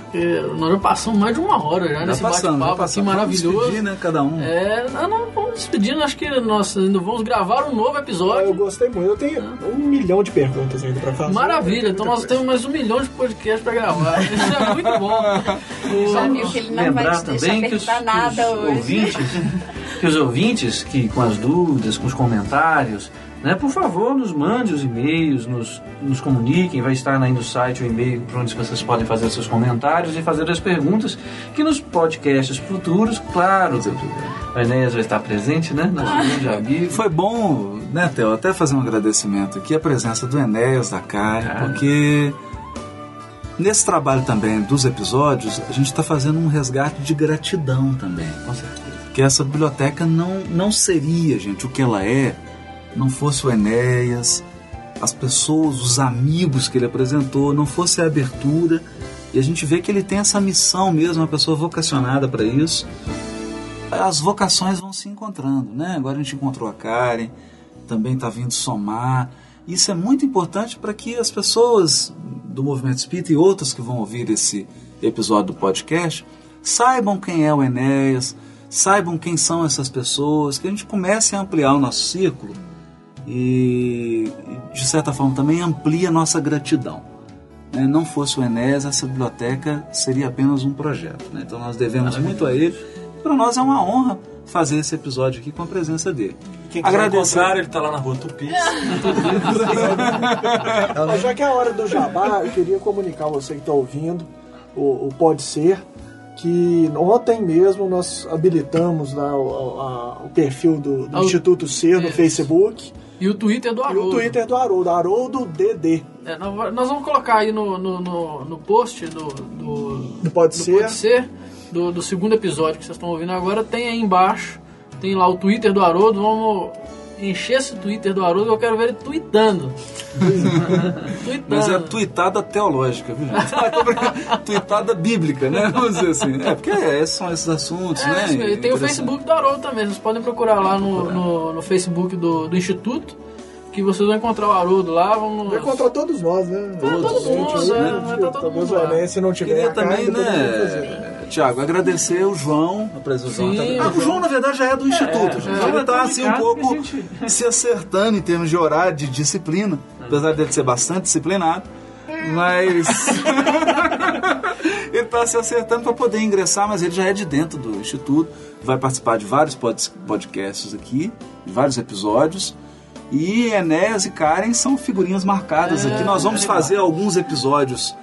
Nós já passamos mais de uma hora já, Já nesse bate-papo aqui passamos. Vamos maravilhoso. despedir, né, cada um. É, não, não, vamos despedindo. Acho que nós ainda vamos gravar um novo Eu episódio. gostei muito. Eu tenho um milhão de perguntas ainda pra fazer. Maravilha, então nós temos mais um milhão de podcasts pra gravar. Isso é muito bom. [LAUGHS] Já viu que ele não vai Lembrar te deixar também que os, perguntar nada que os hoje. ouvintes, que os ouvintes que com as dúvidas, com os comentários, né, por favor, nos mande os e-mails, nos, nos comuniquem, vai estar aí no site o e-mail para onde vocês podem fazer seus comentários e fazer as perguntas que nos podcasts futuros, claro, o Enéas vai estar presente, né, nosso grande amigo. Foi bom, né, Theo, até fazer um agradecimento aqui, a presença do Enéas, da Karen, Ah. porque nesse trabalho também dos episódios, a gente está fazendo um resgate de gratidão também. Com certeza. Que essa biblioteca não, não seria, gente, o que ela é, não fosse o Enéas, as pessoas, os amigos que ele apresentou, não fosse a abertura. E a gente vê que ele tem essa missão mesmo, uma pessoa vocacionada para isso as vocações vão se encontrando, né? Agora a gente encontrou a Karen, também está vindo somar. Isso é muito importante para que as pessoas do movimento espírita e outras que vão ouvir esse, episódio do podcast, saibam quem é o Enéas, saibam quem são essas pessoas, que a gente comece a ampliar o nosso círculo e, de certa forma, também amplia a nossa gratidão. Né? Não fosse o Enéas, essa biblioteca seria apenas um projeto. Né? Então nós devemos muito a ele. Para nós é uma honra fazer esse episódio aqui com a presença dele. Quem Agradecer. ele tá lá na rua Tupi. [LAUGHS] Mas já que é a hora do jabá, eu queria comunicar a você que está ouvindo, o, o Pode Ser, que ontem mesmo nós habilitamos lá o, a- o perfil do, do Instituto Ser no. Facebook E o Twitter do e Haroldo. o Twitter do Haroldo, Haroldo DD. É, nós nós vamos colocar aí no, no, no, no post do, do, Do Pode do Ser. Pode Ser, do, do segundo episódio que vocês estão ouvindo agora, tem aí embaixo, tem lá o Twitter do Haroldo, vamos encher esse Twitter do Haroldo, eu quero ver ele tweetando. [LAUGHS] tweetando. Mas é tuitada teológica, viu, tuitada [LAUGHS] bíblica, né? Vamos dizer assim. É, porque é, são esses assuntos, É, né? isso. E tem o. Facebook do Haroldo também. Vocês podem procurar lá no, no, no Facebook do, do Instituto, que vocês vão encontrar o Haroldo lá. Vamos... Vai encontrar todos nós, né? todo Todos, mundo, gente, é, né? vai estar todo Talvez mundo o lá. Enéas, se não tiver Queria a cara, também, né, Tiago, agradecer o João, a presença do João. Sim, também. Ah, o João, na verdade, já é do Instituto. gente. é. ele está assim um pouco gente- [LAUGHS] se acertando em termos de horário, de disciplina. Apesar dele ser bastante disciplinado. Mas. [LAUGHS] ele está se acertando para poder ingressar, mas ele já é de dentro do Instituto. Vai participar de vários pod- podcasts aqui, de vários episódios. E Enéas e Karen são figurinhas marcadas aqui. Nós vamos fazer alguns episódios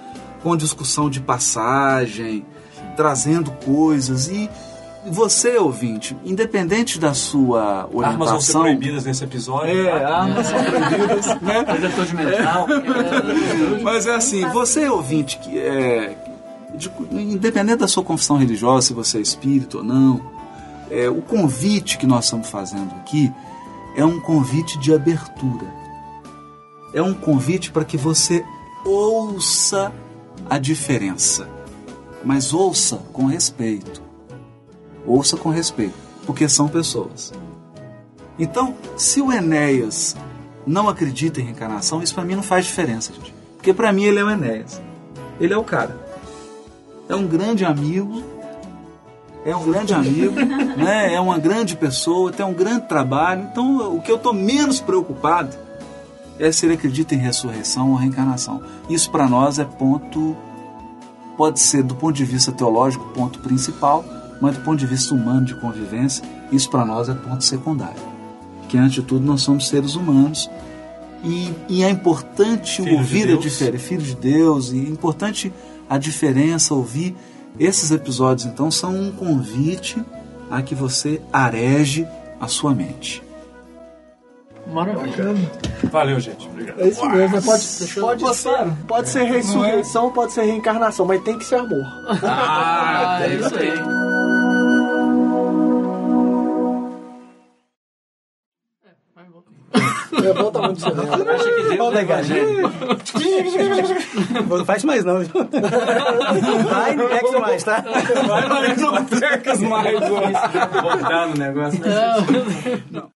com discussão de passagem, trazendo coisas. E você, ouvinte, independente da sua Armas vão ser orientação. proibidas nesse episódio. É, tá? armas são proibidas, [LAUGHS] né? Projetor de metal. Mas é assim, você ouvinte que é. de- independente da sua confissão religiosa, se você é espírito ou não, é, o convite que nós estamos fazendo aqui é um convite de abertura. É um convite para que você ouça a diferença. Mas ouça com respeito. Ouça com respeito, porque são pessoas. Então, se o Enéas não acredita em reencarnação, isso para mim não faz diferença, gente. Porque para mim ele é o Enéas. Ele é o cara. É um grande amigo. É um grande amigo, [LAUGHS] né? É uma grande pessoa, tem um grande trabalho. Então, o que eu estou menos preocupado é se ele acredita em ressurreição ou reencarnação. Isso para nós é ponto pode ser do ponto de vista teológico ponto principal, mas do ponto de vista humano de convivência, isso para nós é ponto secundário. Que antes de tudo nós somos seres humanos e, e é importante Filho de ouvir a Deus. diferença, filho de Deus, e é importante a diferença, ouvir esses episódios. Então são um convite a que você areje a sua mente. Maravilha. Valeu, gente. Obrigado. É isso mesmo, né? pode, pode, ser, pode ser ressurreição, pode ser reencarnação, mas tem que ser amor. Ah, é isso aí. É bom tamanho do cinema. Acha que Deus é evangélico. Não faz mais não. viu? Vai, não pegue mais, tá? Não percas mais, Voltar no negócio. Não.